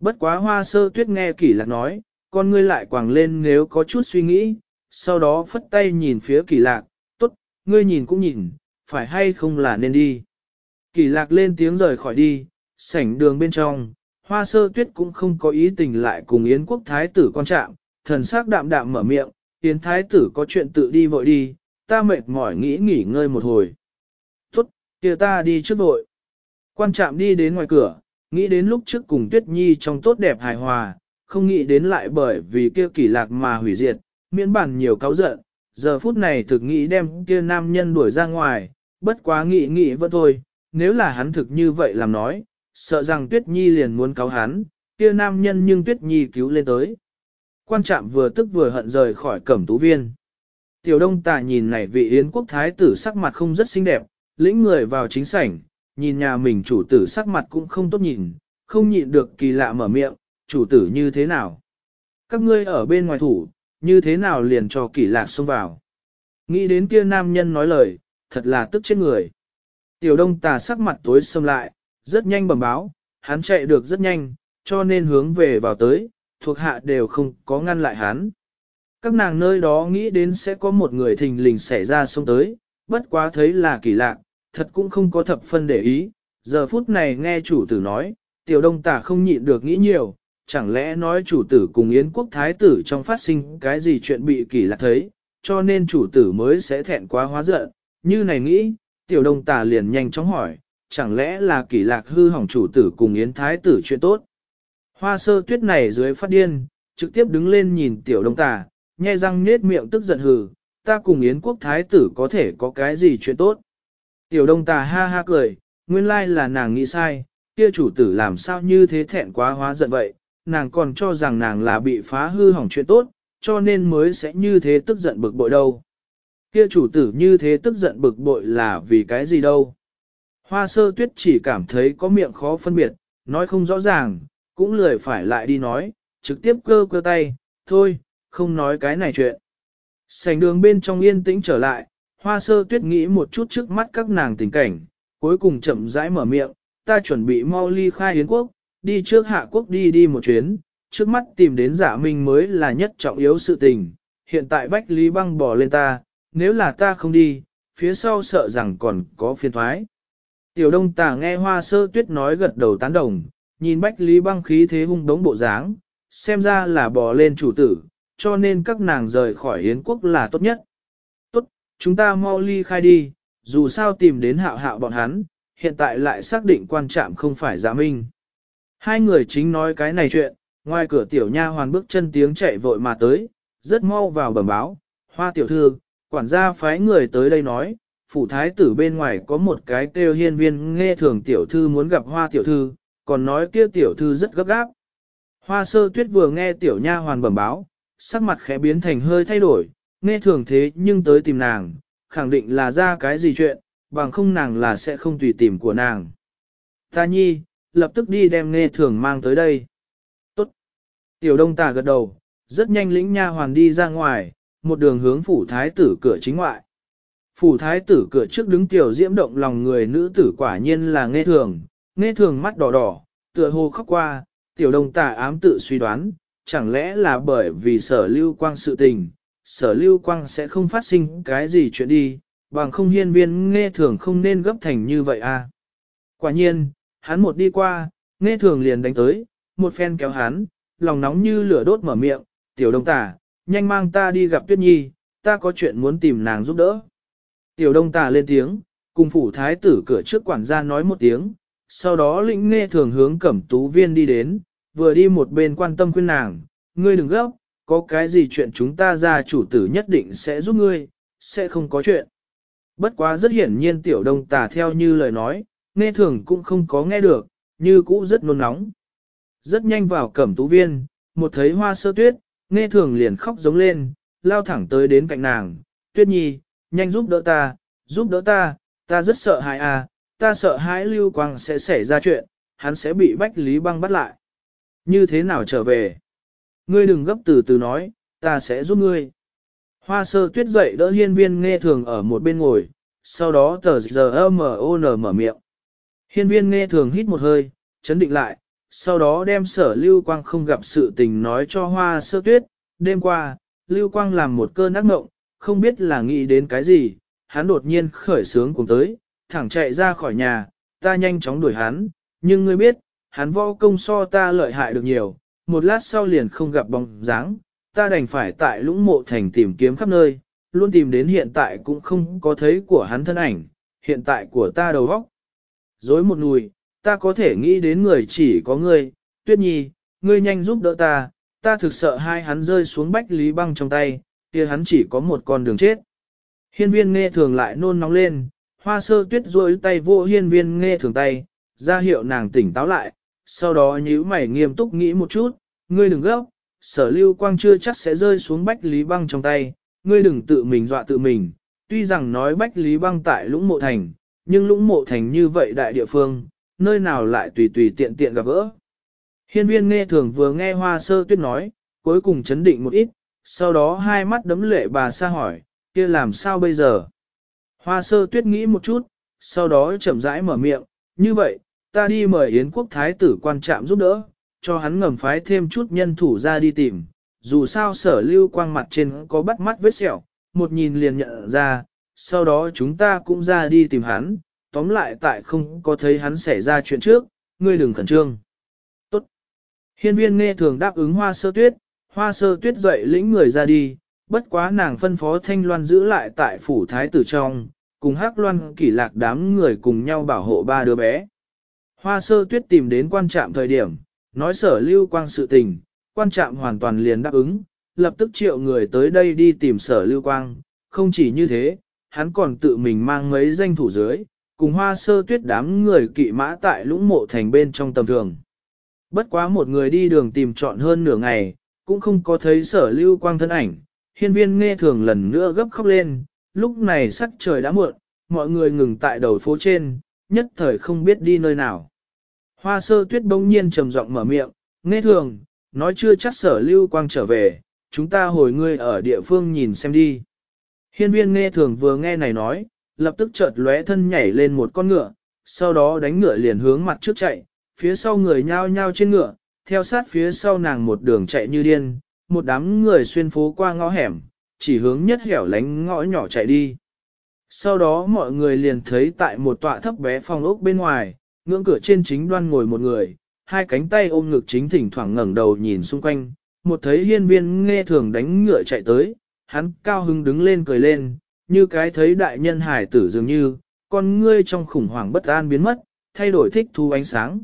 Bất quá hoa sơ tuyết nghe kỷ lạc nói, con ngươi lại quàng lên nếu có chút suy nghĩ, sau đó phất tay nhìn phía kỷ lạc, tốt, ngươi nhìn cũng nhìn, phải hay không là nên đi. Kỷ lạc lên tiếng rời khỏi đi, sảnh đường bên trong, hoa sơ tuyết cũng không có ý tình lại cùng Yến quốc thái tử quan trạng, thần sắc đạm đạm mở miệng, Yến thái tử có chuyện tự đi vội đi, ta mệt mỏi nghĩ nghỉ ngơi một hồi. Tốt, kia ta đi trước vội. Quan trạm đi đến ngoài cửa, nghĩ đến lúc trước cùng Tuyết Nhi trong tốt đẹp hài hòa, không nghĩ đến lại bởi vì kia kỳ lạc mà hủy diệt, miễn bản nhiều cáo giận, giờ phút này thực nghĩ đem kia nam nhân đuổi ra ngoài, bất quá nghĩ nghĩ vẫn thôi, nếu là hắn thực như vậy làm nói, sợ rằng Tuyết Nhi liền muốn cáo hắn, kia nam nhân nhưng Tuyết Nhi cứu lên tới. Quan trạm vừa tức vừa hận rời khỏi cẩm tú viên. Tiểu đông tà nhìn này vị yến quốc thái tử sắc mặt không rất xinh đẹp, lĩnh người vào chính sảnh, nhìn nhà mình chủ tử sắc mặt cũng không tốt nhìn, không nhịn được kỳ lạ mở miệng, chủ tử như thế nào? Các ngươi ở bên ngoài thủ, như thế nào liền cho kỳ lạc xông vào? Nghĩ đến kia nam nhân nói lời, thật là tức chết người. Tiểu đông tà sắc mặt tối xâm lại, rất nhanh bẩm báo, hắn chạy được rất nhanh, cho nên hướng về vào tới, thuộc hạ đều không có ngăn lại hắn. Các nàng nơi đó nghĩ đến sẽ có một người thình lình xảy ra xông tới, bất quá thấy là kỳ lạ, thật cũng không có thập phân để ý, giờ phút này nghe chủ tử nói, tiểu đông tả không nhịn được nghĩ nhiều, chẳng lẽ nói chủ tử cùng Yến quốc thái tử trong phát sinh cái gì chuyện bị kỳ lạ thấy, cho nên chủ tử mới sẽ thẹn quá hóa giận, như này nghĩ, tiểu đông tả liền nhanh chóng hỏi, chẳng lẽ là kỳ lạc hư hỏng chủ tử cùng Yến thái tử chuyện tốt. Hoa sơ tuyết này dưới phát điên, trực tiếp đứng lên nhìn tiểu đông tả, nhe răng nết miệng tức giận hừ, ta cùng Yến quốc thái tử có thể có cái gì chuyện tốt. Tiểu đông tà ha ha cười, nguyên lai là nàng nghĩ sai, kia chủ tử làm sao như thế thẹn quá hóa giận vậy, nàng còn cho rằng nàng là bị phá hư hỏng chuyện tốt, cho nên mới sẽ như thế tức giận bực bội đâu. Kia chủ tử như thế tức giận bực bội là vì cái gì đâu. Hoa sơ tuyết chỉ cảm thấy có miệng khó phân biệt, nói không rõ ràng, cũng lười phải lại đi nói, trực tiếp cơ cơ tay, thôi, không nói cái này chuyện. Sành đường bên trong yên tĩnh trở lại, hoa sơ tuyết nghĩ một chút trước mắt các nàng tình cảnh, cuối cùng chậm rãi mở miệng, ta chuẩn bị mau ly khai Yến quốc, đi trước hạ quốc đi đi một chuyến, trước mắt tìm đến giả minh mới là nhất trọng yếu sự tình, hiện tại bách lý băng bỏ lên ta, nếu là ta không đi, phía sau sợ rằng còn có phiền thoái. Tiểu đông Tả nghe hoa sơ tuyết nói gật đầu tán đồng, nhìn bách lý băng khí thế hung đống bộ dáng, xem ra là bỏ lên chủ tử, cho nên các nàng rời khỏi Yến quốc là tốt nhất. Tốt, chúng ta mau ly khai đi, dù sao tìm đến hạo hạo bọn hắn, hiện tại lại xác định quan trạm không phải giả minh. Hai người chính nói cái này chuyện, ngoài cửa tiểu nha hoàn bước chân tiếng chạy vội mà tới, rất mau vào bẩm báo, hoa tiểu thư, quản gia phái người tới đây nói, phủ thái tử bên ngoài có một cái kêu hiên viên nghe thường tiểu thư muốn gặp hoa tiểu thư, còn nói kia tiểu thư rất gấp gáp. Hoa sơ tuyết vừa nghe tiểu nha hoàn bẩm báo, sắc mặt khẽ biến thành hơi thay đổi, nghe thường thế nhưng tới tìm nàng, khẳng định là ra cái gì chuyện, bằng không nàng là sẽ không tùy tìm của nàng. Ta nhi, lập tức đi đem nghe thường mang tới đây. Tốt. Tiểu đông tà gật đầu, rất nhanh lĩnh nha hoàn đi ra ngoài, một đường hướng phủ thái tử cửa chính ngoại. Phủ thái tử cửa trước đứng tiểu diễm động lòng người nữ tử quả nhiên là nghe thường, nghe thường mắt đỏ đỏ, tựa hồ khóc qua, tiểu đông tà ám tự suy đoán, chẳng lẽ là bởi vì sở lưu quang sự tình, sở lưu quang sẽ không phát sinh cái gì chuyện đi, bằng không hiên viên nghe thường không nên gấp thành như vậy à. Quả nhiên, hắn một đi qua, nghe thường liền đánh tới, một phen kéo hắn, lòng nóng như lửa đốt mở miệng, tiểu đông Tả, nhanh mang ta đi gặp tuyết nhi, ta có chuyện muốn tìm nàng giúp đỡ. Tiểu đông Tả lên tiếng, cùng phủ thái tử cửa trước quản gia nói một tiếng, sau đó lĩnh nghe thường hướng cẩm tú viên đi đến, vừa đi một bên quan tâm khuyên nàng, ngươi đừng gấp, có cái gì chuyện chúng ta ra chủ tử nhất định sẽ giúp ngươi, sẽ không có chuyện. Bất quá rất hiển nhiên tiểu đông tà theo như lời nói, nghe thường cũng không có nghe được, như cũ rất nôn nóng. Rất nhanh vào cẩm tú viên, một thấy hoa sơ tuyết, nghe thường liền khóc giống lên, lao thẳng tới đến cạnh nàng, tuyết nhi, nhanh giúp đỡ ta, giúp đỡ ta, ta rất sợ hãi à, ta sợ hãi lưu quang sẽ xảy ra chuyện, hắn sẽ bị bách lý băng bắt lại. Như thế nào trở về? Ngươi đừng gấp từ từ nói, ta sẽ giúp ngươi. Hoa sơ tuyết dậy đỡ hiên viên nghe thường ở một bên ngồi, sau đó tờ giờ M.O.N mở miệng. Hiên viên nghe thường hít một hơi, chấn định lại, sau đó đem sở Lưu Quang không gặp sự tình nói cho hoa sơ tuyết. Đêm qua, Lưu Quang làm một cơn ác mộng, không biết là nghĩ đến cái gì, hắn đột nhiên khởi sướng cùng tới, thẳng chạy ra khỏi nhà, ta nhanh chóng đuổi hắn, nhưng ngươi biết, hắn võ công so ta lợi hại được nhiều, một lát sau liền không gặp bóng dáng, ta đành phải tại lũng mộ thành tìm kiếm khắp nơi, luôn tìm đến hiện tại cũng không có thấy của hắn thân ảnh, hiện tại của ta đầu vóc. Dối một nùi, ta có thể nghĩ đến người chỉ có ngươi, tuyết nhi, ngươi nhanh giúp đỡ ta, ta thực sợ hai hắn rơi xuống bách lý băng trong tay, kia hắn chỉ có một con đường chết. Hiên viên nghe thường lại nôn nóng lên, hoa sơ tuyết rôi tay vô hiên viên nghe thường tay, ra hiệu nàng tỉnh táo lại, sau đó nhíu mày nghiêm túc nghĩ một chút, ngươi đừng gấp, sở lưu quang chưa chắc sẽ rơi xuống bách lý băng trong tay, ngươi đừng tự mình dọa tự mình, tuy rằng nói bách lý băng tại lũng mộ thành, nhưng lũng mộ thành như vậy đại địa phương, nơi nào lại tùy tùy tiện tiện gặp gỡ. Hiên viên nghe thường vừa nghe hoa sơ tuyết nói, cuối cùng chấn định một ít, sau đó hai mắt đấm lệ bà xa hỏi, kia làm sao bây giờ? Hoa sơ tuyết nghĩ một chút, sau đó chậm rãi mở miệng, như vậy, ta đi mời Yến quốc thái tử quan trạm giúp đỡ, cho hắn ngầm phái thêm chút nhân thủ ra đi tìm. Dù sao sở lưu quang mặt trên có bắt mắt vết sẹo, một nhìn liền nhận ra, sau đó chúng ta cũng ra đi tìm hắn, tóm lại tại không có thấy hắn xảy ra chuyện trước, ngươi đừng khẩn trương. Tốt. Hiên viên nghe thường đáp ứng hoa sơ tuyết, hoa sơ tuyết dậy lĩnh người ra đi, bất quá nàng phân phó thanh loan giữ lại tại phủ thái tử trong, cùng hắc loan kỷ lạc đám người cùng nhau bảo hộ ba đứa bé. Hoa sơ tuyết tìm đến quan trạm thời điểm, nói sở lưu quang sự tình, quan trạm hoàn toàn liền đáp ứng, lập tức triệu người tới đây đi tìm sở lưu quang, không chỉ như thế, hắn còn tự mình mang mấy danh thủ dưới, cùng hoa sơ tuyết đám người kỵ mã tại lũng mộ thành bên trong tầm thường. Bất quá một người đi đường tìm trọn hơn nửa ngày, cũng không có thấy sở lưu quang thân ảnh, hiên viên nghe thường lần nữa gấp khóc lên, lúc này sắc trời đã muộn, mọi người ngừng tại đầu phố trên, nhất thời không biết đi nơi nào. Hoa sơ tuyết bỗng nhiên trầm giọng mở miệng, nghe thường, nói chưa chắc sở lưu quang trở về, chúng ta hồi ngươi ở địa phương nhìn xem đi. Hiên viên nghe thường vừa nghe này nói, lập tức chợt lóe thân nhảy lên một con ngựa, sau đó đánh ngựa liền hướng mặt trước chạy, phía sau người nhao nhao trên ngựa, theo sát phía sau nàng một đường chạy như điên, một đám người xuyên phố qua ngõ hẻm, chỉ hướng nhất hẻo lánh ngõ nhỏ chạy đi. Sau đó mọi người liền thấy tại một tọa thấp bé phòng ốc bên ngoài, ngưỡng cửa trên chính đoan ngồi một người, hai cánh tay ôm ngực chính thỉnh thoảng ngẩng đầu nhìn xung quanh, một thấy hiên viên nghe thường đánh ngựa chạy tới, hắn cao hứng đứng lên cười lên, như cái thấy đại nhân hải tử dường như, con ngươi trong khủng hoảng bất an biến mất, thay đổi thích thu ánh sáng.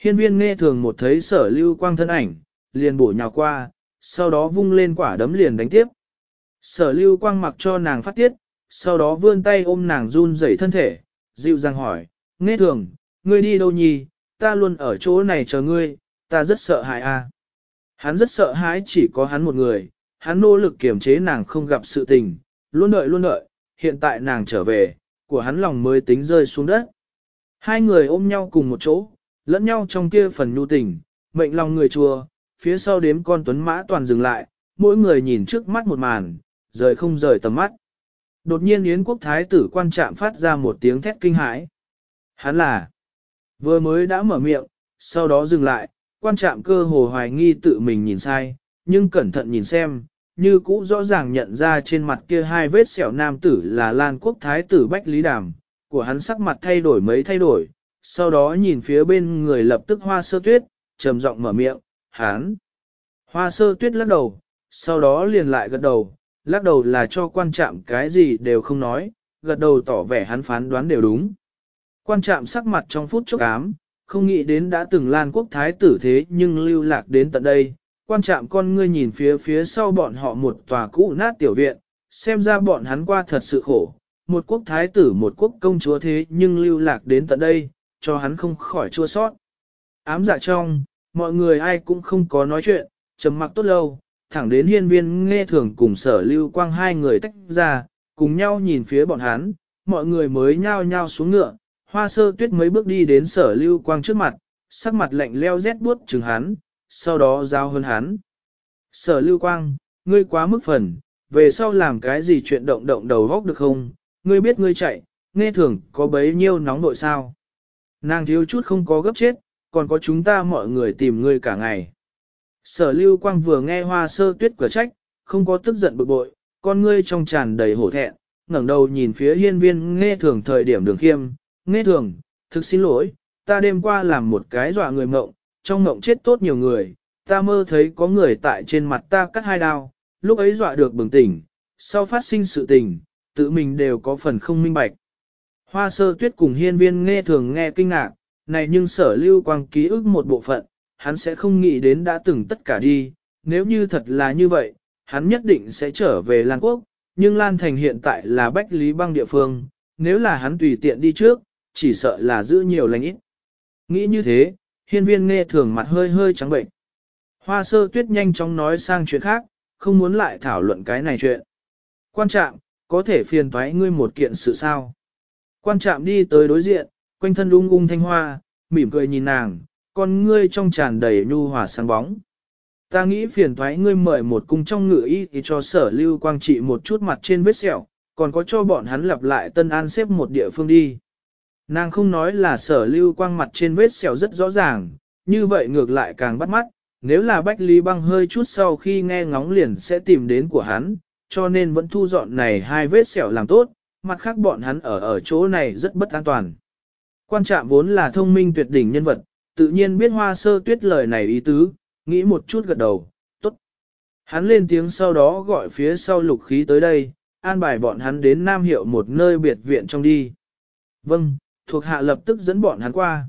Hiên viên nghe thường một thấy sở lưu quang thân ảnh, liền bổ nhào qua, sau đó vung lên quả đấm liền đánh tiếp. Sở lưu quang mặc cho nàng phát tiết, sau đó vươn tay ôm nàng run rẩy thân thể, dịu dàng hỏi, nghe thường, ngươi đi đâu nhì, ta luôn ở chỗ này chờ ngươi, ta rất sợ hãi a. À. Hắn rất sợ hãi chỉ có hắn một người, hắn nỗ lực kiềm chế nàng không gặp sự tình, luôn đợi luôn đợi, hiện tại nàng trở về, của hắn lòng mới tính rơi xuống đất. Hai người ôm nhau cùng một chỗ, lẫn nhau trong kia phần nhu tình, mệnh lòng người chùa, phía sau đếm con tuấn mã toàn dừng lại, mỗi người nhìn trước mắt một màn, rời không rời tầm mắt. Đột nhiên Yến quốc thái tử quan trạm phát ra một tiếng thét kinh hãi. Hắn là, vừa mới đã mở miệng, sau đó dừng lại, quan trạm cơ hồ hoài nghi tự mình nhìn sai, nhưng cẩn thận nhìn xem, như cũ rõ ràng nhận ra trên mặt kia hai vết sẹo nam tử là Lan quốc thái tử Bách Lý Đàm, của hắn sắc mặt thay đổi mấy thay đổi, sau đó nhìn phía bên người lập tức hoa sơ tuyết, trầm giọng mở miệng, hắn. Hoa sơ tuyết lắc đầu, sau đó liền lại gật đầu, lắc đầu là cho quan trạm cái gì đều không nói, gật đầu tỏ vẻ hắn phán đoán đều đúng. Quan trạm sắc mặt trong phút chốc ám, không nghĩ đến đã từng lan quốc thái tử thế nhưng lưu lạc đến tận đây. Quan trạm con ngươi nhìn phía phía sau bọn họ một tòa cũ nát tiểu viện, xem ra bọn hắn qua thật sự khổ. Một quốc thái tử một quốc công chúa thế nhưng lưu lạc đến tận đây, cho hắn không khỏi chua sót. Ám dạ trong, mọi người ai cũng không có nói chuyện, trầm mặc tốt lâu, thẳng đến hiên viên nghe thường cùng sở lưu quang hai người tách ra, cùng nhau nhìn phía bọn hắn, mọi người mới nhao nhao xuống ngựa, hoa sơ tuyết mấy bước đi đến sở lưu quang trước mặt, sắc mặt lạnh leo rét buốt chừng hắn, sau đó giao hơn hắn. Sở lưu quang, ngươi quá mức phần, về sau làm cái gì chuyện động động đầu góc được không, ngươi biết ngươi chạy, nghe thường có bấy nhiêu nóng nội sao. Nàng thiếu chút không có gấp chết, còn có chúng ta mọi người tìm ngươi cả ngày. Sở lưu quang vừa nghe hoa sơ tuyết cửa trách, không có tức giận bực bội, con ngươi trong tràn đầy hổ thẹn, ngẩng đầu nhìn phía hiên viên nghe thường thời điểm đường khiêm, nghe thường, thực xin lỗi, ta đêm qua làm một cái dọa người mộng, trong mộng chết tốt nhiều người, ta mơ thấy có người tại trên mặt ta cắt hai đao, lúc ấy dọa được bừng tỉnh, sau phát sinh sự tình, tự mình đều có phần không minh bạch. Hoa sơ tuyết cùng hiên viên nghe thường nghe kinh ngạc, này nhưng sở lưu quang ký ức một bộ phận, hắn sẽ không nghĩ đến đã từng tất cả đi, nếu như thật là như vậy, hắn nhất định sẽ trở về Lan Quốc, nhưng Lan Thành hiện tại là Bách Lý bang địa phương, nếu là hắn tùy tiện đi trước, chỉ sợ là giữ nhiều lành ít. Nghĩ như thế, hiên viên nghe thường mặt hơi hơi trắng bệnh. Hoa sơ tuyết nhanh chóng nói sang chuyện khác, không muốn lại thảo luận cái này chuyện. Quan trạm, có thể phiền thoái ngươi một kiện sự sao. Quan trạm đi tới đối diện, quanh thân ung ung thanh hoa, mỉm cười nhìn nàng, con ngươi trong tràn đầy nhu hòa sáng bóng. Ta nghĩ phiền thoái ngươi mời một cung trong ngự y thì cho sở lưu quang trị một chút mặt trên vết sẹo, còn có cho bọn hắn lặp lại tân an xếp một địa phương đi. Nàng không nói là sở lưu quang mặt trên vết sẹo rất rõ ràng, như vậy ngược lại càng bắt mắt, nếu là Bách Lý băng hơi chút sau khi nghe ngóng liền sẽ tìm đến của hắn, cho nên vẫn thu dọn này hai vết sẹo làm tốt, mặt khác bọn hắn ở ở chỗ này rất bất an toàn. Quan trạm vốn là thông minh tuyệt đỉnh nhân vật, tự nhiên biết hoa sơ tuyết lời này ý tứ, nghĩ một chút gật đầu, tốt. Hắn lên tiếng sau đó gọi phía sau lục khí tới đây, an bài bọn hắn đến Nam Hiệu một nơi biệt viện trong đi. Vâng, thuộc hạ lập tức dẫn bọn hắn qua.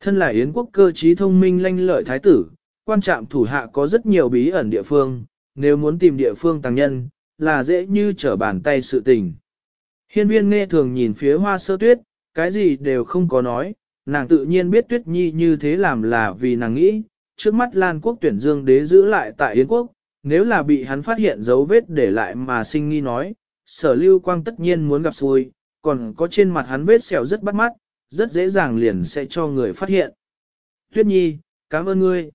Thân là Yến quốc cơ trí thông minh lanh lợi thái tử, quan trạm thủ hạ có rất nhiều bí ẩn địa phương, nếu muốn tìm địa phương tăng nhân, là dễ như trở bàn tay sự tình. Hiên viên nghe thường nhìn phía hoa sơ tuyết, cái gì đều không có nói, nàng tự nhiên biết tuyết nhi như thế làm là vì nàng nghĩ, trước mắt Lan quốc tuyển dương đế giữ lại tại Yến quốc, nếu là bị hắn phát hiện dấu vết để lại mà sinh nghi nói, sở lưu quang tất nhiên muốn gặp xui, còn có trên mặt hắn vết sẹo rất bắt mắt, rất dễ dàng liền sẽ cho người phát hiện. Tuyết nhi, cảm ơn ngươi.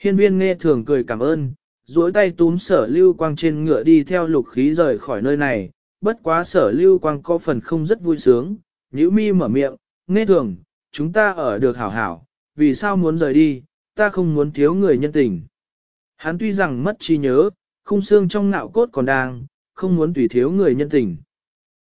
Hiên viên nghe thường cười cảm ơn, duỗi tay túm sở lưu quang trên ngựa đi theo lục khí rời khỏi nơi này, bất quá sở lưu quang có phần không rất vui sướng, nhữ mi mở miệng, nghe thường, chúng ta ở được hảo hảo, vì sao muốn rời đi, ta không muốn thiếu người nhân tình. Hắn tuy rằng mất trí nhớ, khung xương trong nạo cốt còn đang, không muốn tùy thiếu người nhân tình.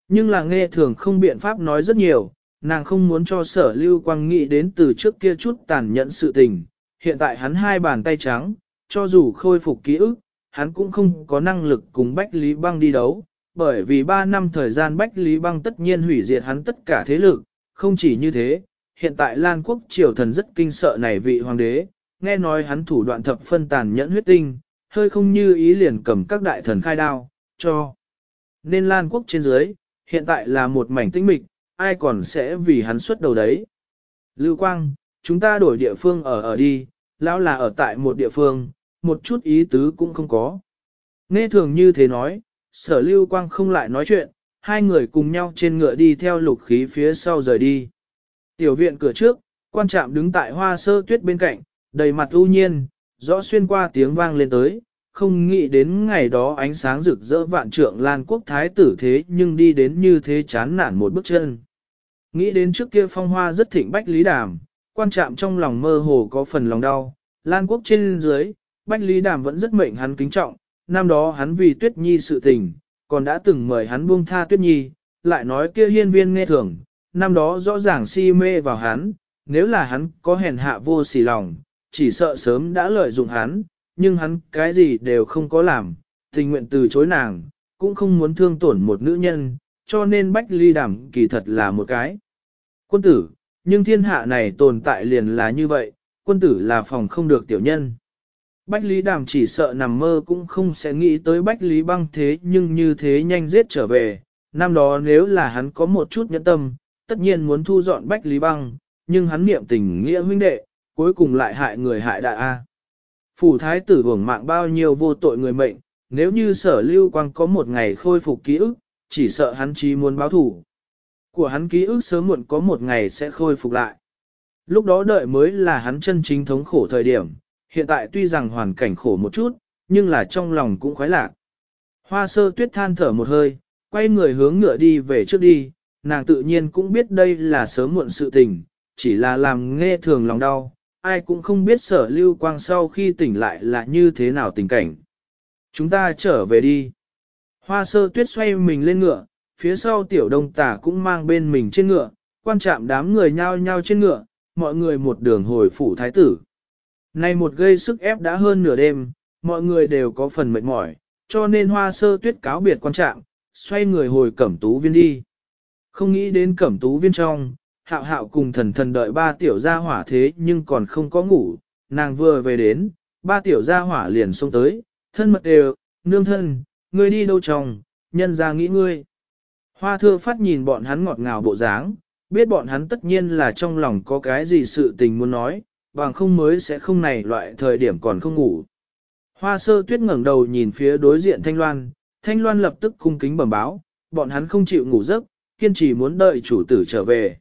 Nhưng là nghe thường không biện pháp nói rất nhiều, nàng không muốn cho sở lưu quang nghĩ đến từ trước kia chút tàn nhẫn sự tình. Hiện tại hắn hai bàn tay trắng, cho dù khôi phục ký ức, hắn cũng không có năng lực cùng Bách Lý Băng đi đấu, bởi vì ba năm thời gian Bách Lý Băng tất nhiên hủy diệt hắn tất cả thế lực, không chỉ như thế, hiện tại Lan quốc triều thần rất kinh sợ này vị hoàng đế, nghe nói hắn thủ đoạn thập phân tàn nhẫn huyết tinh, hơi không như ý liền cầm các đại thần khai đao, cho. Nên Lan quốc trên dưới, hiện tại là một mảnh tinh mịch, ai còn sẽ vì hắn xuất đầu đấy. Lưu Quang, chúng ta đổi địa phương ở ở đi, lão là ở tại một địa phương, một chút ý tứ cũng không có. Nghe thường như thế nói, sở Lưu Quang không lại nói chuyện, hai người cùng nhau trên ngựa đi theo lục khí phía sau rời đi. Tiểu viện cửa trước, quan trạm đứng tại hoa sơ tuyết bên cạnh, đầy mặt ưu nhiên, rõ xuyên qua tiếng vang lên tới, không nghĩ đến ngày đó ánh sáng rực rỡ vạn trượng lan quốc thái tử thế nhưng đi đến như thế chán nản một bước chân. Nghĩ đến trước kia phong hoa rất thịnh bách lý đàm, quan trạm trong lòng mơ hồ có phần lòng đau, lan quốc trên dưới, bách lý đàm vẫn rất mệnh hắn kính trọng, năm đó hắn vì tuyết nhi sự tình, còn đã từng mời hắn buông tha tuyết nhi, lại nói kia hiên viên nghe thường, năm đó rõ ràng si mê vào hắn, nếu là hắn có hèn hạ vô sỉ lòng, chỉ sợ sớm đã lợi dụng hắn, nhưng hắn cái gì đều không có làm, tình nguyện từ chối nàng, cũng không muốn thương tổn một nữ nhân, cho nên Bách Ly Đàm kỳ thật là một cái. Quân tử, nhưng thiên hạ này tồn tại liền là như vậy, quân tử là phòng không được tiểu nhân. Bách Lý Đàm chỉ sợ nằm mơ cũng không sẽ nghĩ tới Bách Lý băng thế nhưng như thế nhanh giết trở về. Năm đó nếu là hắn có một chút nhẫn tâm, tất nhiên muốn thu dọn Bách Lý băng, nhưng hắn niệm tình nghĩa huynh đệ, cuối cùng lại hại người hại đại A. Phủ thái tử hưởng mạng bao nhiêu vô tội người mệnh, nếu như sở lưu quang có một ngày khôi phục ký ức, chỉ sợ hắn chỉ muốn báo thủ. Của hắn ký ức sớm muộn có một ngày sẽ khôi phục lại. Lúc đó đợi mới là hắn chân chính thống khổ thời điểm, hiện tại tuy rằng hoàn cảnh khổ một chút, nhưng là trong lòng cũng khoái lạc. Hoa sơ tuyết than thở một hơi, quay người hướng ngựa đi về trước đi, nàng tự nhiên cũng biết đây là sớm muộn sự tình, chỉ là làm nghe thường lòng đau, ai cũng không biết sở lưu quang sau khi tỉnh lại là như thế nào tình cảnh. Chúng ta trở về đi. Hoa sơ tuyết xoay mình lên ngựa, phía sau tiểu đông tả cũng mang bên mình trên ngựa, quan trạm đám người nhao nhao trên ngựa, mọi người một đường hồi phủ thái tử. Này một gây sức ép đã hơn nửa đêm, mọi người đều có phần mệt mỏi, cho nên hoa sơ tuyết cáo biệt quan trạm, xoay người hồi cẩm tú viên đi. Không nghĩ đến cẩm tú viên trong, hạo hạo cùng thần thần đợi ba tiểu gia hỏa thế nhưng còn không có ngủ, nàng vừa về đến, ba tiểu gia hỏa liền xông tới, thân mật đều, nương thân, ngươi đi đâu chồng, nhân ra nghĩ ngươi. Hoa thưa phát nhìn bọn hắn ngọt ngào bộ dáng, biết bọn hắn tất nhiên là trong lòng có cái gì sự tình muốn nói, bằng không mới sẽ không này loại thời điểm còn không ngủ. Hoa sơ tuyết ngẩng đầu nhìn phía đối diện Thanh Loan, Thanh Loan lập tức cung kính bẩm báo, bọn hắn không chịu ngủ giấc, kiên trì muốn đợi chủ tử trở về.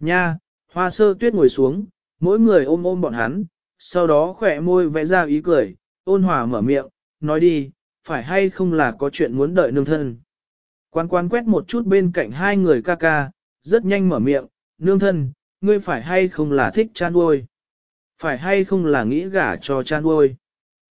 Nha, hoa sơ tuyết ngồi xuống, mỗi người ôm ôm bọn hắn, sau đó khỏe môi vẽ ra ý cười, ôn hòa mở miệng, nói đi, phải hay không là có chuyện muốn đợi nương thân. Quan quan quét một chút bên cạnh hai người ca ca, rất nhanh mở miệng, nương thân, ngươi phải hay không là thích chan nuôi. Phải hay không là nghĩ gả cho chan nuôi.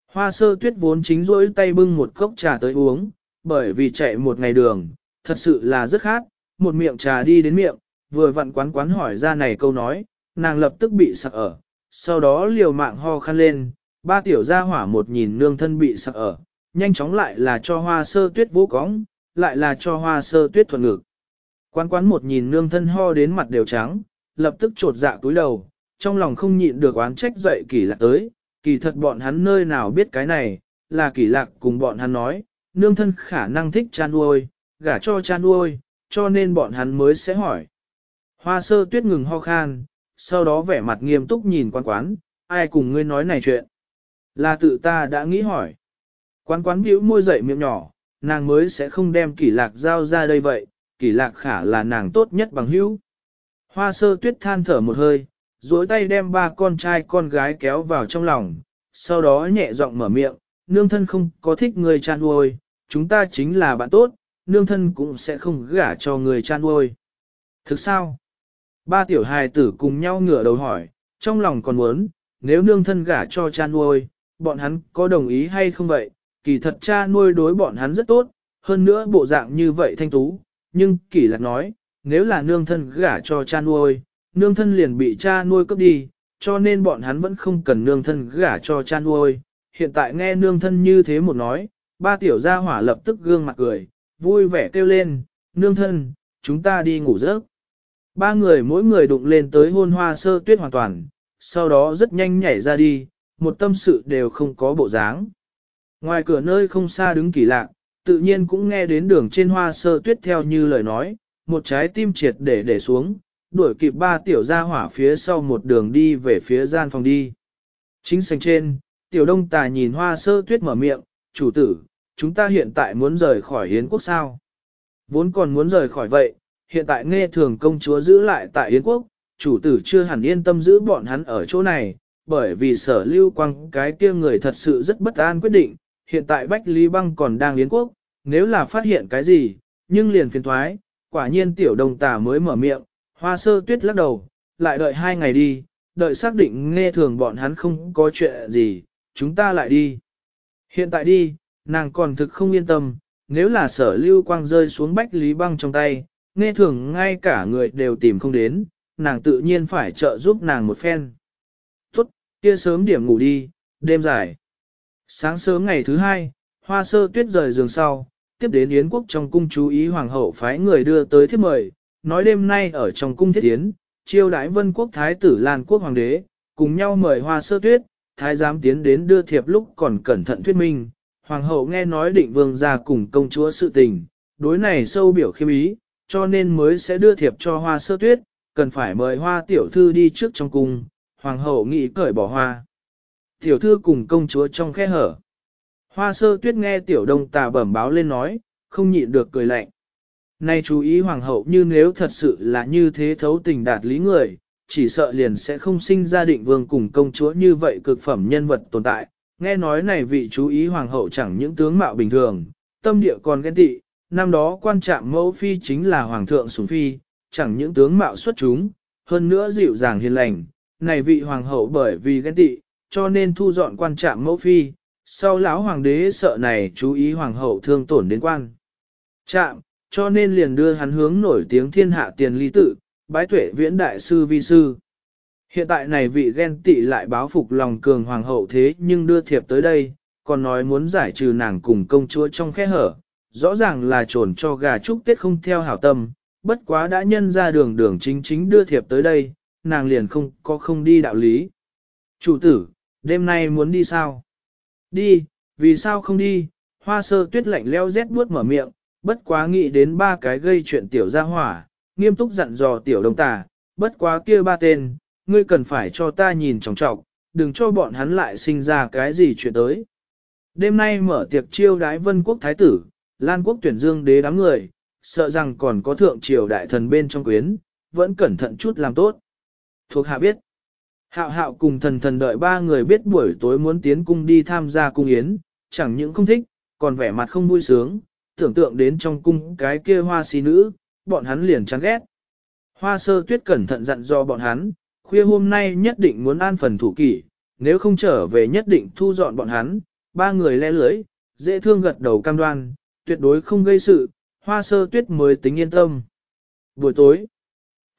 Hoa sơ tuyết vốn chính rỗi tay bưng một cốc trà tới uống, bởi vì chạy một ngày đường, thật sự là rất khát, một miệng trà đi đến miệng, vừa vặn quán quán hỏi ra này câu nói, nàng lập tức bị sặc ở, sau đó liều mạng ho khăn lên, ba tiểu gia hỏa một nhìn nương thân bị sặc ở, nhanh chóng lại là cho hoa sơ tuyết vũ cóng, lại là cho hoa sơ tuyết thuận ngực. Quán quán một nhìn nương thân ho đến mặt đều trắng, lập tức trột dạ túi đầu, trong lòng không nhịn được oán trách dậy kỳ lạc tới, kỳ thật bọn hắn nơi nào biết cái này, là kỳ lạc cùng bọn hắn nói, nương thân khả năng thích chan nuôi, gả cho chan nuôi, cho nên bọn hắn mới sẽ hỏi. Hoa sơ tuyết ngừng ho khan, sau đó vẻ mặt nghiêm túc nhìn quan quán, ai cùng ngươi nói này chuyện. Là tự ta đã nghĩ hỏi. Quán quán bĩu môi dậy miệng nhỏ, nàng mới sẽ không đem kỷ lạc giao ra đây vậy, kỷ lạc khả là nàng tốt nhất bằng hữu. Hoa sơ tuyết than thở một hơi, duỗi tay đem ba con trai con gái kéo vào trong lòng, sau đó nhẹ giọng mở miệng, nương thân không có thích người chan nuôi, chúng ta chính là bạn tốt, nương thân cũng sẽ không gả cho người chan nuôi. Thực sao? Ba tiểu hài tử cùng nhau ngửa đầu hỏi, trong lòng còn muốn, nếu nương thân gả cho cha nuôi, bọn hắn có đồng ý hay không vậy? Kỳ thật cha nuôi đối bọn hắn rất tốt, hơn nữa bộ dạng như vậy thanh tú, nhưng kỳ lạc nói, nếu là nương thân gả cho cha nuôi, nương thân liền bị cha nuôi cướp đi, cho nên bọn hắn vẫn không cần nương thân gả cho cha nuôi. Hiện tại nghe nương thân như thế một nói, ba tiểu gia hỏa lập tức gương mặt cười, vui vẻ kêu lên, nương thân, chúng ta đi ngủ giấc. Ba người mỗi người đụng lên tới hôn hoa sơ tuyết hoàn toàn, sau đó rất nhanh nhảy ra đi, một tâm sự đều không có bộ dáng. Ngoài cửa nơi không xa đứng kỳ lạ, tự nhiên cũng nghe đến đường trên hoa sơ tuyết theo như lời nói, một trái tim triệt để để xuống, đuổi kịp ba tiểu gia hỏa phía sau một đường đi về phía gian phòng đi. Chính sành trên, tiểu đông tài nhìn hoa sơ tuyết mở miệng, chủ tử, chúng ta hiện tại muốn rời khỏi hiến quốc sao. Vốn còn muốn rời khỏi vậy, hiện tại nghe thường công chúa giữ lại tại Yến quốc, chủ tử chưa hẳn yên tâm giữ bọn hắn ở chỗ này, bởi vì sở lưu quang cái kia người thật sự rất bất an quyết định, hiện tại Bách Lý Băng còn đang Yến quốc, nếu là phát hiện cái gì, nhưng liền phiền thoái, quả nhiên tiểu đồng tà mới mở miệng, hoa sơ tuyết lắc đầu, lại đợi hai ngày đi, đợi xác định nghe thường bọn hắn không có chuyện gì, chúng ta lại đi. Hiện tại đi, nàng còn thực không yên tâm, nếu là sở lưu quang rơi xuống bách lý băng trong tay, nghe thường ngay cả người đều tìm không đến, nàng tự nhiên phải trợ giúp nàng một phen. Tốt, kia sớm điểm ngủ đi, đêm dài. Sáng sớm ngày thứ hai, hoa sơ tuyết rời giường sau, tiếp đến Yến quốc trong cung chú ý hoàng hậu phái người đưa tới thiết mời, nói đêm nay ở trong cung thiết yến, chiêu đãi vân quốc thái tử Lan quốc hoàng đế, cùng nhau mời hoa sơ tuyết, thái giám tiến đến đưa thiệp lúc còn cẩn thận thuyết minh. Hoàng hậu nghe nói định vương ra cùng công chúa sự tình, đối này sâu biểu khiêm ý, cho nên mới sẽ đưa thiệp cho hoa sơ tuyết, cần phải mời hoa tiểu thư đi trước trong cung, hoàng hậu nghĩ cởi bỏ hoa. Tiểu thư cùng công chúa trong khe hở. Hoa sơ tuyết nghe tiểu đông tà bẩm báo lên nói, không nhịn được cười lạnh. Nay chú ý hoàng hậu như nếu thật sự là như thế thấu tình đạt lý người, chỉ sợ liền sẽ không sinh ra định vương cùng công chúa như vậy cực phẩm nhân vật tồn tại. Nghe nói này vị chú ý hoàng hậu chẳng những tướng mạo bình thường, tâm địa còn ghen tị, năm đó quan trạm mẫu phi chính là hoàng thượng sủng phi, chẳng những tướng mạo xuất chúng, hơn nữa dịu dàng hiền lành. Này vị hoàng hậu bởi vì ghen tị, cho nên thu dọn quan trạm mẫu phi, sau lão hoàng đế sợ này chú ý hoàng hậu thương tổn đến quan. Trạm, cho nên liền đưa hắn hướng nổi tiếng thiên hạ tiền ly tự, bái tuệ viễn đại sư vi sư. Hiện tại này vị ghen tị lại báo phục lòng cường hoàng hậu thế nhưng đưa thiệp tới đây, còn nói muốn giải trừ nàng cùng công chúa trong khe hở, rõ ràng là trồn cho gà chúc tết không theo hảo tâm, bất quá đã nhân ra đường đường chính chính đưa thiệp tới đây, nàng liền không có không đi đạo lý. Chủ tử, đêm nay muốn đi sao? Đi, vì sao không đi? Hoa sơ tuyết lạnh leo rét buốt mở miệng, bất quá nghĩ đến ba cái gây chuyện tiểu gia hỏa, nghiêm túc dặn dò tiểu đồng tà, bất quá kia ba tên, ngươi cần phải cho ta nhìn trọng trọng, đừng cho bọn hắn lại sinh ra cái gì chuyện tới. Đêm nay mở tiệc chiêu đái vân quốc thái tử, Lan quốc tuyển dương đế đám người, sợ rằng còn có thượng triều đại thần bên trong quyến, vẫn cẩn thận chút làm tốt. Thuộc hạ biết, hạo hạo cùng thần thần đợi ba người biết buổi tối muốn tiến cung đi tham gia cung yến, chẳng những không thích, còn vẻ mặt không vui sướng, tưởng tượng đến trong cung cái kia hoa xí nữ, bọn hắn liền chán ghét. Hoa sơ tuyết cẩn thận dặn do bọn hắn, khuya hôm nay nhất định muốn an phần thủ kỷ, nếu không trở về nhất định thu dọn bọn hắn, ba người le lưới, dễ thương gật đầu cam đoan, tuyệt đối không gây sự, hoa sơ tuyết mới tính yên tâm. Buổi tối,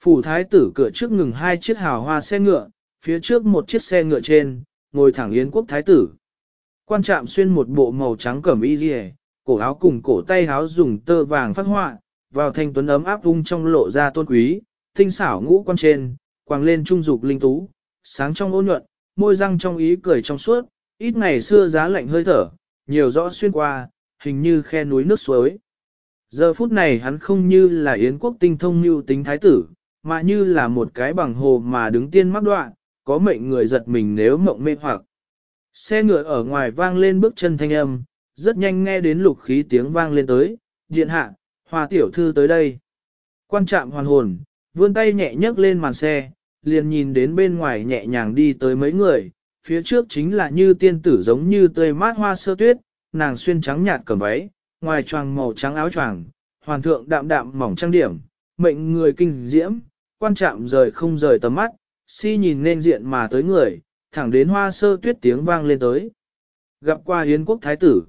phủ thái tử cửa trước ngừng hai chiếc hào hoa xe ngựa, phía trước một chiếc xe ngựa trên, ngồi thẳng yến quốc thái tử. Quan trạm xuyên một bộ màu trắng cẩm y rìa, cổ áo cùng cổ tay áo dùng tơ vàng phát họa, vào thanh tuấn ấm áp vung trong lộ ra tôn quý, tinh xảo ngũ quan trên, quàng lên trung dục linh tú, sáng trong ôn nhuận, môi răng trong ý cười trong suốt, ít ngày xưa giá lạnh hơi thở, nhiều rõ xuyên qua, hình như khe núi nước suối. Giờ phút này hắn không như là yến quốc tinh thông như tính thái tử, mà như là một cái bằng hồ mà đứng tiên mắc đoạn, có mệnh người giật mình nếu mộng mê hoặc. Xe ngựa ở ngoài vang lên bước chân thanh âm, rất nhanh nghe đến lục khí tiếng vang lên tới, điện hạ, hòa tiểu thư tới đây. Quan trạm hoàn hồn, vươn tay nhẹ nhấc lên màn xe, liền nhìn đến bên ngoài nhẹ nhàng đi tới mấy người, phía trước chính là như tiên tử giống như tươi mát hoa sơ tuyết, nàng xuyên trắng nhạt cầm váy, ngoài choàng màu trắng áo choàng, hoàn thượng đạm đạm mỏng trang điểm, mệnh người kinh diễm, quan trạm rời không rời tầm mắt, si nhìn nên diện mà tới người, thẳng đến hoa sơ tuyết tiếng vang lên tới. Gặp qua hiến quốc thái tử.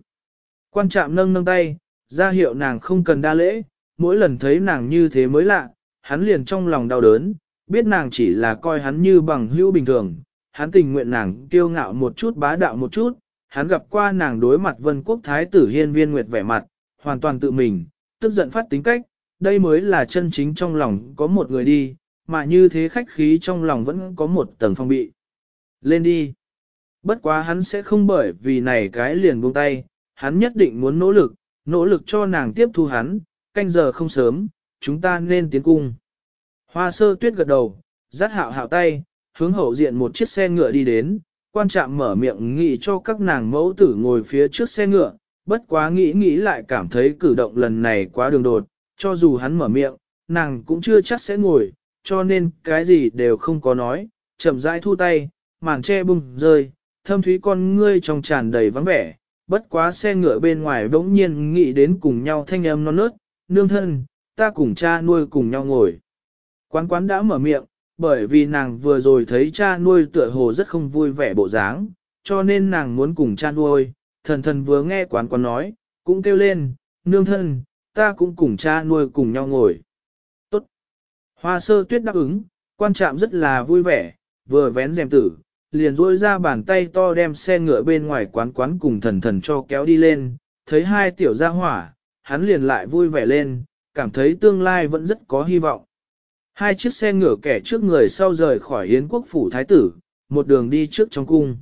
Quan trạm nâng nâng tay, ra hiệu nàng không cần đa lễ, mỗi lần thấy nàng như thế mới lạ, hắn liền trong lòng đau đớn, biết nàng chỉ là coi hắn như bằng hữu bình thường, hắn tình nguyện nàng kiêu ngạo một chút bá đạo một chút, hắn gặp qua nàng đối mặt vân quốc thái tử hiên viên nguyệt vẻ mặt, hoàn toàn tự mình, tức giận phát tính cách, đây mới là chân chính trong lòng có một người đi, mà như thế khách khí trong lòng vẫn có một tầng phong bị. Lên đi. Bất quá hắn sẽ không bởi vì này cái liền buông tay, hắn nhất định muốn nỗ lực, nỗ lực cho nàng tiếp thu hắn, canh giờ không sớm, chúng ta nên tiến cung. Hoa sơ tuyết gật đầu, dắt hạo hạo tay, hướng hậu diện một chiếc xe ngựa đi đến, quan trạm mở miệng nghĩ cho các nàng mẫu tử ngồi phía trước xe ngựa, bất quá nghĩ nghĩ lại cảm thấy cử động lần này quá đường đột, cho dù hắn mở miệng, nàng cũng chưa chắc sẽ ngồi, cho nên cái gì đều không có nói, chậm rãi thu tay, màn che bung rơi, thâm thúy con ngươi trong tràn đầy vắng vẻ, bất quá xe ngựa bên ngoài bỗng nhiên nghĩ đến cùng nhau thanh âm non nớt, nương thân, ta cùng cha nuôi cùng nhau ngồi. Quán quán đã mở miệng, bởi vì nàng vừa rồi thấy cha nuôi tựa hồ rất không vui vẻ bộ dáng, cho nên nàng muốn cùng cha nuôi, thần thần vừa nghe quán quán nói, cũng kêu lên, nương thân, ta cũng cùng cha nuôi cùng nhau ngồi. Tốt. Hoa sơ tuyết đáp ứng, quan trạm rất là vui vẻ, vừa vén rèm tử, liền rôi ra bàn tay to đem xe ngựa bên ngoài quán quán cùng thần thần cho kéo đi lên, thấy hai tiểu gia hỏa, hắn liền lại vui vẻ lên, cảm thấy tương lai vẫn rất có hy vọng. Hai chiếc xe ngựa kẻ trước người sau rời khỏi Yến quốc phủ thái tử, một đường đi trước trong cung.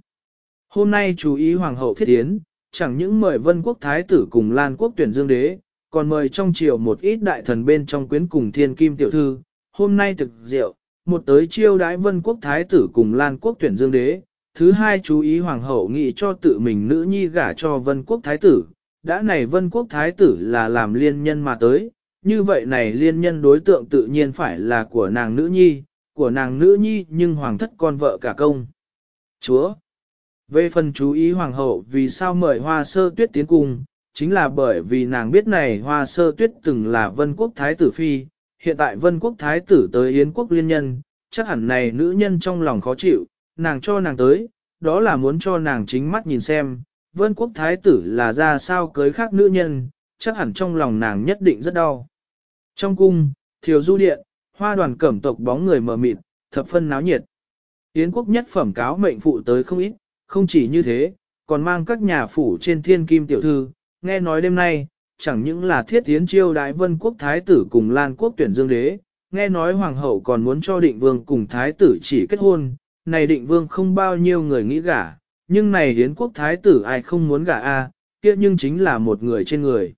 Hôm nay chú ý Hoàng hậu thiết yến, chẳng những mời vân quốc thái tử cùng Lan quốc tuyển dương đế, còn mời trong triều một ít đại thần bên trong quyến cùng thiên kim tiểu thư. Hôm nay thực diệu, một tới chiêu đái vân quốc thái tử cùng Lan quốc tuyển dương đế, thứ hai chú ý Hoàng hậu nghị cho tự mình nữ nhi gả cho vân quốc thái tử. Đã này vân quốc thái tử là làm liên nhân mà tới, như vậy này liên nhân đối tượng tự nhiên phải là của nàng nữ nhi, của nàng nữ nhi nhưng hoàng thất con vợ cả công. Chúa! Về phần chú ý hoàng hậu vì sao mời hoa sơ tuyết tiến cung, chính là bởi vì nàng biết này hoa sơ tuyết từng là vân quốc thái tử phi, hiện tại vân quốc thái tử tới yến quốc liên nhân, chắc hẳn này nữ nhân trong lòng khó chịu, nàng cho nàng tới, đó là muốn cho nàng chính mắt nhìn xem, vân quốc thái tử là ra sao cưới khác nữ nhân, chắc hẳn trong lòng nàng nhất định rất đau. Trong cung, thiều du điện, hoa đoàn cẩm tộc bóng người mờ mịt, thập phân náo nhiệt. Yến quốc nhất phẩm cáo mệnh phụ tới không ít, không chỉ như thế, còn mang các nhà phủ trên thiên kim tiểu thư, nghe nói đêm nay, chẳng những là thiết tiến chiêu đại vân quốc thái tử cùng lan quốc tuyển dương đế, nghe nói hoàng hậu còn muốn cho định vương cùng thái tử chỉ kết hôn, này định vương không bao nhiêu người nghĩ gả, nhưng này hiến quốc thái tử ai không muốn gả a, kia nhưng chính là một người trên người.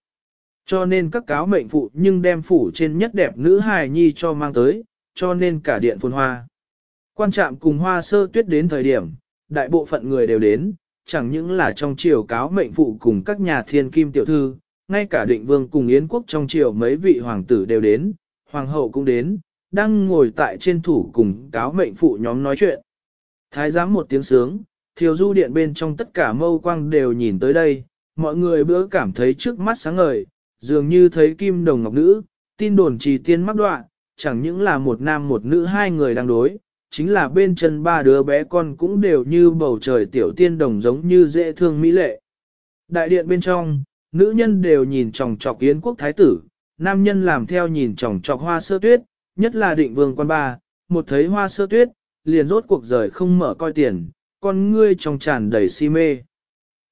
Cho nên các cáo mệnh phụ nhưng đem phủ trên nhất đẹp nữ hài nhi cho mang tới, cho nên cả điện phồn hoa. Quan trạm cùng hoa sơ tuyết đến thời điểm, đại bộ phận người đều đến, chẳng những là trong triều cáo mệnh phụ cùng các nhà thiên kim tiểu thư, ngay cả định vương cùng yến quốc trong triều mấy vị hoàng tử đều đến, hoàng hậu cũng đến, đang ngồi tại trên thủ cùng cáo mệnh phụ nhóm nói chuyện. Thái giám một tiếng sướng, thiều du điện bên trong tất cả mâu quang đều nhìn tới đây, mọi người bữa cảm thấy trước mắt sáng ngời, dường như thấy kim đồng ngọc nữ, tin đồn trì tiên mắc đoạn, chẳng những là một nam một nữ hai người đang đối, chính là bên chân ba đứa bé con cũng đều như bầu trời tiểu tiên đồng giống như dễ thương mỹ lệ. Đại điện bên trong, nữ nhân đều nhìn chòng chọc yến quốc thái tử, nam nhân làm theo nhìn chòng chọc hoa sơ tuyết, nhất là định vương quan ba, một thấy hoa sơ tuyết, liền rốt cuộc rời không mở coi tiền, con ngươi trong tràn đầy si mê.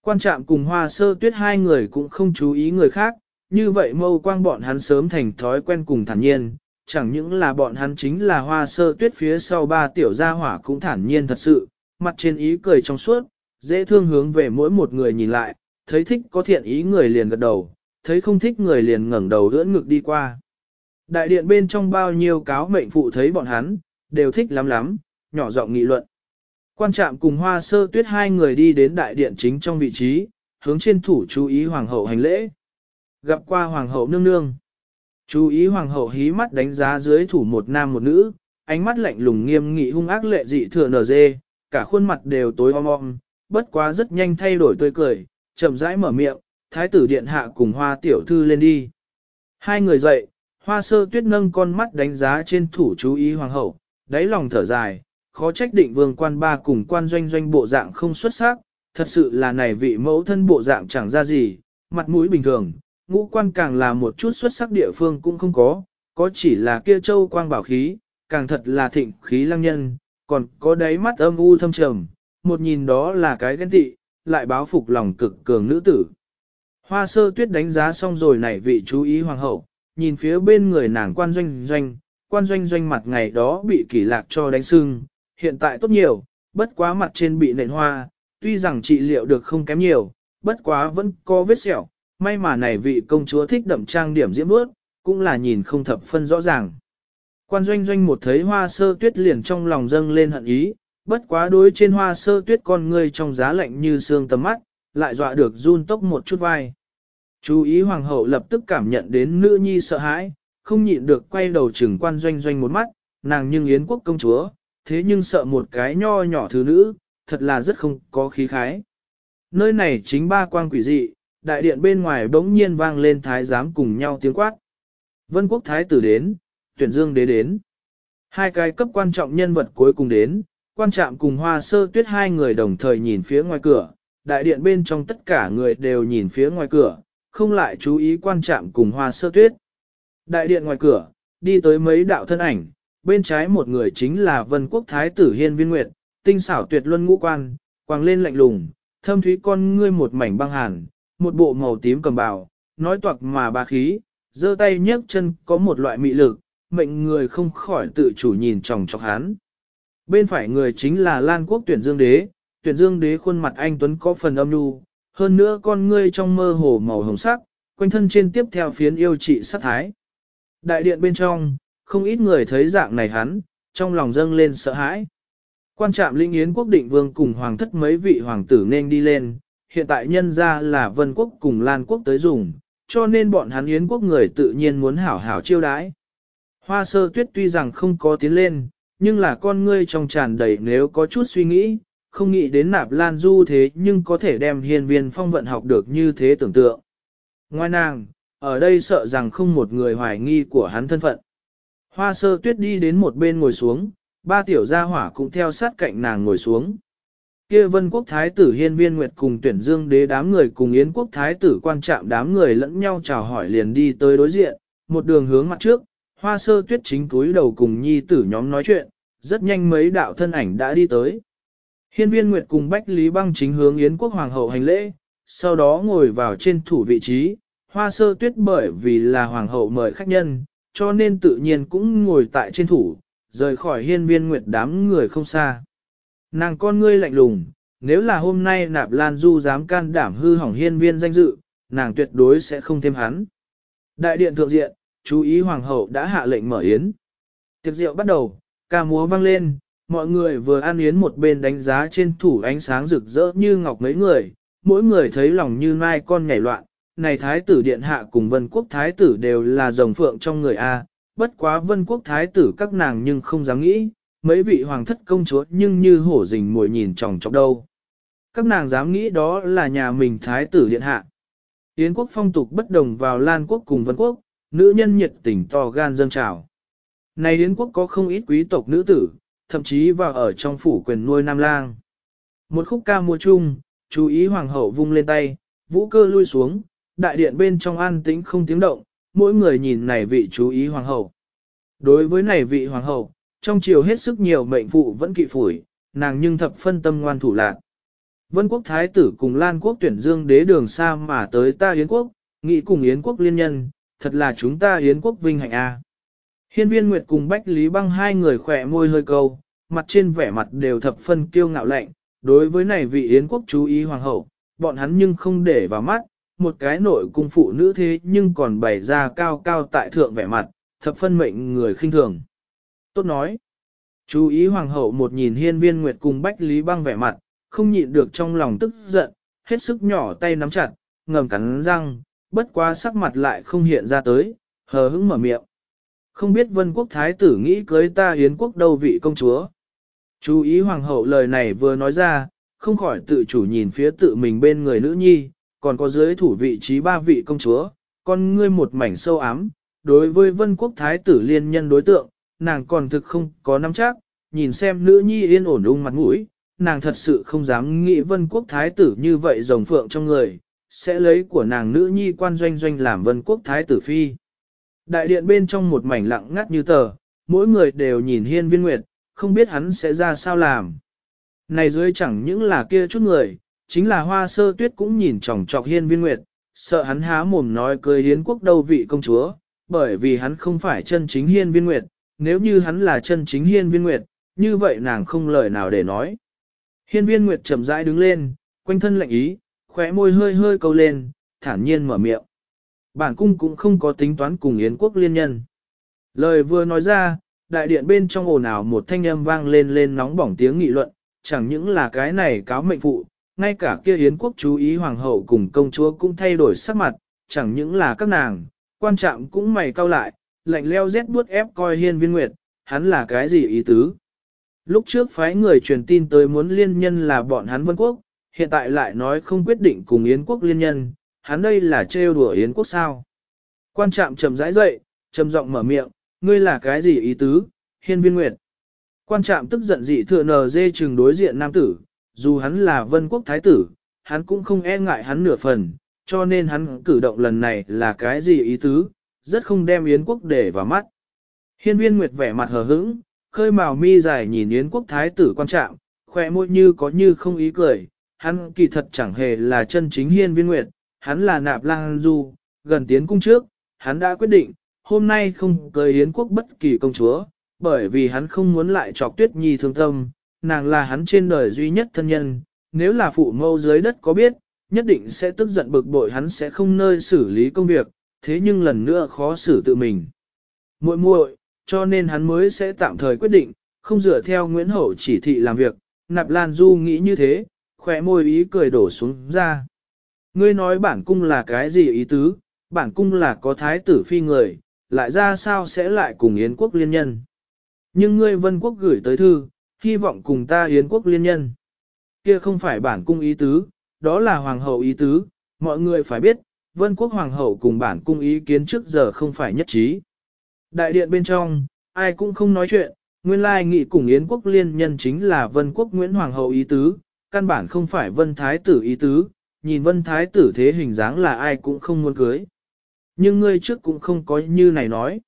Quan trạm cùng hoa sơ tuyết hai người cũng không chú ý người khác, như vậy mâu quang bọn hắn sớm thành thói quen cùng thản nhiên, chẳng những là bọn hắn chính là hoa sơ tuyết phía sau ba tiểu gia hỏa cũng thản nhiên thật sự, mặt trên ý cười trong suốt, dễ thương hướng về mỗi một người nhìn lại, thấy thích có thiện ý người liền gật đầu, thấy không thích người liền ngẩng đầu ưỡn ngực đi qua. Đại điện bên trong bao nhiêu cáo mệnh phụ thấy bọn hắn, đều thích lắm lắm, nhỏ giọng nghị luận. Quan trạm cùng hoa sơ tuyết hai người đi đến đại điện chính trong vị trí, hướng trên thủ chú ý hoàng hậu hành lễ. Gặp qua hoàng hậu nương nương. Chú ý hoàng hậu hí mắt đánh giá dưới thủ một nam một nữ, ánh mắt lạnh lùng nghiêm nghị hung ác lệ dị thừa nở dê, cả khuôn mặt đều tối om om, bất quá rất nhanh thay đổi tươi cười, chậm rãi mở miệng, thái tử điện hạ cùng hoa tiểu thư lên đi. Hai người dậy, hoa sơ tuyết nâng con mắt đánh giá trên thủ chú ý hoàng hậu, đáy lòng thở dài, khó trách định vương quan ba cùng quan doanh doanh bộ dạng không xuất sắc, thật sự là này vị mẫu thân bộ dạng chẳng ra gì, mặt mũi bình thường, ngũ quan càng là một chút xuất sắc địa phương cũng không có, có chỉ là kia châu quang bảo khí, càng thật là thịnh khí lăng nhân, còn có đáy mắt âm u thâm trầm, một nhìn đó là cái ghen tị, lại báo phục lòng cực cường nữ tử. Hoa sơ tuyết đánh giá xong rồi nảy vị chú ý hoàng hậu, nhìn phía bên người nàng quan doanh doanh, quan doanh doanh mặt ngày đó bị kỷ lạc cho đánh sưng, hiện tại tốt nhiều, bất quá mặt trên bị nện hoa, tuy rằng trị liệu được không kém nhiều, bất quá vẫn có vết sẹo, may mà này vị công chúa thích đậm trang điểm diễm bước, cũng là nhìn không thập phân rõ ràng. Quan doanh doanh một thấy hoa sơ tuyết liền trong lòng dâng lên hận ý, bất quá đối trên hoa sơ tuyết con ngươi trong giá lạnh như xương tầm mắt, lại dọa được run tốc một chút vai. Chú ý hoàng hậu lập tức cảm nhận đến nữ nhi sợ hãi, không nhịn được quay đầu chừng quan doanh doanh một mắt, nàng nhưng yến quốc công chúa, thế nhưng sợ một cái nho nhỏ thứ nữ, thật là rất không có khí khái. Nơi này chính ba quan quỷ dị, đại điện bên ngoài bỗng nhiên vang lên thái giám cùng nhau tiếng quát. Vân quốc thái tử đến, tuyển dương đế đến. Hai cái cấp quan trọng nhân vật cuối cùng đến, quan trạm cùng hoa sơ tuyết hai người đồng thời nhìn phía ngoài cửa, đại điện bên trong tất cả người đều nhìn phía ngoài cửa, không lại chú ý quan trạm cùng hoa sơ tuyết. Đại điện ngoài cửa, đi tới mấy đạo thân ảnh, bên trái một người chính là vân quốc thái tử hiên viên nguyệt, tinh xảo tuyệt luân ngũ quan, quàng lên lạnh lùng, thâm thúy con ngươi một mảnh băng hàn, một bộ màu tím cầm bào, nói toạc mà ba khí, giơ tay nhấc chân có một loại mị lực, mệnh người không khỏi tự chủ nhìn chòng chọc hắn. Bên phải người chính là Lan Quốc tuyển dương đế, tuyển dương đế khuôn mặt anh Tuấn có phần âm nhu, hơn nữa con ngươi trong mơ hồ màu hồng sắc, quanh thân trên tiếp theo phiến yêu trị sát thái. Đại điện bên trong, không ít người thấy dạng này hắn, trong lòng dâng lên sợ hãi. Quan trạm linh yến quốc định vương cùng hoàng thất mấy vị hoàng tử nên đi lên, hiện tại nhân ra là vân quốc cùng lan quốc tới dùng, cho nên bọn hắn yến quốc người tự nhiên muốn hảo hảo chiêu đãi. Hoa sơ tuyết tuy rằng không có tiến lên, nhưng là con ngươi trong tràn đầy nếu có chút suy nghĩ, không nghĩ đến nạp lan du thế nhưng có thể đem hiền viên phong vận học được như thế tưởng tượng. Ngoài nàng, ở đây sợ rằng không một người hoài nghi của hắn thân phận. Hoa sơ tuyết đi đến một bên ngồi xuống, ba tiểu gia hỏa cũng theo sát cạnh nàng ngồi xuống. Kia vân quốc thái tử hiên viên nguyệt cùng tuyển dương đế đám người cùng yến quốc thái tử quan trạm đám người lẫn nhau chào hỏi liền đi tới đối diện, một đường hướng mặt trước, hoa sơ tuyết chính túi đầu cùng nhi tử nhóm nói chuyện, rất nhanh mấy đạo thân ảnh đã đi tới. Hiên viên nguyệt cùng bách lý băng chính hướng yến quốc hoàng hậu hành lễ, sau đó ngồi vào trên thủ vị trí, hoa sơ tuyết bởi vì là hoàng hậu mời khách nhân, cho nên tự nhiên cũng ngồi tại trên thủ, rời khỏi hiên viên nguyệt đám người không xa. Nàng con ngươi lạnh lùng, nếu là hôm nay nạp lan du dám can đảm hư hỏng hiên viên danh dự, nàng tuyệt đối sẽ không thêm hắn. Đại điện thượng diện, chú ý hoàng hậu đã hạ lệnh mở yến. Tiệc rượu bắt đầu, ca múa vang lên, mọi người vừa ăn yến một bên đánh giá trên thủ ánh sáng rực rỡ như ngọc mấy người, mỗi người thấy lòng như mai con nhảy loạn, này thái tử điện hạ cùng vân quốc thái tử đều là rồng phượng trong người A, bất quá vân quốc thái tử các nàng nhưng không dám nghĩ, mấy vị hoàng thất công chúa nhưng như hổ rình mồi nhìn chòng chọc đâu. Các nàng dám nghĩ đó là nhà mình thái tử điện hạ. Yến quốc phong tục bất đồng vào Lan quốc cùng Vân quốc, nữ nhân nhiệt tình to gan dâng trào. Này Yến quốc có không ít quý tộc nữ tử, thậm chí vào ở trong phủ quyền nuôi nam lang. Một khúc ca mua chung, chú ý hoàng hậu vung lên tay, vũ cơ lui xuống, đại điện bên trong an tĩnh không tiếng động, mỗi người nhìn này vị chú ý hoàng hậu. Đối với này vị hoàng hậu, trong chiều hết sức nhiều mệnh phụ vẫn kỵ phủi, nàng nhưng thập phân tâm ngoan thủ lạc. Vân quốc thái tử cùng Lan quốc tuyển dương đế đường xa mà tới ta Yến quốc, nghị cùng Yến quốc liên nhân, thật là chúng ta Yến quốc vinh hạnh a. Hiên viên Nguyệt cùng Bách Lý băng hai người khỏe môi hơi câu, mặt trên vẻ mặt đều thập phân kiêu ngạo lạnh, đối với này vị Yến quốc chú ý hoàng hậu, bọn hắn nhưng không để vào mắt, một cái nội cung phụ nữ thế nhưng còn bày ra cao cao tại thượng vẻ mặt, thập phân mệnh người khinh thường. Tốt nói, chú ý hoàng hậu một nhìn hiên viên nguyệt cùng bách lý băng vẻ mặt, không nhịn được trong lòng tức giận, hết sức nhỏ tay nắm chặt, ngầm cắn răng, bất quá sắc mặt lại không hiện ra tới, hờ hững mở miệng. Không biết vân quốc thái tử nghĩ cưới ta hiến quốc đâu vị công chúa. Chú ý hoàng hậu lời này vừa nói ra, không khỏi tự chủ nhìn phía tự mình bên người nữ nhi, còn có dưới thủ vị trí ba vị công chúa, con ngươi một mảnh sâu ám, đối với vân quốc thái tử liên nhân đối tượng, nàng còn thực không có nắm chắc, nhìn xem nữ nhi yên ổn ung mặt mũi, nàng thật sự không dám nghĩ vân quốc thái tử như vậy rồng phượng trong người, sẽ lấy của nàng nữ nhi quan doanh doanh làm vân quốc thái tử phi. Đại điện bên trong một mảnh lặng ngắt như tờ, mỗi người đều nhìn hiên viên nguyệt, không biết hắn sẽ ra sao làm. Này dưới chẳng những là kia chút người, chính là hoa sơ tuyết cũng nhìn chòng chọc hiên viên nguyệt, sợ hắn há mồm nói cười hiến quốc đâu vị công chúa, bởi vì hắn không phải chân chính hiên viên nguyệt, nếu như hắn là chân chính hiên viên nguyệt, như vậy nàng không lời nào để nói. Hiên viên nguyệt chậm rãi đứng lên, quanh thân lạnh ý, khóe môi hơi hơi câu lên, thản nhiên mở miệng. Bản cung cũng không có tính toán cùng Yến quốc liên nhân. Lời vừa nói ra, đại điện bên trong ồn ào một thanh âm vang lên lên nóng bỏng tiếng nghị luận, chẳng những là cái này cáo mệnh phụ, ngay cả kia Yến quốc chú ý hoàng hậu cùng công chúa cũng thay đổi sắc mặt, chẳng những là các nàng, quan trọng cũng mày cao lại, lạnh leo rét buốt ép coi hiên viên nguyệt, hắn là cái gì ý tứ. Lúc trước phái người truyền tin tới muốn liên nhân là bọn hắn vân quốc, hiện tại lại nói không quyết định cùng Yến quốc liên nhân, hắn đây là trêu đùa Yến quốc sao. Quan trạm trầm rãi dậy, trầm giọng mở miệng, ngươi là cái gì ý tứ, hiên viên nguyệt. Quan trạm tức giận dị thừa nờ dê trừng đối diện nam tử, dù hắn là vân quốc thái tử, hắn cũng không e ngại hắn nửa phần, cho nên hắn cử động lần này là cái gì ý tứ, rất không đem Yến quốc để vào mắt. Hiên viên nguyệt vẻ mặt hờ hững, khơi màu mi dài nhìn Yến quốc thái tử quan trạng, khỏe môi như có như không ý cười, hắn kỳ thật chẳng hề là chân chính hiên viên nguyệt, hắn là nạp lang du, gần tiến cung trước, hắn đã quyết định, hôm nay không cưới Yến quốc bất kỳ công chúa, bởi vì hắn không muốn lại chọc tuyết nhi thương tâm, nàng là hắn trên đời duy nhất thân nhân, nếu là phụ mâu dưới đất có biết, nhất định sẽ tức giận bực bội hắn sẽ không nơi xử lý công việc, thế nhưng lần nữa khó xử tự mình. muội muội, cho nên hắn mới sẽ tạm thời quyết định, không dựa theo Nguyễn Hậu chỉ thị làm việc, Nạp Lan Du nghĩ như thế, khỏe môi ý cười đổ xuống ra. Ngươi nói bản cung là cái gì ý tứ, bản cung là có thái tử phi người, lại ra sao sẽ lại cùng Yến quốc liên nhân. Nhưng ngươi vân quốc gửi tới thư, hy vọng cùng ta Yến quốc liên nhân. Kia không phải bản cung ý tứ, đó là hoàng hậu ý tứ, mọi người phải biết, vân quốc hoàng hậu cùng bản cung ý kiến trước giờ không phải nhất trí. Đại điện bên trong, ai cũng không nói chuyện, nguyên lai nghị cùng Yến quốc liên nhân chính là vân quốc Nguyễn Hoàng hậu ý tứ, căn bản không phải vân thái tử ý tứ, nhìn vân thái tử thế hình dáng là ai cũng không muốn cưới. Nhưng ngươi trước cũng không có như này nói.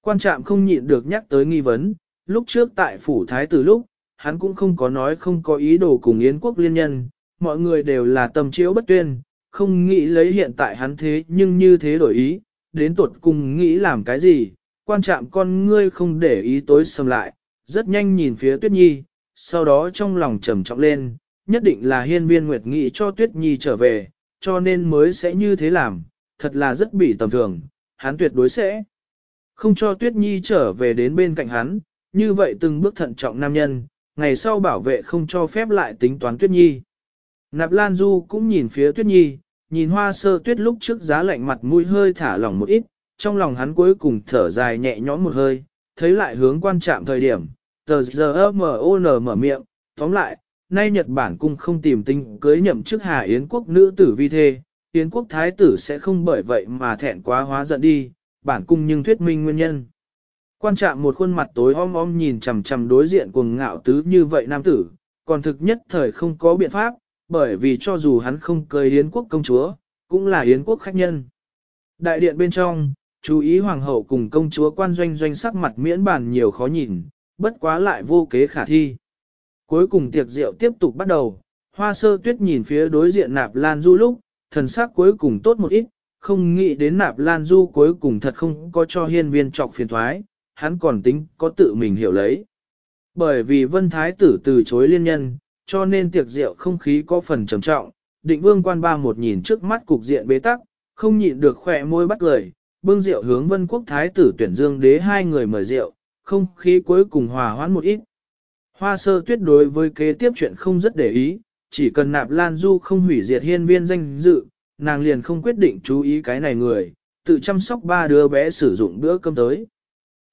Quan trạm không nhịn được nhắc tới nghi vấn, lúc trước tại phủ thái tử lúc, hắn cũng không có nói không có ý đồ cùng Yến quốc liên nhân, mọi người đều là tâm chiếu bất tuyên, không nghĩ lấy hiện tại hắn thế nhưng như thế đổi ý, đến tuột cùng nghĩ làm cái gì, quan trạm con ngươi không để ý tối sầm lại, rất nhanh nhìn phía Tuyết Nhi, sau đó trong lòng trầm trọng lên, nhất định là hiên viên nguyệt nghị cho Tuyết Nhi trở về, cho nên mới sẽ như thế làm, thật là rất bị tầm thường, hắn tuyệt đối sẽ không cho Tuyết Nhi trở về đến bên cạnh hắn, như vậy từng bước thận trọng nam nhân, ngày sau bảo vệ không cho phép lại tính toán Tuyết Nhi. Nạp Lan Du cũng nhìn phía Tuyết Nhi, nhìn hoa sơ tuyết lúc trước giá lạnh mặt mũi hơi thả lỏng một ít, trong lòng hắn cuối cùng thở dài nhẹ nhõm một hơi, thấy lại hướng quan trạm thời điểm, tờ giờ M.O.N. mở miệng, tóm lại, nay Nhật Bản cung không tìm tinh cưới nhậm chức Hà Yến quốc nữ tử vi thê, Yến quốc thái tử sẽ không bởi vậy mà thẹn quá hóa giận đi, bản cung nhưng thuyết minh nguyên nhân. Quan trạm một khuôn mặt tối om om nhìn chằm chằm đối diện cuồng ngạo tứ như vậy nam tử, còn thực nhất thời không có biện pháp, bởi vì cho dù hắn không cười Yến quốc công chúa, cũng là Yến quốc khách nhân. Đại điện bên trong, chú ý hoàng hậu cùng công chúa quan doanh doanh sắc mặt miễn bàn nhiều khó nhìn, bất quá lại vô kế khả thi. Cuối cùng tiệc rượu tiếp tục bắt đầu, hoa sơ tuyết nhìn phía đối diện nạp lan du lúc, thần sắc cuối cùng tốt một ít, không nghĩ đến nạp lan du cuối cùng thật không có cho hiên viên trọc phiền thoái, hắn còn tính có tự mình hiểu lấy. Bởi vì vân thái tử từ chối liên nhân, cho nên tiệc rượu không khí có phần trầm trọng, định vương quan ba một nhìn trước mắt cục diện bế tắc, không nhịn được khỏe môi bắt lời, bưng rượu hướng vân quốc thái tử tuyển dương đế hai người mời rượu, không khí cuối cùng hòa hoãn một ít. Hoa sơ tuyết đối với kế tiếp chuyện không rất để ý, chỉ cần nạp lan du không hủy diệt hiên viên danh dự, nàng liền không quyết định chú ý cái này người, tự chăm sóc ba đứa bé sử dụng bữa cơm tới.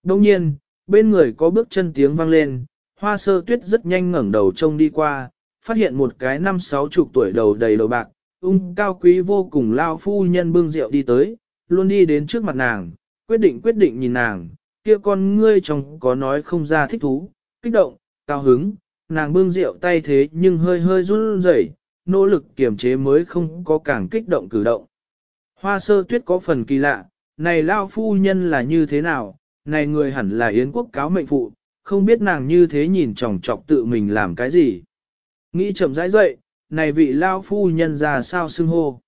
Đông nhiên, bên người có bước chân tiếng vang lên, hoa sơ tuyết rất nhanh ngẩng đầu trông đi qua, phát hiện một cái năm sáu chục tuổi đầu đầy đầu bạc, ung cao quý vô cùng lao phu nhân bưng rượu đi tới, luôn đi đến trước mặt nàng, quyết định quyết định nhìn nàng, kia con ngươi trong có nói không ra thích thú, kích động, cao hứng, nàng bưng rượu tay thế nhưng hơi hơi run rẩy, nỗ lực kiềm chế mới không có càng kích động cử động. Hoa sơ tuyết có phần kỳ lạ, này lao phu nhân là như thế nào, này người hẳn là yến quốc cáo mệnh phụ, không biết nàng như thế nhìn chòng chọc tự mình làm cái gì. Nghĩ chậm rãi dậy, này vị lao phu nhân ra sao xưng hô.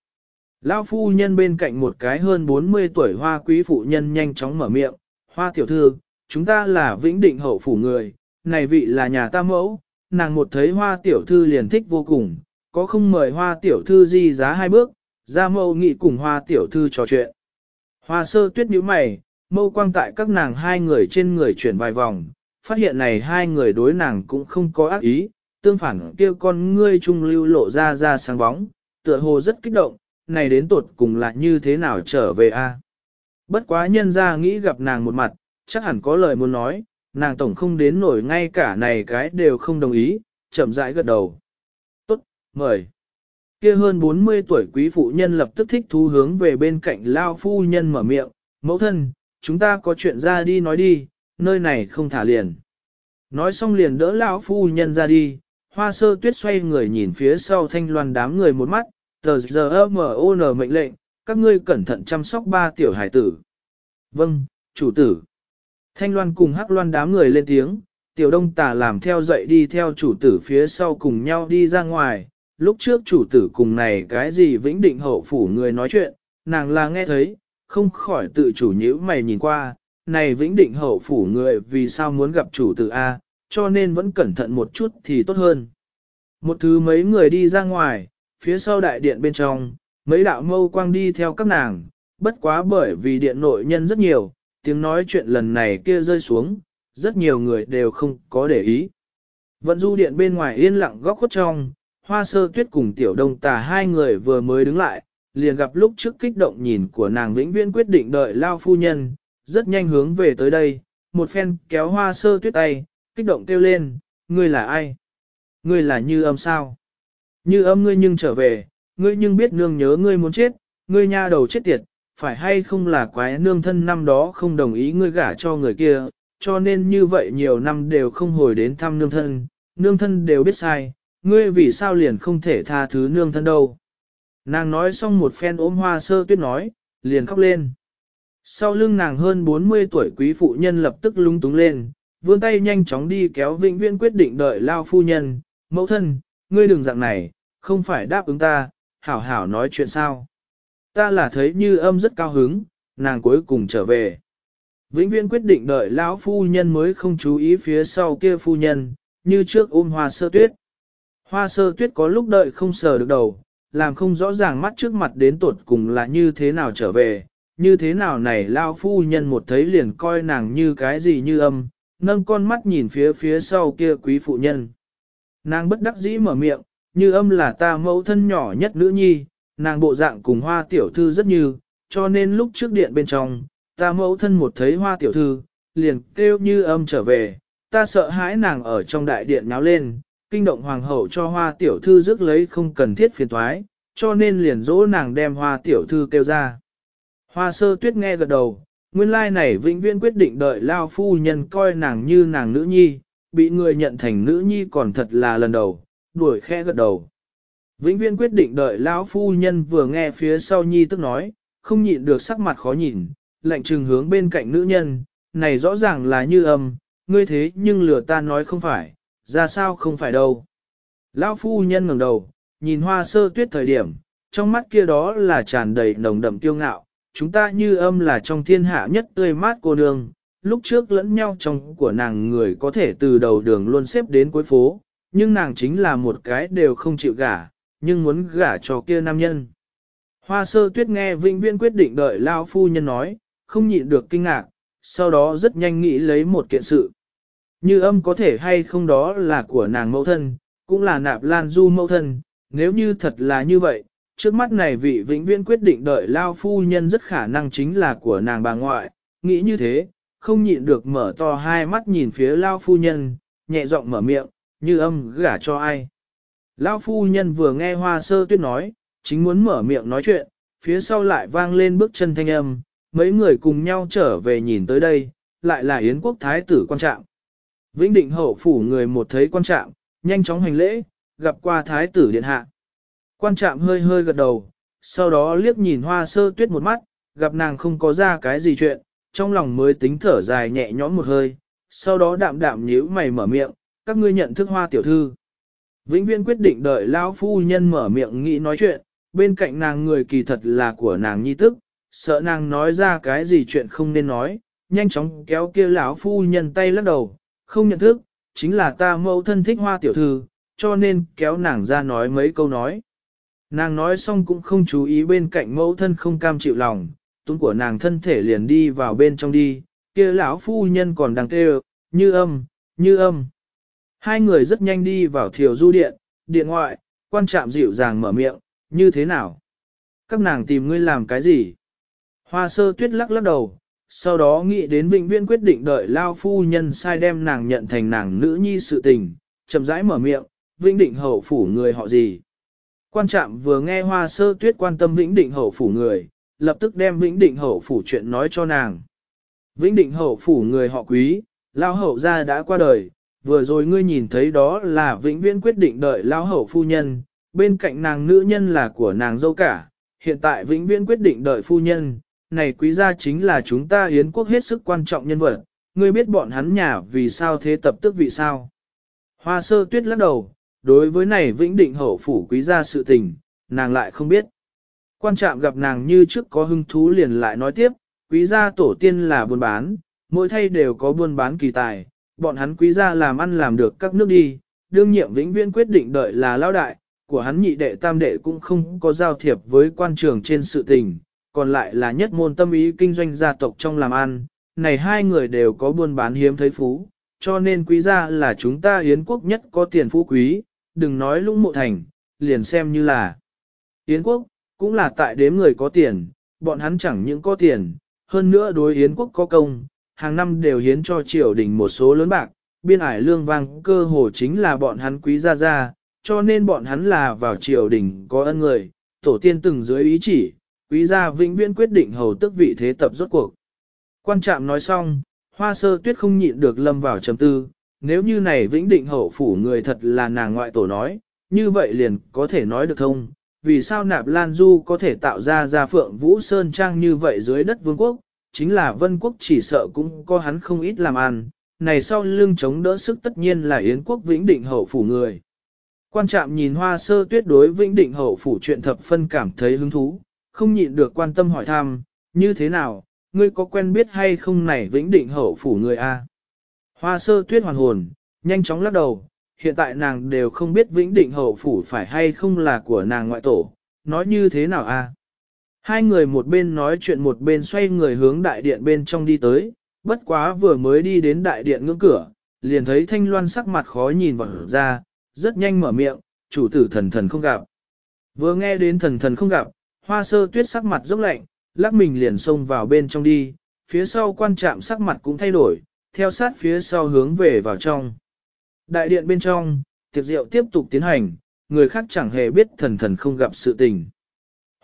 Lao phu nhân bên cạnh một cái hơn 40 tuổi hoa quý phụ nhân nhanh chóng mở miệng, hoa tiểu thư, chúng ta là vĩnh định hậu phủ người, này vị là nhà ta mẫu, nàng một thấy hoa tiểu thư liền thích vô cùng, có không mời hoa tiểu thư di giá hai bước, ra mẫu nghị cùng hoa tiểu thư trò chuyện. Hoa sơ tuyết nhíu mày, mâu quang tại các nàng hai người trên người chuyển vài vòng, phát hiện này hai người đối nàng cũng không có ác ý, tương phản kia con ngươi trung lưu lộ ra ra sáng bóng, tựa hồ rất kích động, này đến tột cùng là như thế nào trở về a? Bất quá nhân ra nghĩ gặp nàng một mặt, chắc hẳn có lời muốn nói, nàng tổng không đến nổi ngay cả này cái đều không đồng ý, chậm rãi gật đầu. Tốt, mời. Kia hơn 40 tuổi quý phụ nhân lập tức thích thú hướng về bên cạnh lao phu nhân mở miệng, mẫu thân, chúng ta có chuyện ra đi nói đi, nơi này không thả liền. Nói xong liền đỡ lão phu nhân ra đi, hoa sơ tuyết xoay người nhìn phía sau thanh loan đám người một mắt, tờ giờ M.O.N mệnh lệnh, các ngươi cẩn thận chăm sóc ba tiểu hải tử. Vâng, chủ tử. Thanh loan cùng hắc loan đám người lên tiếng, tiểu đông tà làm theo dậy đi theo chủ tử phía sau cùng nhau đi ra ngoài. Lúc trước chủ tử cùng này cái gì vĩnh định hậu phủ người nói chuyện, nàng là nghe thấy, không khỏi tự chủ nhữ mày nhìn qua, này vĩnh định hậu phủ người vì sao muốn gặp chủ tử A, cho nên vẫn cẩn thận một chút thì tốt hơn. Một thứ mấy người đi ra ngoài, phía sau đại điện bên trong, mấy đạo mâu quang đi theo các nàng, bất quá bởi vì điện nội nhân rất nhiều, tiếng nói chuyện lần này kia rơi xuống, rất nhiều người đều không có để ý. Vận du điện bên ngoài yên lặng góc khuất trong, hoa sơ tuyết cùng tiểu đông tà hai người vừa mới đứng lại, liền gặp lúc trước kích động nhìn của nàng vĩnh viễn quyết định đợi lao phu nhân, rất nhanh hướng về tới đây, một phen kéo hoa sơ tuyết tay, kích động kêu lên, ngươi là ai? Ngươi là như âm sao? Như âm ngươi nhưng trở về, ngươi nhưng biết nương nhớ ngươi muốn chết, ngươi nha đầu chết tiệt, phải hay không là quái nương thân năm đó không đồng ý ngươi gả cho người kia, cho nên như vậy nhiều năm đều không hồi đến thăm nương thân, nương thân đều biết sai, ngươi vì sao liền không thể tha thứ nương thân đâu. Nàng nói xong một phen ôm hoa sơ tuyết nói, liền khóc lên. Sau lưng nàng hơn 40 tuổi quý phụ nhân lập tức lung túng lên, vươn tay nhanh chóng đi kéo vĩnh viên quyết định đợi lao phu nhân, mẫu thân, ngươi đừng dạng này, không phải đáp ứng ta, hảo hảo nói chuyện sao. Ta là thấy như âm rất cao hứng, nàng cuối cùng trở về. Vĩnh viên quyết định đợi lão phu nhân mới không chú ý phía sau kia phu nhân, như trước ôm hoa sơ tuyết. Hoa sơ tuyết có lúc đợi không sờ được đầu, làm không rõ ràng mắt trước mặt đến tuột cùng là như thế nào trở về, như thế nào này lao phu nhân một thấy liền coi nàng như cái gì như âm, nâng con mắt nhìn phía phía sau kia quý phụ nhân. Nàng bất đắc dĩ mở miệng, như âm là ta mẫu thân nhỏ nhất nữ nhi, nàng bộ dạng cùng hoa tiểu thư rất như, cho nên lúc trước điện bên trong, ta mẫu thân một thấy hoa tiểu thư, liền kêu như âm trở về, ta sợ hãi nàng ở trong đại điện nháo lên, kinh động hoàng hậu cho hoa tiểu thư rước lấy không cần thiết phiền thoái, cho nên liền dỗ nàng đem hoa tiểu thư kêu ra. Hoa sơ tuyết nghe gật đầu, nguyên lai này vĩnh viễn quyết định đợi lao phu nhân coi nàng như nàng nữ nhi, bị người nhận thành nữ nhi còn thật là lần đầu, đuổi khe gật đầu. Vĩnh viễn quyết định đợi lão phu nhân vừa nghe phía sau nhi tức nói, không nhịn được sắc mặt khó nhìn, lạnh trừng hướng bên cạnh nữ nhân, này rõ ràng là như âm, ngươi thế nhưng lừa ta nói không phải, ra sao không phải đâu. Lão phu nhân ngẩng đầu, nhìn hoa sơ tuyết thời điểm, trong mắt kia đó là tràn đầy nồng đậm kiêu ngạo, chúng ta như âm là trong thiên hạ nhất tươi mát cô nương, lúc trước lẫn nhau trong của nàng người có thể từ đầu đường luôn xếp đến cuối phố, nhưng nàng chính là một cái đều không chịu gả, nhưng muốn gả cho kia nam nhân. Hoa sơ tuyết nghe vĩnh viên quyết định đợi lao phu nhân nói, không nhịn được kinh ngạc, sau đó rất nhanh nghĩ lấy một kiện sự. Như âm có thể hay không đó là của nàng mẫu thân, cũng là nạp lan du mẫu thân, nếu như thật là như vậy, trước mắt này vị vĩnh viễn quyết định đợi lao phu nhân rất khả năng chính là của nàng bà ngoại, nghĩ như thế, không nhịn được mở to hai mắt nhìn phía lao phu nhân, nhẹ giọng mở miệng, như âm gả cho ai. Lao phu nhân vừa nghe hoa sơ tuyết nói, chính muốn mở miệng nói chuyện, phía sau lại vang lên bước chân thanh âm, mấy người cùng nhau trở về nhìn tới đây, lại là Yến quốc thái tử quan trạng. Vĩnh định hậu phủ người một thấy quan trạng, nhanh chóng hành lễ, gặp qua thái tử điện hạ. Quan trạm hơi hơi gật đầu, sau đó liếc nhìn hoa sơ tuyết một mắt, gặp nàng không có ra cái gì chuyện, trong lòng mới tính thở dài nhẹ nhõm một hơi, sau đó đạm đạm nhíu mày mở miệng, các ngươi nhận thức hoa tiểu thư. Vĩnh viên quyết định đợi lão phu nhân mở miệng nghĩ nói chuyện, bên cạnh nàng người kỳ thật là của nàng nhi tức, sợ nàng nói ra cái gì chuyện không nên nói, nhanh chóng kéo kia lão phu nhân tay lắc đầu, không nhận thức, chính là ta mẫu thân thích hoa tiểu thư, cho nên kéo nàng ra nói mấy câu nói. Nàng nói xong cũng không chú ý bên cạnh mẫu thân không cam chịu lòng, túng của nàng thân thể liền đi vào bên trong đi, kia lão phu nhân còn đang kêu, như âm, như âm. Hai người rất nhanh đi vào thiều du điện, điện ngoại, quan trạm dịu dàng mở miệng, như thế nào? Các nàng tìm ngươi làm cái gì? Hoa sơ tuyết lắc lắc đầu, sau đó nghĩ đến vĩnh viễn quyết định đợi lao phu nhân sai đem nàng nhận thành nàng nữ nhi sự tình, chậm rãi mở miệng, vĩnh định hậu phủ người họ gì. Quan trạm vừa nghe hoa sơ tuyết quan tâm vĩnh định hậu phủ người, lập tức đem vĩnh định hậu phủ chuyện nói cho nàng. Vĩnh định hậu phủ người họ quý, lao hậu gia đã qua đời, vừa rồi ngươi nhìn thấy đó là vĩnh viễn quyết định đợi lao hậu phu nhân, bên cạnh nàng nữ nhân là của nàng dâu cả, hiện tại vĩnh viễn quyết định đợi phu nhân, này quý gia chính là chúng ta Yến quốc hết sức quan trọng nhân vật, ngươi biết bọn hắn nhà vì sao thế tập tức vì sao. Hoa sơ tuyết lắc đầu, đối với này vĩnh định hậu phủ quý gia sự tình, nàng lại không biết. Quan trạm gặp nàng như trước có hứng thú liền lại nói tiếp, quý gia tổ tiên là buôn bán, mỗi thay đều có buôn bán kỳ tài, bọn hắn quý gia làm ăn làm được các nước đi, đương nhiệm vĩnh viễn quyết định đợi là lao đại, của hắn nhị đệ tam đệ cũng không có giao thiệp với quan trường trên sự tình, còn lại là nhất môn tâm ý kinh doanh gia tộc trong làm ăn, này hai người đều có buôn bán hiếm thấy phú, cho nên quý gia là chúng ta hiến quốc nhất có tiền phú quý, đừng nói lũng mộ thành, liền xem như là Yến quốc, cũng là tại đếm người có tiền, bọn hắn chẳng những có tiền, hơn nữa đối Yến quốc có công, hàng năm đều hiến cho triều đình một số lớn bạc, biên ải lương vang cơ hồ chính là bọn hắn quý gia gia, cho nên bọn hắn là vào triều đình có ân người, tổ tiên từng dưới ý chỉ, quý gia vĩnh viễn quyết định hầu tức vị thế tập rốt cuộc. Quan trạm nói xong, hoa sơ tuyết không nhịn được lâm vào trầm tư, nếu như này vĩnh định hậu phủ người thật là nàng ngoại tổ nói, như vậy liền có thể nói được thông, vì sao nạp Lan Du có thể tạo ra ra phượng vũ sơn trang như vậy dưới đất vương quốc, chính là vân quốc chỉ sợ cũng có hắn không ít làm ăn, này sau lưng chống đỡ sức tất nhiên là Yến quốc vĩnh định hậu phủ người. Quan trạm nhìn hoa sơ tuyết đối vĩnh định hậu phủ chuyện thập phân cảm thấy hứng thú, không nhịn được quan tâm hỏi thăm, như thế nào, ngươi có quen biết hay không này vĩnh định hậu phủ người a? Hoa sơ tuyết hoàn hồn, nhanh chóng lắc đầu, hiện tại nàng đều không biết vĩnh định hậu phủ phải hay không là của nàng ngoại tổ, nói như thế nào a? Hai người một bên nói chuyện một bên xoay người hướng đại điện bên trong đi tới, bất quá vừa mới đi đến đại điện ngưỡng cửa, liền thấy thanh loan sắc mặt khó nhìn vào ra, rất nhanh mở miệng, chủ tử thần thần không gặp. Vừa nghe đến thần thần không gặp, hoa sơ tuyết sắc mặt dốc lạnh, lắc mình liền xông vào bên trong đi, phía sau quan trạm sắc mặt cũng thay đổi, theo sát phía sau hướng về vào trong. Đại điện bên trong, tiệc rượu tiếp tục tiến hành, người khác chẳng hề biết thần thần không gặp sự tình.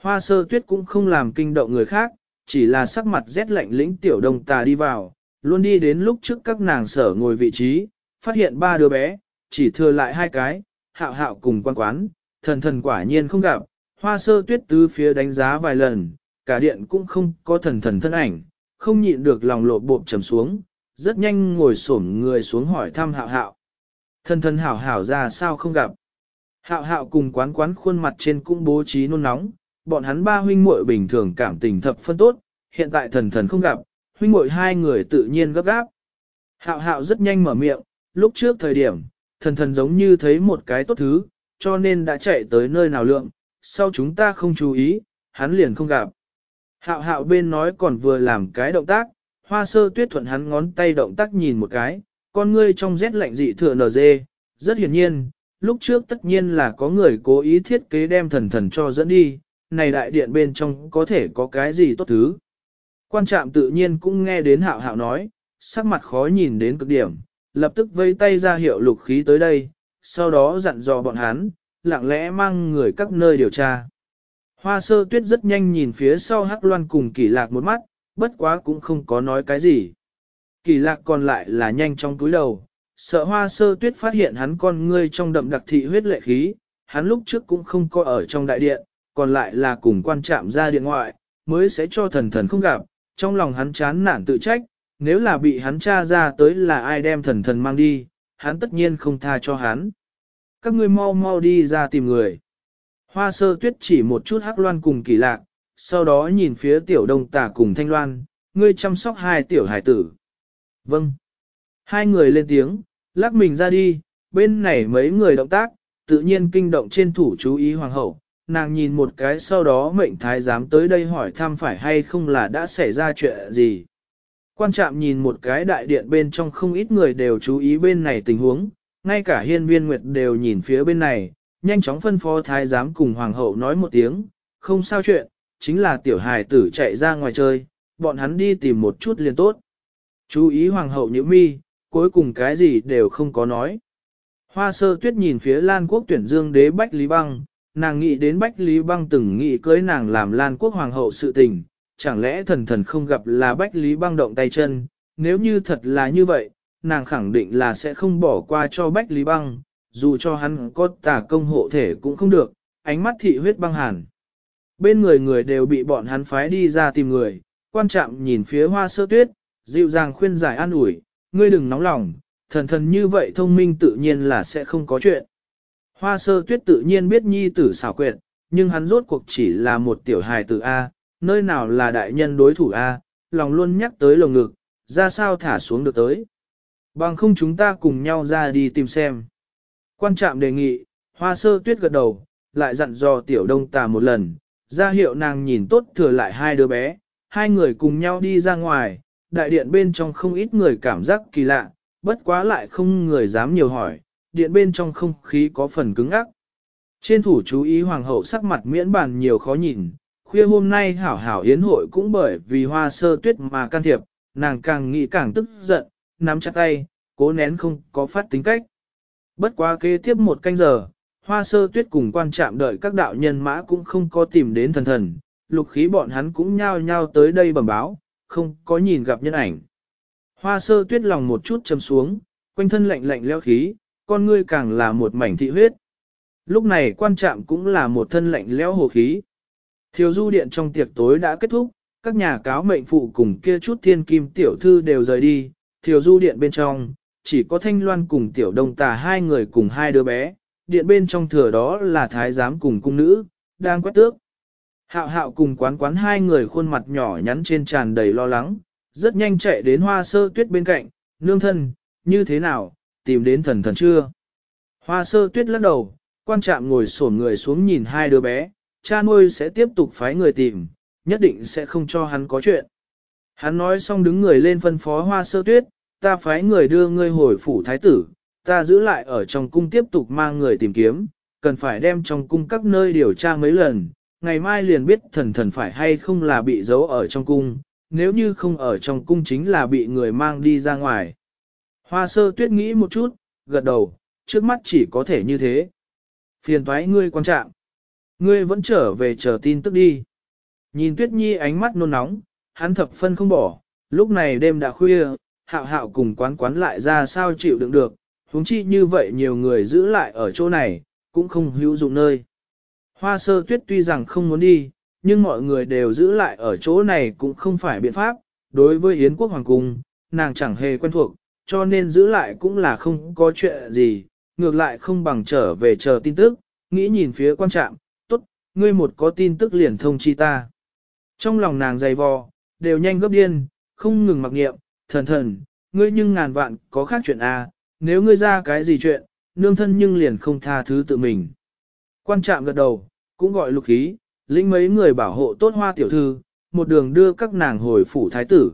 Hoa sơ tuyết cũng không làm kinh động người khác, chỉ là sắc mặt rét lạnh lĩnh tiểu đồng tà đi vào, luôn đi đến lúc trước các nàng sở ngồi vị trí, phát hiện ba đứa bé, chỉ thừa lại hai cái, hạo hạo cùng quan quán, thần thần quả nhiên không gặp, hoa sơ tuyết tứ phía đánh giá vài lần, cả điện cũng không có thần thần thân ảnh, không nhịn được lòng lộ bộp trầm xuống, rất nhanh ngồi xổm người xuống hỏi thăm hạo hạo. Thần thần hảo hảo ra sao không gặp. Hạo hạo cùng quán quán khuôn mặt trên cũng bố trí nôn nóng, bọn hắn ba huynh muội bình thường cảm tình thập phân tốt, hiện tại thần thần không gặp, huynh muội hai người tự nhiên gấp gáp. Hạo hạo rất nhanh mở miệng, lúc trước thời điểm, thần thần giống như thấy một cái tốt thứ, cho nên đã chạy tới nơi nào lượng, sau chúng ta không chú ý, hắn liền không gặp. Hạo hạo bên nói còn vừa làm cái động tác, hoa sơ tuyết thuận hắn ngón tay động tác nhìn một cái, con ngươi trong rét lạnh dị thừa nở dê, rất hiển nhiên, lúc trước tất nhiên là có người cố ý thiết kế đem thần thần cho dẫn đi, này đại điện bên trong có thể có cái gì tốt thứ. Quan trạm tự nhiên cũng nghe đến hạo hạo nói, sắc mặt khó nhìn đến cực điểm, lập tức vây tay ra hiệu lục khí tới đây, sau đó dặn dò bọn hắn, lặng lẽ mang người các nơi điều tra. Hoa sơ tuyết rất nhanh nhìn phía sau hắc loan cùng kỳ lạc một mắt, bất quá cũng không có nói cái gì. Kỳ lạc còn lại là nhanh trong túi đầu, sợ hoa sơ tuyết phát hiện hắn con ngươi trong đậm đặc thị huyết lệ khí, hắn lúc trước cũng không có ở trong đại điện, còn lại là cùng quan trạm ra điện ngoại, mới sẽ cho thần thần không gặp, trong lòng hắn chán nản tự trách, nếu là bị hắn tra ra tới là ai đem thần thần mang đi, hắn tất nhiên không tha cho hắn. Các ngươi mau mau đi ra tìm người. Hoa sơ tuyết chỉ một chút hắc loan cùng kỳ lạc, sau đó nhìn phía tiểu đông tả cùng thanh loan, ngươi chăm sóc hai tiểu hải tử. Vâng. Hai người lên tiếng, lắc mình ra đi, bên này mấy người động tác, tự nhiên kinh động trên thủ chú ý hoàng hậu, nàng nhìn một cái sau đó mệnh thái giám tới đây hỏi thăm phải hay không là đã xảy ra chuyện gì. Quan trạm nhìn một cái đại điện bên trong không ít người đều chú ý bên này tình huống, ngay cả hiên viên nguyệt đều nhìn phía bên này, nhanh chóng phân phó thái giám cùng hoàng hậu nói một tiếng, không sao chuyện, chính là tiểu hài tử chạy ra ngoài chơi, bọn hắn đi tìm một chút liền tốt. Chú ý hoàng hậu nhữ mi, cuối cùng cái gì đều không có nói. Hoa sơ tuyết nhìn phía Lan quốc tuyển dương đế Bách Lý Băng, nàng nghĩ đến Bách Lý Băng từng nghĩ cưới nàng làm Lan quốc hoàng hậu sự tình, chẳng lẽ thần thần không gặp là Bách Lý Băng động tay chân, nếu như thật là như vậy, nàng khẳng định là sẽ không bỏ qua cho Bách Lý Băng, dù cho hắn có tà công hộ thể cũng không được, ánh mắt thị huyết băng hàn. Bên người người đều bị bọn hắn phái đi ra tìm người, quan trọng nhìn phía hoa sơ tuyết, dịu dàng khuyên giải an ủi, ngươi đừng nóng lòng, thần thần như vậy thông minh tự nhiên là sẽ không có chuyện. Hoa sơ tuyết tự nhiên biết nhi tử xảo quyệt, nhưng hắn rốt cuộc chỉ là một tiểu hài tử A, nơi nào là đại nhân đối thủ A, lòng luôn nhắc tới lồng ngực, ra sao thả xuống được tới. Bằng không chúng ta cùng nhau ra đi tìm xem. Quan trạm đề nghị, hoa sơ tuyết gật đầu, lại dặn dò tiểu đông tà một lần, ra hiệu nàng nhìn tốt thừa lại hai đứa bé, hai người cùng nhau đi ra ngoài, đại điện bên trong không ít người cảm giác kỳ lạ, bất quá lại không người dám nhiều hỏi, điện bên trong không khí có phần cứng ắc. Trên thủ chú ý hoàng hậu sắc mặt miễn bàn nhiều khó nhìn, khuya hôm nay hảo hảo yến hội cũng bởi vì hoa sơ tuyết mà can thiệp, nàng càng nghĩ càng tức giận, nắm chặt tay, cố nén không có phát tính cách. Bất quá kế tiếp một canh giờ, hoa sơ tuyết cùng quan trạm đợi các đạo nhân mã cũng không có tìm đến thần thần, lục khí bọn hắn cũng nhao nhao tới đây bẩm báo, không có nhìn gặp nhân ảnh. Hoa sơ tuyết lòng một chút chầm xuống, quanh thân lạnh lạnh leo khí, con ngươi càng là một mảnh thị huyết. Lúc này quan trạm cũng là một thân lạnh leo hồ khí. Thiều du điện trong tiệc tối đã kết thúc, các nhà cáo mệnh phụ cùng kia chút thiên kim tiểu thư đều rời đi, thiều du điện bên trong, chỉ có thanh loan cùng tiểu đông tà hai người cùng hai đứa bé, điện bên trong thừa đó là thái giám cùng cung nữ, đang quét tước. Hạo hạo cùng quán quán hai người khuôn mặt nhỏ nhắn trên tràn đầy lo lắng, rất nhanh chạy đến hoa sơ tuyết bên cạnh, nương thân, như thế nào, tìm đến thần thần chưa? Hoa sơ tuyết lắc đầu, quan trạm ngồi sổn người xuống nhìn hai đứa bé, cha nuôi sẽ tiếp tục phái người tìm, nhất định sẽ không cho hắn có chuyện. Hắn nói xong đứng người lên phân phó hoa sơ tuyết, ta phái người đưa ngươi hồi phủ thái tử, ta giữ lại ở trong cung tiếp tục mang người tìm kiếm, cần phải đem trong cung các nơi điều tra mấy lần, ngày mai liền biết thần thần phải hay không là bị giấu ở trong cung, nếu như không ở trong cung chính là bị người mang đi ra ngoài. Hoa sơ tuyết nghĩ một chút, gật đầu, trước mắt chỉ có thể như thế. Phiền thoái ngươi quan trọng. Ngươi vẫn trở về chờ tin tức đi. Nhìn tuyết nhi ánh mắt nôn nóng, hắn thập phân không bỏ, lúc này đêm đã khuya, hạo hạo cùng quán quán lại ra sao chịu đựng được, huống chi như vậy nhiều người giữ lại ở chỗ này, cũng không hữu dụng nơi. Hoa sơ tuyết tuy rằng không muốn đi, nhưng mọi người đều giữ lại ở chỗ này cũng không phải biện pháp, đối với Yến quốc hoàng cung, nàng chẳng hề quen thuộc, cho nên giữ lại cũng là không có chuyện gì, ngược lại không bằng trở về chờ tin tức, nghĩ nhìn phía quan trạm, tốt, ngươi một có tin tức liền thông chi ta. Trong lòng nàng dày vò, đều nhanh gấp điên, không ngừng mặc nghiệm, thần thần, ngươi nhưng ngàn vạn có khác chuyện à, nếu ngươi ra cái gì chuyện, nương thân nhưng liền không tha thứ tự mình. Quan trạm gật đầu, cũng gọi lục khí, lĩnh mấy người bảo hộ tốt hoa tiểu thư, một đường đưa các nàng hồi phủ thái tử.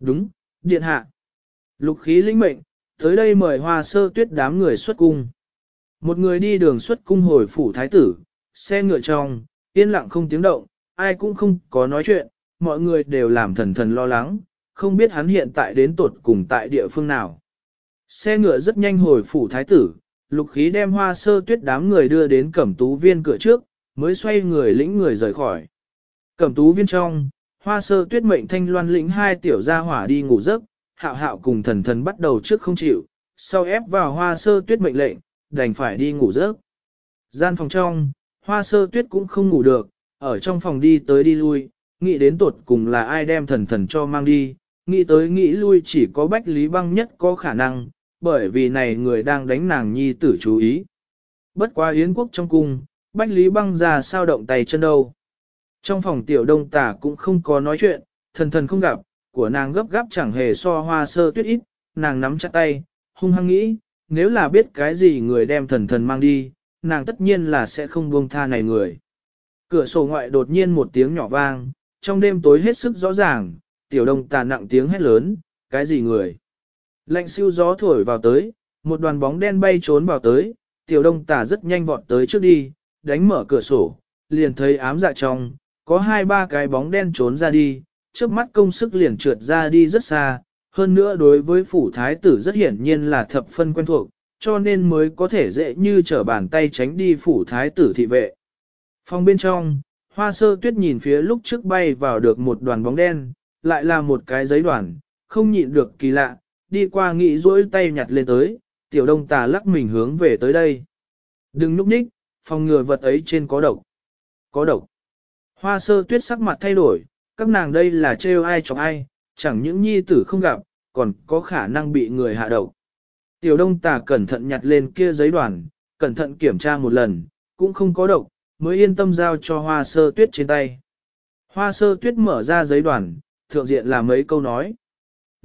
Đúng, điện hạ. Lục khí lĩnh mệnh, tới đây mời hoa sơ tuyết đám người xuất cung. Một người đi đường xuất cung hồi phủ thái tử, xe ngựa trong, yên lặng không tiếng động, ai cũng không có nói chuyện, mọi người đều làm thần thần lo lắng, không biết hắn hiện tại đến tột cùng tại địa phương nào. Xe ngựa rất nhanh hồi phủ thái tử, lục khí đem hoa sơ tuyết đám người đưa đến cẩm tú viên cửa trước, mới xoay người lĩnh người rời khỏi. Cẩm tú viên trong, hoa sơ tuyết mệnh thanh loan lĩnh hai tiểu gia hỏa đi ngủ giấc, hạo hạo cùng thần thần bắt đầu trước không chịu, sau ép vào hoa sơ tuyết mệnh lệnh, đành phải đi ngủ giấc. Gian phòng trong, hoa sơ tuyết cũng không ngủ được, ở trong phòng đi tới đi lui, nghĩ đến tột cùng là ai đem thần thần cho mang đi, nghĩ tới nghĩ lui chỉ có bách lý băng nhất có khả năng, bởi vì này người đang đánh nàng nhi tử chú ý. Bất quá yến quốc trong cung, bách lý băng ra sao động tay chân đâu. Trong phòng tiểu đông tả cũng không có nói chuyện, thần thần không gặp, của nàng gấp gáp chẳng hề so hoa sơ tuyết ít, nàng nắm chặt tay, hung hăng nghĩ, nếu là biết cái gì người đem thần thần mang đi, nàng tất nhiên là sẽ không buông tha này người. Cửa sổ ngoại đột nhiên một tiếng nhỏ vang, trong đêm tối hết sức rõ ràng, tiểu đông tà nặng tiếng hét lớn, cái gì người? Lạnh siêu gió thổi vào tới, một đoàn bóng đen bay trốn vào tới, tiểu đông Tả rất nhanh vọt tới trước đi, đánh mở cửa sổ, liền thấy ám dạ trong, Có hai ba cái bóng đen trốn ra đi, trước mắt công sức liền trượt ra đi rất xa, hơn nữa đối với phủ thái tử rất hiển nhiên là thập phân quen thuộc, cho nên mới có thể dễ như trở bàn tay tránh đi phủ thái tử thị vệ. Phòng bên trong, hoa sơ tuyết nhìn phía lúc trước bay vào được một đoàn bóng đen, lại là một cái giấy đoàn, không nhịn được kỳ lạ, đi qua nghĩ rỗi tay nhặt lên tới, tiểu đông tà lắc mình hướng về tới đây. Đừng núp nhích, phòng ngừa vật ấy trên có độc. Có độc. Hoa sơ tuyết sắc mặt thay đổi, các nàng đây là trêu ai chọc ai, chẳng những nhi tử không gặp, còn có khả năng bị người hạ độc. Tiểu đông tà cẩn thận nhặt lên kia giấy đoàn, cẩn thận kiểm tra một lần, cũng không có độc, mới yên tâm giao cho hoa sơ tuyết trên tay. Hoa sơ tuyết mở ra giấy đoàn, thượng diện là mấy câu nói.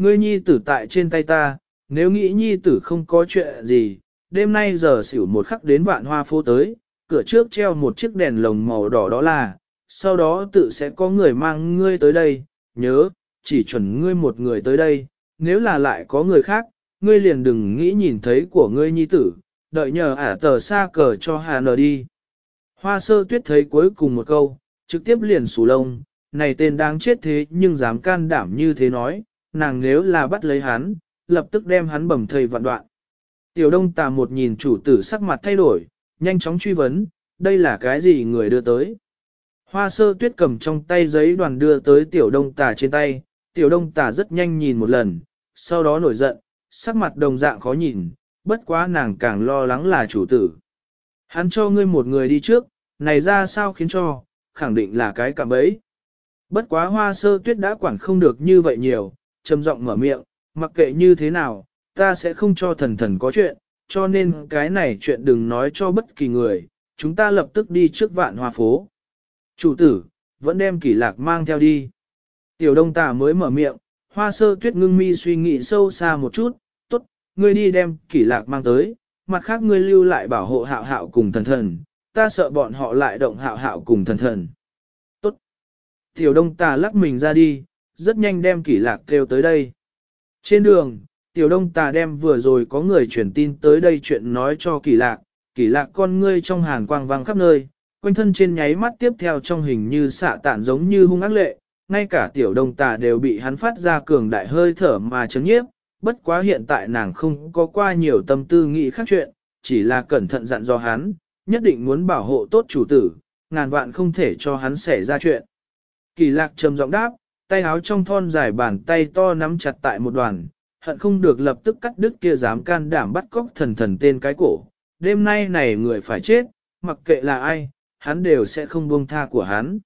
Ngươi nhi tử tại trên tay ta, nếu nghĩ nhi tử không có chuyện gì, đêm nay giờ xỉu một khắc đến vạn hoa phố tới, cửa trước treo một chiếc đèn lồng màu đỏ đó là, sau đó tự sẽ có người mang ngươi tới đây, nhớ, chỉ chuẩn ngươi một người tới đây, nếu là lại có người khác, ngươi liền đừng nghĩ nhìn thấy của ngươi nhi tử, đợi nhờ ả tờ xa cờ cho hà nờ đi. Hoa sơ tuyết thấy cuối cùng một câu, trực tiếp liền sù lông, này tên đáng chết thế nhưng dám can đảm như thế nói, nàng nếu là bắt lấy hắn, lập tức đem hắn bầm thầy vạn đoạn. Tiểu đông tà một nhìn chủ tử sắc mặt thay đổi, nhanh chóng truy vấn, đây là cái gì người đưa tới. Hoa sơ tuyết cầm trong tay giấy đoàn đưa tới tiểu đông tà trên tay, tiểu đông tà rất nhanh nhìn một lần, sau đó nổi giận, sắc mặt đồng dạng khó nhìn, bất quá nàng càng lo lắng là chủ tử. Hắn cho ngươi một người đi trước, này ra sao khiến cho, khẳng định là cái cạm bẫy. Bất quá hoa sơ tuyết đã quản không được như vậy nhiều, trầm giọng mở miệng, mặc kệ như thế nào, ta sẽ không cho thần thần có chuyện, cho nên cái này chuyện đừng nói cho bất kỳ người, chúng ta lập tức đi trước vạn hoa phố. Chủ tử, vẫn đem kỷ lạc mang theo đi. Tiểu đông tà mới mở miệng, hoa sơ tuyết ngưng mi suy nghĩ sâu xa một chút, tốt, ngươi đi đem kỷ lạc mang tới, mặt khác ngươi lưu lại bảo hộ hạo hạo cùng thần thần, ta sợ bọn họ lại động hạo hạo cùng thần thần. Tốt. Tiểu đông tà lắc mình ra đi, rất nhanh đem kỷ lạc kêu tới đây. Trên đường, tiểu đông tà đem vừa rồi có người truyền tin tới đây chuyện nói cho kỷ lạc, kỷ lạc con ngươi trong hàn quang vang khắp nơi, quanh thân trên nháy mắt tiếp theo trong hình như xạ tản giống như hung ác lệ, ngay cả tiểu đông tà đều bị hắn phát ra cường đại hơi thở mà chấn nhiếp, bất quá hiện tại nàng không có qua nhiều tâm tư nghĩ khác chuyện, chỉ là cẩn thận dặn dò hắn, nhất định muốn bảo hộ tốt chủ tử, ngàn vạn không thể cho hắn xảy ra chuyện. Kỳ lạc trầm giọng đáp, tay áo trong thon dài bàn tay to nắm chặt tại một đoàn, hận không được lập tức cắt đứt kia dám can đảm bắt cóc thần thần tên cái cổ. Đêm nay này người phải chết, mặc kệ là ai, hắn đều sẽ không buông tha của hắn.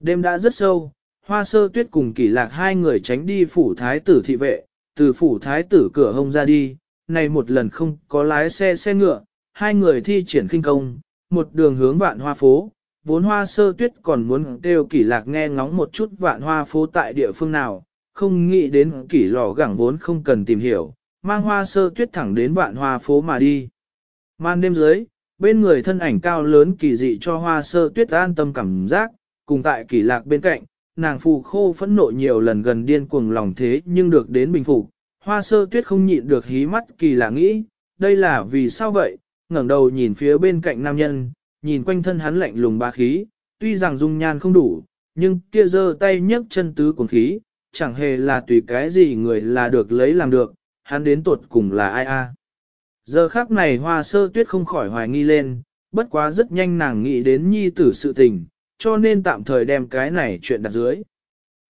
Đêm đã rất sâu, hoa sơ tuyết cùng kỷ lạc hai người tránh đi phủ thái tử thị vệ, từ phủ thái tử cửa hông ra đi, này một lần không có lái xe xe ngựa, hai người thi triển khinh công, một đường hướng vạn hoa phố, vốn hoa sơ tuyết còn muốn kêu kỷ lạc nghe ngóng một chút vạn hoa phố tại địa phương nào, không nghĩ đến kỷ lò gẳng vốn không cần tìm hiểu, mang hoa sơ tuyết thẳng đến vạn hoa phố mà đi. Man đêm dưới, bên người thân ảnh cao lớn kỳ dị cho hoa sơ tuyết an tâm cảm giác, cùng tại kỷ lạc bên cạnh, nàng phù khô phẫn nộ nhiều lần gần điên cuồng lòng thế nhưng được đến bình phục. Hoa sơ tuyết không nhịn được hí mắt kỳ lạ nghĩ, đây là vì sao vậy, ngẩng đầu nhìn phía bên cạnh nam nhân, nhìn quanh thân hắn lạnh lùng ba khí, tuy rằng dung nhan không đủ, nhưng kia giơ tay nhấc chân tứ cuồng khí, chẳng hề là tùy cái gì người là được lấy làm được, hắn đến tuột cùng là ai a. Giờ khác này hoa sơ tuyết không khỏi hoài nghi lên, bất quá rất nhanh nàng nghĩ đến nhi tử sự tình, cho nên tạm thời đem cái này chuyện đặt dưới.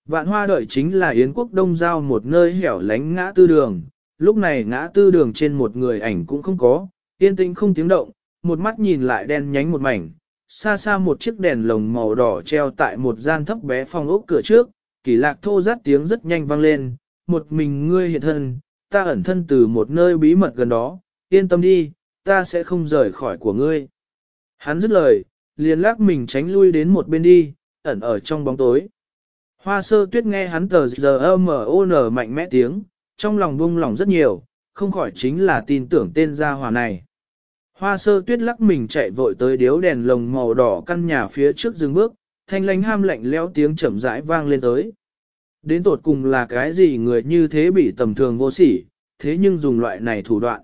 Vạn hoa đợi chính là Yến quốc đông giao một nơi hẻo lánh ngã tư đường, lúc này ngã tư đường trên một người ảnh cũng không có, yên tĩnh không tiếng động, một mắt nhìn lại đen nhánh một mảnh, xa xa một chiếc đèn lồng màu đỏ treo tại một gian thấp bé phòng ốc cửa trước, kỳ lạc thô rát tiếng rất nhanh vang lên, một mình ngươi hiện thân, ta ẩn thân từ một nơi bí mật gần đó, yên tâm đi, ta sẽ không rời khỏi của ngươi. Hắn dứt lời, liền lắc mình tránh lui đến một bên đi, ẩn ở trong bóng tối. Hoa sơ tuyết nghe hắn tờ giờ M.O.N. mạnh mẽ tiếng, trong lòng buông lòng rất nhiều, không khỏi chính là tin tưởng tên gia hòa này. Hoa sơ tuyết lắc mình chạy vội tới điếu đèn lồng màu đỏ căn nhà phía trước dừng bước, thanh lánh ham lạnh lẽo tiếng chậm rãi vang lên tới. Đến tột cùng là cái gì người như thế bị tầm thường vô sỉ, thế nhưng dùng loại này thủ đoạn.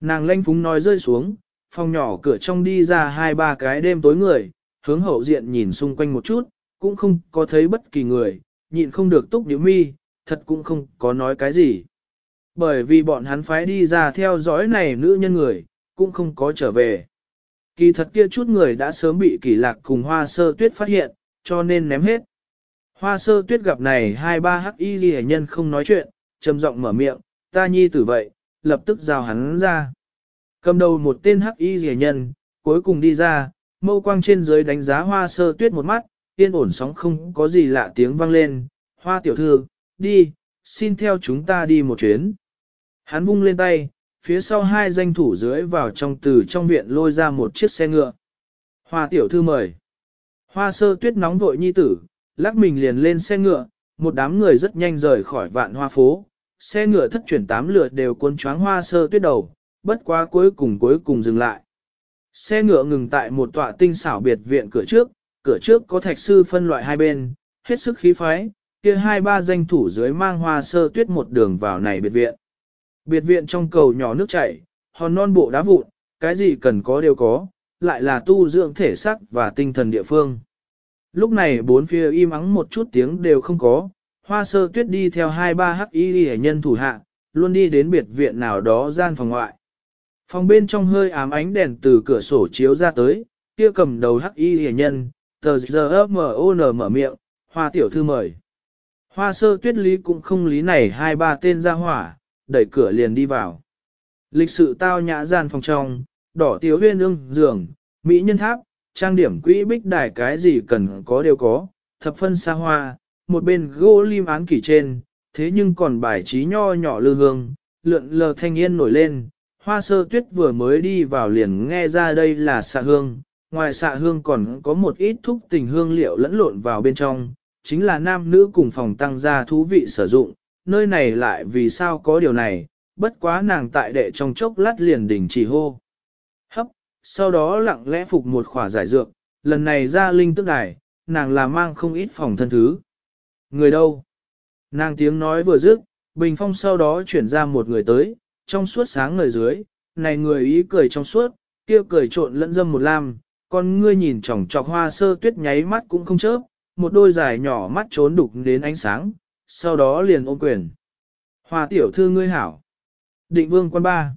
Nàng lanh phúng nói rơi xuống, phòng nhỏ cửa trong đi ra hai ba cái đêm tối người, hướng hậu diện nhìn xung quanh một chút, cũng không có thấy bất kỳ người, nhịn không được túc nhíu mi, thật cũng không có nói cái gì. Bởi vì bọn hắn phái đi ra theo dõi này nữ nhân người, cũng không có trở về. Kỳ thật kia chút người đã sớm bị kỳ lạc cùng hoa sơ tuyết phát hiện, cho nên ném hết. Hoa sơ tuyết gặp này hai ba hắc y ghi nhân không nói chuyện, trầm giọng mở miệng, ta nhi tử vậy, lập tức rào hắn ra. Cầm đầu một tên hắc y ghi nhân, cuối cùng đi ra, mâu quang trên dưới đánh giá hoa sơ tuyết một mắt, yên ổn sóng không có gì lạ tiếng vang lên, hoa tiểu thư, đi, xin theo chúng ta đi một chuyến. Hắn vung lên tay, phía sau hai danh thủ dưới vào trong từ trong viện lôi ra một chiếc xe ngựa. Hoa tiểu thư mời. Hoa sơ tuyết nóng vội nhi tử, lắc mình liền lên xe ngựa, một đám người rất nhanh rời khỏi vạn hoa phố. Xe ngựa thất chuyển tám lượt đều cuốn choáng hoa sơ tuyết đầu, bất quá cuối cùng cuối cùng dừng lại. Xe ngựa ngừng tại một tọa tinh xảo biệt viện cửa trước, cửa trước có thạch sư phân loại hai bên, hết sức khí phái, kia hai ba danh thủ dưới mang hoa sơ tuyết một đường vào này biệt viện. Biệt viện trong cầu nhỏ nước chảy, hòn non bộ đá vụn, cái gì cần có đều có, lại là tu dưỡng thể xác và tinh thần địa phương. Lúc này bốn phía im ắng một chút tiếng đều không có, hoa sơ tuyết đi theo hai ba hắc y hệ nhân thủ hạ, luôn đi đến biệt viện nào đó gian phòng ngoại. Phòng bên trong hơi ám ánh đèn từ cửa sổ chiếu ra tới, kia cầm đầu hắc y hệ nhân, tờ giờ M.O.N. mở miệng, hoa tiểu thư mời. Hoa sơ tuyết lý cũng không lý này hai ba tên ra hỏa, đẩy cửa liền đi vào. Lịch sự tao nhã gian phòng trong, đỏ tiếu huyên ương, giường, mỹ nhân tháp, trang điểm quỹ bích đài cái gì cần có đều có, thập phân xa hoa, một bên gỗ lim án kỷ trên, thế nhưng còn bài trí nho nhỏ lư hương, lượn lờ thanh yên nổi lên, hoa sơ tuyết vừa mới đi vào liền nghe ra đây là xạ hương, ngoài xạ hương còn có một ít thúc tình hương liệu lẫn lộn vào bên trong, chính là nam nữ cùng phòng tăng gia thú vị sử dụng, nơi này lại vì sao có điều này, bất quá nàng tại đệ trong chốc lát liền đỉnh chỉ hô. Hấp, sau đó lặng lẽ phục một khỏa giải dược, lần này ra linh tức đài, nàng là mang không ít phòng thân thứ. Người đâu? Nàng tiếng nói vừa dứt, bình phong sau đó chuyển ra một người tới, trong suốt sáng người dưới, này người ý cười trong suốt, kia cười trộn lẫn dâm một lam, con ngươi nhìn chòng trọc hoa sơ tuyết nháy mắt cũng không chớp, một đôi dài nhỏ mắt trốn đục đến ánh sáng, sau đó liền ôm quyền. Hoa tiểu thư ngươi hảo. Định vương quan ba.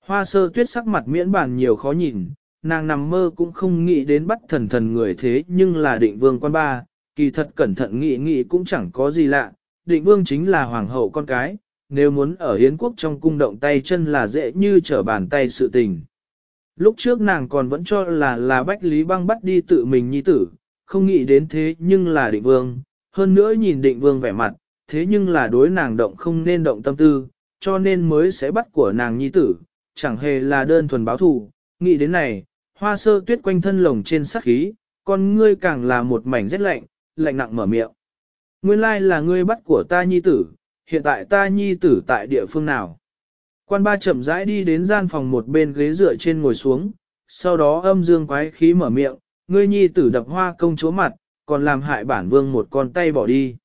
Hoa sơ tuyết sắc mặt miễn bản nhiều khó nhìn, nàng nằm mơ cũng không nghĩ đến bắt thần thần người thế nhưng là định vương quan ba, kỳ thật cẩn thận nghĩ nghĩ cũng chẳng có gì lạ, định vương chính là hoàng hậu con cái, nếu muốn ở hiến quốc trong cung động tay chân là dễ như trở bàn tay sự tình. Lúc trước nàng còn vẫn cho là là Bách Lý Băng bắt đi tự mình nhi tử, không nghĩ đến thế nhưng là định vương, hơn nữa nhìn định vương vẻ mặt, thế nhưng là đối nàng động không nên động tâm tư, cho nên mới sẽ bắt của nàng nhi tử, chẳng hề là đơn thuần báo thù. Nghĩ đến này, hoa sơ tuyết quanh thân lồng trên sắc khí, con ngươi càng là một mảnh rét lạnh, lạnh nặng mở miệng. Nguyên lai là ngươi bắt của ta nhi tử, hiện tại ta nhi tử tại địa phương nào? Quan ba chậm rãi đi đến gian phòng một bên ghế dựa trên ngồi xuống, sau đó âm dương quái khí mở miệng, ngươi nhi tử đập hoa công chúa mặt, còn làm hại bản vương một con tay bỏ đi.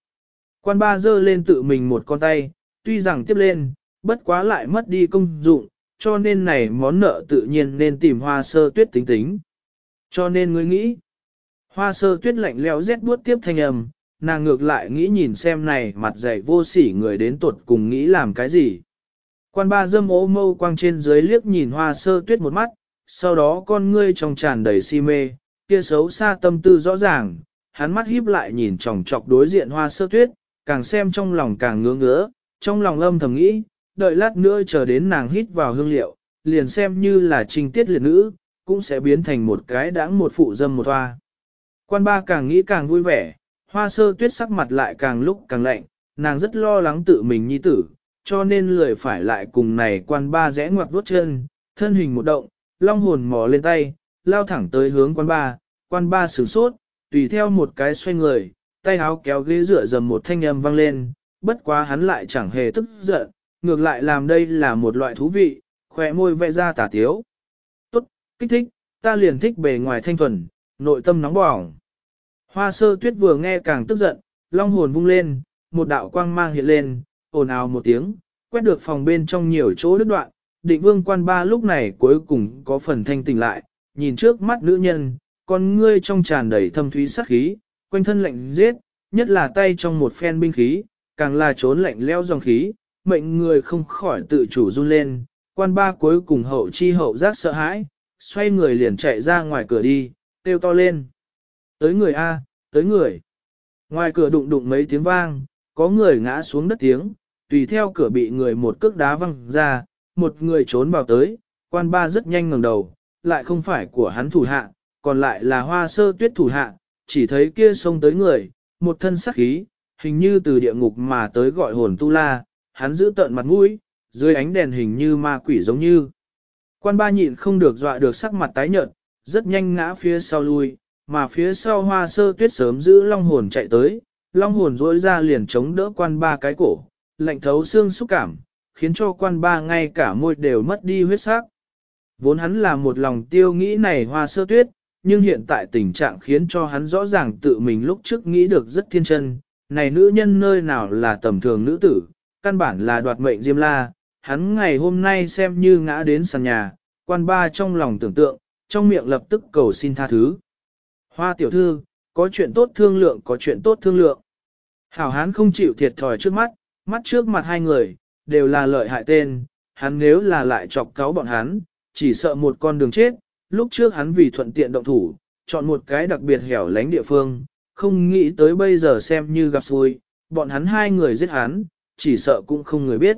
Quan ba dơ lên tự mình một con tay, tuy rằng tiếp lên, bất quá lại mất đi công dụng, cho nên này món nợ tự nhiên nên tìm hoa sơ tuyết tính tính. Cho nên ngươi nghĩ, hoa sơ tuyết lạnh leo rét buốt tiếp thanh âm, nàng ngược lại nghĩ nhìn xem này mặt dày vô sỉ người đến tuột cùng nghĩ làm cái gì. Quan ba dâm ố mâu quang trên dưới liếc nhìn hoa sơ tuyết một mắt, sau đó con ngươi trong tràn đầy si mê, kia xấu xa tâm tư rõ ràng, hắn mắt híp lại nhìn chòng chọc đối diện hoa sơ tuyết, càng xem trong lòng càng ngứa ngứa, trong lòng âm thầm nghĩ, đợi lát nữa chờ đến nàng hít vào hương liệu, liền xem như là trình tiết liệt nữ, cũng sẽ biến thành một cái đãng một phụ dâm một hoa. Quan ba càng nghĩ càng vui vẻ, hoa sơ tuyết sắc mặt lại càng lúc càng lạnh, nàng rất lo lắng tự mình nhi tử, cho nên lười phải lại cùng này quan ba rẽ ngoặt vuốt chân, thân hình một động, long hồn mò lên tay, lao thẳng tới hướng quan ba, quan ba sửng sốt, tùy theo một cái xoay người, tay áo kéo ghế dựa dầm một thanh âm vang lên, bất quá hắn lại chẳng hề tức giận, ngược lại làm đây là một loại thú vị, khỏe môi vẽ ra tả tiếu. Tốt, kích thích, ta liền thích bề ngoài thanh thuần, nội tâm nóng bỏng. Hoa sơ tuyết vừa nghe càng tức giận, long hồn vung lên, một đạo quang mang hiện lên, ồn ào một tiếng, quét được phòng bên trong nhiều chỗ đứt đoạn, định vương quan ba lúc này cuối cùng có phần thanh tỉnh lại, nhìn trước mắt nữ nhân, con ngươi trong tràn đầy thâm thúy sắc khí, quanh thân lạnh giết, nhất là tay trong một phen binh khí, càng là trốn lạnh leo dòng khí, mệnh người không khỏi tự chủ run lên, quan ba cuối cùng hậu chi hậu giác sợ hãi, xoay người liền chạy ra ngoài cửa đi, kêu to lên. Tới người A, tới người. Ngoài cửa đụng đụng mấy tiếng vang, có người ngã xuống đất tiếng, tùy theo cửa bị người một cước đá văng ra, một người trốn vào tới, quan ba rất nhanh ngẩng đầu, lại không phải của hắn thủ hạ, còn lại là hoa sơ tuyết thủ hạ, chỉ thấy kia xông tới người, một thân sắc khí, hình như từ địa ngục mà tới gọi hồn tu la, hắn giữ tợn mặt mũi, dưới ánh đèn hình như ma quỷ giống như. Quan ba nhịn không được dọa được sắc mặt tái nhợt, rất nhanh ngã phía sau lui, mà phía sau hoa sơ tuyết sớm giữ long hồn chạy tới, long hồn rỗi ra liền chống đỡ quan ba cái cổ, lạnh thấu xương xúc cảm, khiến cho quan ba ngay cả môi đều mất đi huyết sắc. Vốn hắn là một lòng tiêu nghĩ này hoa sơ tuyết, nhưng hiện tại tình trạng khiến cho hắn rõ ràng tự mình lúc trước nghĩ được rất thiên chân, này nữ nhân nơi nào là tầm thường nữ tử, căn bản là đoạt mệnh Diêm La, hắn ngày hôm nay xem như ngã đến sàn nhà, quan ba trong lòng tưởng tượng, trong miệng lập tức cầu xin tha thứ. Hoa tiểu thư, có chuyện tốt thương lượng có chuyện tốt thương lượng. Hảo hán không chịu thiệt thòi trước mắt, mắt trước mặt hai người, đều là lợi hại tên, hắn nếu là lại chọc cáo bọn hắn, chỉ sợ một con đường chết, lúc trước hắn vì thuận tiện động thủ, chọn một cái đặc biệt hẻo lánh địa phương, không nghĩ tới bây giờ xem như gặp xui, bọn hắn hai người giết hắn, chỉ sợ cũng không người biết.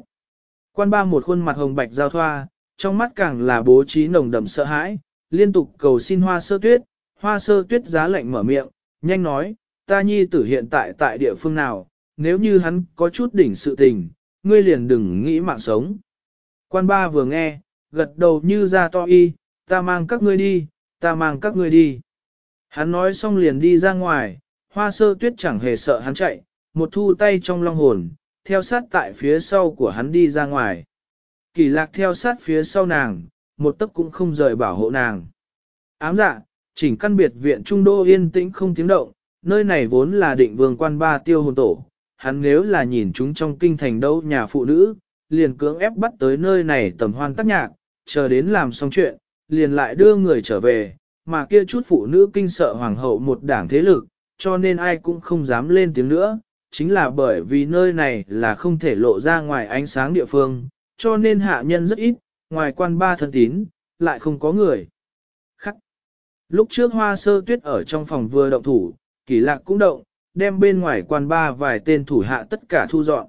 Quan ba một khuôn mặt hồng bạch giao thoa, trong mắt càng là bố trí nồng đậm sợ hãi, liên tục cầu xin hoa sơ tuyết, hoa sơ tuyết giá lạnh mở miệng, nhanh nói, ta nhi tử hiện tại tại địa phương nào, nếu như hắn có chút đỉnh sự tình, ngươi liền đừng nghĩ mạng sống. Quan ba vừa nghe, gật đầu như ra to y, ta mang các ngươi đi, ta mang các ngươi đi. Hắn nói xong liền đi ra ngoài, hoa sơ tuyết chẳng hề sợ hắn chạy, một thu tay trong long hồn, theo sát tại phía sau của hắn đi ra ngoài. Kỳ lạc theo sát phía sau nàng, một tấc cũng không rời bảo hộ nàng. Ám dạ, chỉnh căn biệt viện trung đô yên tĩnh không tiếng động, nơi này vốn là định vương quan ba tiêu hồn tổ. Hắn nếu là nhìn chúng trong kinh thành đâu nhà phụ nữ, liền cưỡng ép bắt tới nơi này tầm hoan tác nhạc, chờ đến làm xong chuyện, liền lại đưa người trở về, mà kia chút phụ nữ kinh sợ hoàng hậu một đảng thế lực, cho nên ai cũng không dám lên tiếng nữa, chính là bởi vì nơi này là không thể lộ ra ngoài ánh sáng địa phương, cho nên hạ nhân rất ít, ngoài quan ba thân tín, lại không có người. Khắc. Lúc trước hoa sơ tuyết ở trong phòng vừa động thủ, kỳ lạc cũng động, đem bên ngoài quan ba vài tên thủ hạ tất cả thu dọn.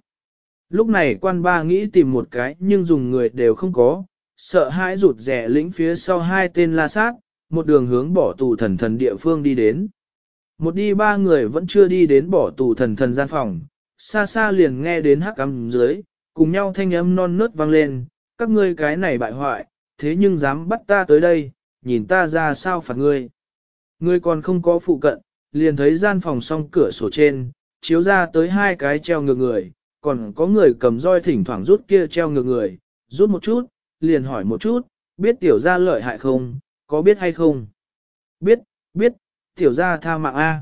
Lúc này quan ba nghĩ tìm một cái nhưng dùng người đều không có, sợ hãi rụt rẻ lĩnh phía sau hai tên la sát, một đường hướng bỏ tù thần thần địa phương đi đến. Một đi ba người vẫn chưa đi đến bỏ tù thần thần gian phòng, xa xa liền nghe đến hắc âm dưới, cùng nhau thanh âm non nớt vang lên, các ngươi cái này bại hoại, thế nhưng dám bắt ta tới đây, nhìn ta ra sao phạt ngươi. Ngươi còn không có phụ cận, liền thấy gian phòng song cửa sổ trên, chiếu ra tới hai cái treo ngược người, còn có người cầm roi thỉnh thoảng rút kia treo ngược người, rút một chút, liền hỏi một chút, biết tiểu gia lợi hại không, có biết hay không? Biết, biết, tiểu gia tha mạng A.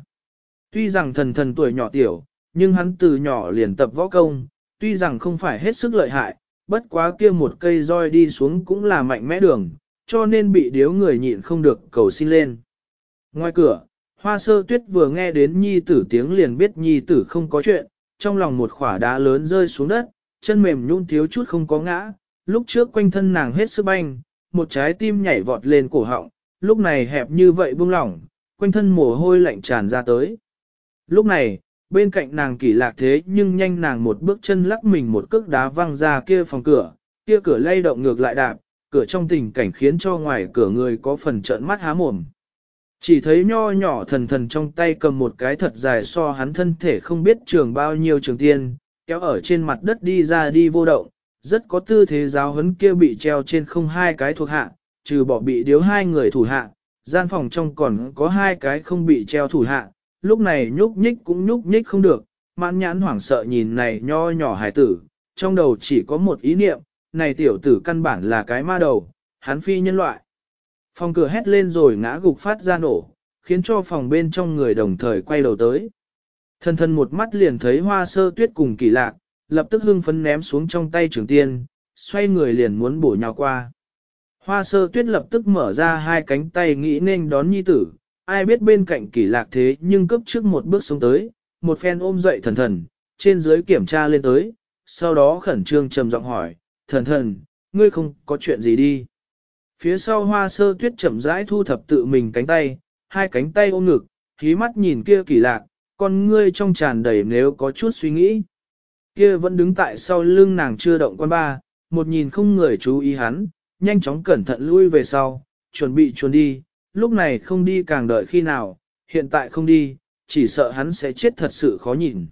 Tuy rằng thần thần tuổi nhỏ tiểu, nhưng hắn từ nhỏ liền tập võ công, tuy rằng không phải hết sức lợi hại, bất quá kia một cây roi đi xuống cũng là mạnh mẽ đường, cho nên bị điếu người nhịn không được cầu xin lên. Ngoài cửa, hoa sơ tuyết vừa nghe đến nhi tử tiếng liền biết nhi tử không có chuyện, trong lòng một khỏa đá lớn rơi xuống đất, chân mềm nhún thiếu chút không có ngã, lúc trước quanh thân nàng hết sức banh, một trái tim nhảy vọt lên cổ họng, lúc này hẹp như vậy buông lỏng, quanh thân mồ hôi lạnh tràn ra tới. Lúc này, bên cạnh nàng kỳ lạc thế nhưng nhanh nàng một bước chân lắc mình một cước đá văng ra kia phòng cửa, kia cửa lay động ngược lại đạp, cửa trong tình cảnh khiến cho ngoài cửa người có phần trợn mắt há mồm. Chỉ thấy nho nhỏ thần thần trong tay cầm một cái thật dài so hắn thân thể không biết trường bao nhiêu trường tiên, kéo ở trên mặt đất đi ra đi vô động, rất có tư thế giáo huấn kia bị treo trên không hai cái thuộc hạ, trừ bỏ bị điếu hai người thủ hạ, gian phòng trong còn có hai cái không bị treo thủ hạ, lúc này nhúc nhích cũng nhúc nhích không được, mãn nhãn hoảng sợ nhìn này nho nhỏ hài tử, trong đầu chỉ có một ý niệm, này tiểu tử căn bản là cái ma đầu, hắn phi nhân loại. Phòng cửa hét lên rồi ngã gục phát ra nổ, khiến cho phòng bên trong người đồng thời quay đầu tới. Thân thân một mắt liền thấy hoa sơ tuyết cùng kỳ lạc, lập tức hưng phấn ném xuống trong tay trường tiên, xoay người liền muốn bổ nhào qua. Hoa sơ tuyết lập tức mở ra hai cánh tay nghĩ nên đón nhi tử, ai biết bên cạnh kỷ lạc thế nhưng cấp trước một bước xuống tới, một phen ôm dậy thần thần, trên dưới kiểm tra lên tới, sau đó khẩn trương trầm giọng hỏi, thần thần, ngươi không có chuyện gì đi. Phía sau hoa sơ tuyết chậm rãi thu thập tự mình cánh tay, hai cánh tay ôm ngực, khí mắt nhìn kia kỳ lạc, con ngươi trong tràn đầy nếu có chút suy nghĩ. Kia vẫn đứng tại sau lưng nàng chưa động quan ba, một nhìn không người chú ý hắn, nhanh chóng cẩn thận lui về sau, chuẩn bị chuồn đi, lúc này không đi càng đợi khi nào, hiện tại không đi, chỉ sợ hắn sẽ chết thật sự khó nhìn.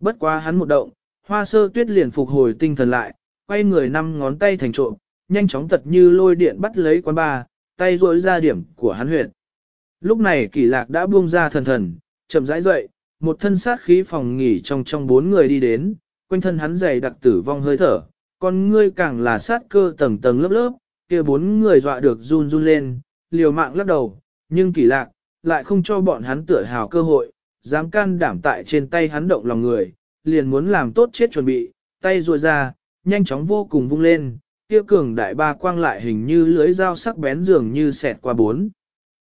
Bất quá hắn một động, hoa sơ tuyết liền phục hồi tinh thần lại, quay người năm ngón tay thành trộm, nhanh chóng tật như lôi điện bắt lấy quan ba, tay rối ra điểm của hắn huyệt. Lúc này kỳ lạc đã buông ra thần thần, chậm rãi dậy, một thân sát khí phòng nghỉ trong trong bốn người đi đến, quanh thân hắn dày đặc tử vong hơi thở, con ngươi càng là sát cơ tầng tầng lớp lớp, kia bốn người dọa được run run lên, liều mạng lắc đầu, nhưng kỳ lạc, lại không cho bọn hắn tựa hào cơ hội, dám can đảm tại trên tay hắn động lòng người, liền muốn làm tốt chết chuẩn bị, tay ruồi ra, nhanh chóng vô cùng vung lên, kia cường đại ba quang lại hình như lưới dao sắc bén dường như xẹt qua bốn.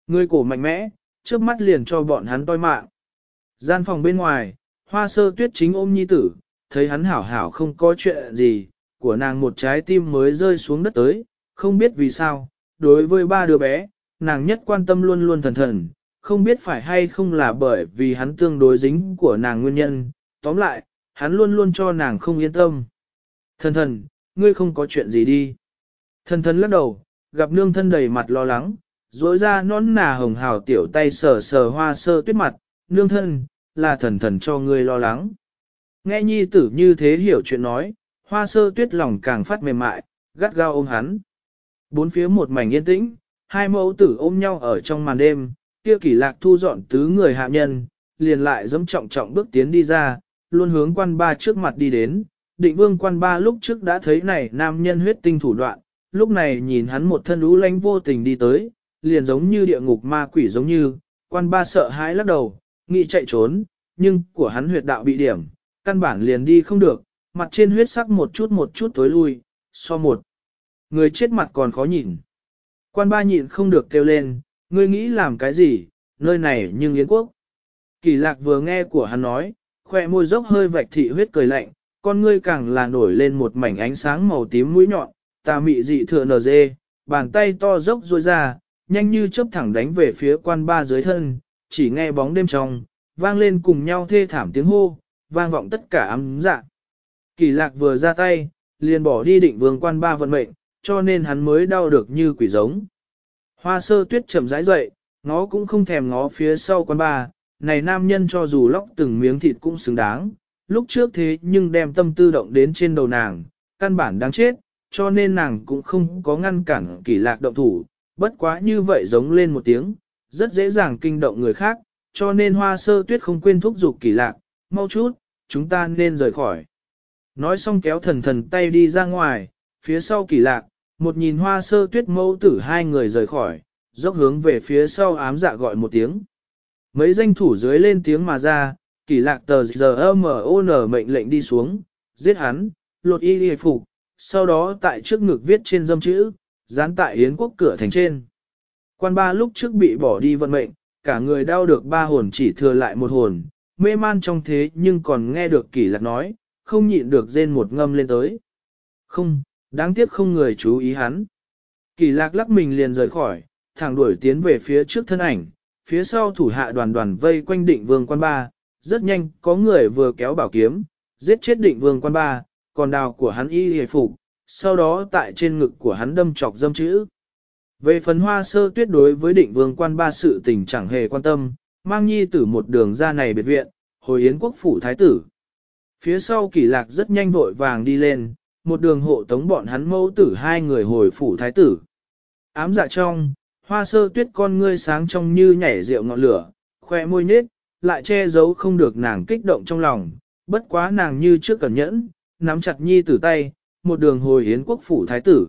Người cổ mạnh mẽ, trước mắt liền cho bọn hắn toi mạng. Gian phòng bên ngoài, hoa sơ tuyết chính ôm nhi tử, thấy hắn hảo hảo không có chuyện gì, của nàng một trái tim mới rơi xuống đất tới, không biết vì sao, đối với ba đứa bé, nàng nhất quan tâm luôn luôn thần thần, không biết phải hay không là bởi vì hắn tương đối dính của nàng nguyên nhân, tóm lại, hắn luôn luôn cho nàng không yên tâm. Thần thần, ngươi không có chuyện gì đi. Thần thần lắc đầu, gặp nương thân đầy mặt lo lắng, dối ra nón nà hồng hào tiểu tay sờ sờ hoa sơ tuyết mặt, nương thân, là thần thần cho ngươi lo lắng. Nghe nhi tử như thế hiểu chuyện nói, hoa sơ tuyết lòng càng phát mềm mại, gắt gao ôm hắn. Bốn phía một mảnh yên tĩnh, hai mẫu tử ôm nhau ở trong màn đêm, kia kỷ lạc thu dọn tứ người hạ nhân, liền lại dẫm trọng trọng bước tiến đi ra, luôn hướng quan ba trước mặt đi đến. Định vương quan ba lúc trước đã thấy này nam nhân huyết tinh thủ đoạn, lúc này nhìn hắn một thân lũ lánh vô tình đi tới, liền giống như địa ngục ma quỷ giống như, quan ba sợ hãi lắc đầu, nghĩ chạy trốn, nhưng của hắn huyệt đạo bị điểm, căn bản liền đi không được, mặt trên huyết sắc một chút một chút tối lui, so một. Người chết mặt còn khó nhìn. Quan ba nhịn không được kêu lên, ngươi nghĩ làm cái gì, nơi này nhưng yến quốc. Kỳ lạc vừa nghe của hắn nói, khoe môi dốc hơi vạch thị huyết cười lạnh, con ngươi càng là nổi lên một mảnh ánh sáng màu tím mũi nhọn, tà mị dị thừa nở dê, bàn tay to dốc rôi ra, nhanh như chớp thẳng đánh về phía quan ba dưới thân, chỉ nghe bóng đêm trong, vang lên cùng nhau thê thảm tiếng hô, vang vọng tất cả ấm dạ. Kỳ lạc vừa ra tay, liền bỏ đi định vương quan ba vận mệnh, cho nên hắn mới đau được như quỷ giống. Hoa sơ tuyết chậm rãi dậy, ngó cũng không thèm ngó phía sau quan ba, này nam nhân cho dù lóc từng miếng thịt cũng xứng đáng, lúc trước thế nhưng đem tâm tư động đến trên đầu nàng, căn bản đáng chết, cho nên nàng cũng không có ngăn cản kỳ lạc động thủ, bất quá như vậy giống lên một tiếng, rất dễ dàng kinh động người khác, cho nên hoa sơ tuyết không quên thúc giục kỳ lạc, mau chút, chúng ta nên rời khỏi. Nói xong kéo thần thần tay đi ra ngoài, phía sau kỳ lạc, một nhìn hoa sơ tuyết mẫu tử hai người rời khỏi, dốc hướng về phía sau ám dạ gọi một tiếng. Mấy danh thủ dưới lên tiếng mà ra, kỳ lạc tờ giờ M.O.N. mệnh lệnh đi xuống, giết hắn, lột y hề phục, sau đó tại trước ngực viết trên dâm chữ, dán tại Yến quốc cửa thành trên. Quan ba lúc trước bị bỏ đi vận mệnh, cả người đau được ba hồn chỉ thừa lại một hồn, mê man trong thế nhưng còn nghe được kỳ lạc nói, không nhịn được rên một ngâm lên tới. Không, đáng tiếc không người chú ý hắn. Kỳ lạc lắc mình liền rời khỏi, thẳng đuổi tiến về phía trước thân ảnh, phía sau thủ hạ đoàn đoàn vây quanh định vương quan ba, rất nhanh có người vừa kéo bảo kiếm, giết chết định vương quan ba, còn đào của hắn y hề phục, sau đó tại trên ngực của hắn đâm chọc dâm chữ. Về phần hoa sơ tuyết đối với định vương quan ba sự tình chẳng hề quan tâm, mang nhi tử một đường ra này biệt viện, hồi yến quốc phủ thái tử. Phía sau kỳ lạc rất nhanh vội vàng đi lên, một đường hộ tống bọn hắn mẫu tử hai người hồi phủ thái tử. Ám dạ trong, hoa sơ tuyết con ngươi sáng trong như nhảy rượu ngọn lửa, khoe môi nết, lại che giấu không được nàng kích động trong lòng, bất quá nàng như trước cẩn nhẫn, nắm chặt nhi tử tay, một đường hồi yến quốc phủ thái tử.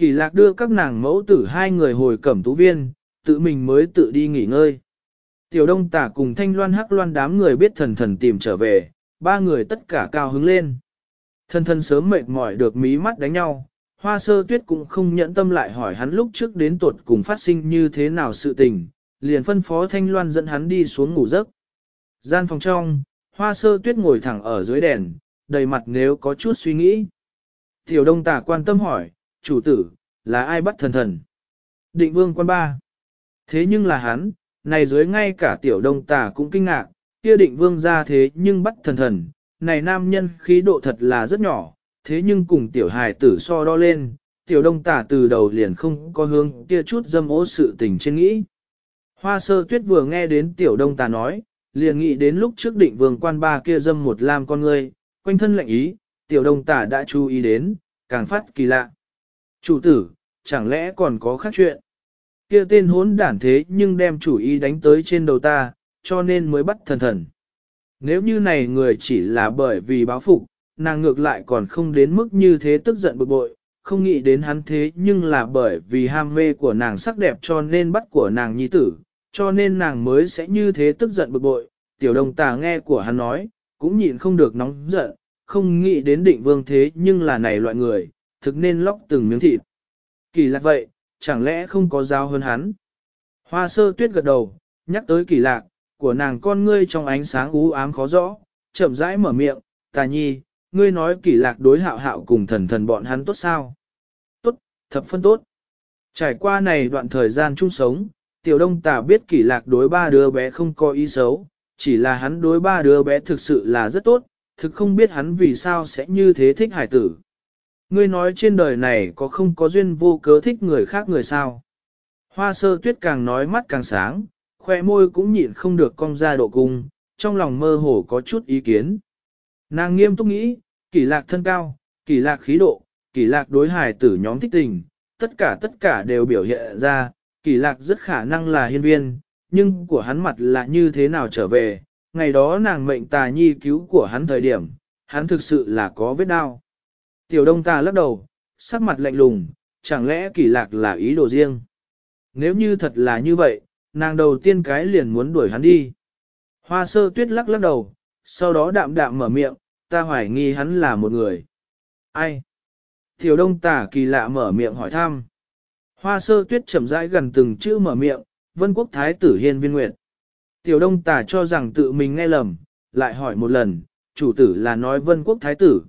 Kỳ lạc đưa các nàng mẫu tử hai người hồi cẩm tú viên, tự mình mới tự đi nghỉ ngơi. Tiểu đông tả cùng thanh loan hắc loan đám người biết thần thần tìm trở về, ba người tất cả cao hứng lên. Thần thần sớm mệt mỏi được mí mắt đánh nhau, hoa sơ tuyết cũng không nhẫn tâm lại hỏi hắn lúc trước đến tuột cùng phát sinh như thế nào sự tình, liền phân phó Thanh Loan dẫn hắn đi xuống ngủ giấc. Gian phòng trong, hoa sơ tuyết ngồi thẳng ở dưới đèn, đầy mặt nếu có chút suy nghĩ. Tiểu đông Tả quan tâm hỏi, chủ tử, là ai bắt thần thần? Định vương quan ba. Thế nhưng là hắn, này dưới ngay cả tiểu đông tà cũng kinh ngạc, kia định vương ra thế nhưng bắt thần thần, này nam nhân khí độ thật là rất nhỏ, thế nhưng cùng tiểu hài tử so đo lên, tiểu đông tà từ đầu liền không có hướng kia chút dâm ố sự tình trên nghĩ. Hoa sơ tuyết vừa nghe đến tiểu đông tà nói, liền nghĩ đến lúc trước định vương quan ba kia dâm một lam con ngươi, quanh thân lệnh ý, tiểu đông tà đã chú ý đến, càng phát kỳ lạ. Chủ tử, chẳng lẽ còn có khác chuyện? Kia tên hốn đản thế nhưng đem chủ ý đánh tới trên đầu ta, cho nên mới bắt thần thần. Nếu như này người chỉ là bởi vì báo phục, nàng ngược lại còn không đến mức như thế tức giận bực bội, không nghĩ đến hắn thế nhưng là bởi vì ham mê của nàng sắc đẹp cho nên bắt của nàng nhi tử, cho nên nàng mới sẽ như thế tức giận bực bội. Tiểu đồng tà nghe của hắn nói, cũng nhịn không được nóng giận, không nghĩ đến định vương thế nhưng là này loại người, thực nên lóc từng miếng thịt. Kỳ lạc vậy, chẳng lẽ không có giao hơn hắn? Hoa sơ tuyết gật đầu, nhắc tới kỳ lạc, của nàng con ngươi trong ánh sáng u ám khó rõ, chậm rãi mở miệng, tà nhi, ngươi nói kỳ lạc đối hạo hạo cùng thần thần bọn hắn tốt sao? Tốt, thập phân tốt. Trải qua này đoạn thời gian chung sống, tiểu đông tà biết kỳ lạc đối ba đứa bé không có ý xấu, chỉ là hắn đối ba đứa bé thực sự là rất tốt, thực không biết hắn vì sao sẽ như thế thích hải tử. Ngươi nói trên đời này có không có duyên vô cớ thích người khác người sao? Hoa sơ tuyết càng nói mắt càng sáng, khoe môi cũng nhịn không được cong ra độ cung, trong lòng mơ hồ có chút ý kiến. Nàng nghiêm túc nghĩ, kỷ lạc thân cao, kỷ lạc khí độ, kỷ lạc đối hài tử nhóm thích tình, tất cả tất cả đều biểu hiện ra, kỷ lạc rất khả năng là hiên viên, nhưng của hắn mặt là như thế nào trở về, ngày đó nàng mệnh tà nhi cứu của hắn thời điểm, hắn thực sự là có vết đau. Tiểu đông ta lắc đầu, sắc mặt lạnh lùng, chẳng lẽ kỳ lạc là ý đồ riêng. Nếu như thật là như vậy, nàng đầu tiên cái liền muốn đuổi hắn đi. Hoa sơ tuyết lắc lắc đầu, sau đó đạm đạm mở miệng, ta hoài nghi hắn là một người. Ai? Tiểu đông tả kỳ lạ mở miệng hỏi thăm. Hoa sơ tuyết chậm rãi gần từng chữ mở miệng, vân quốc thái tử hiên viên nguyệt. Tiểu đông tả cho rằng tự mình nghe lầm, lại hỏi một lần, chủ tử là nói vân quốc thái tử.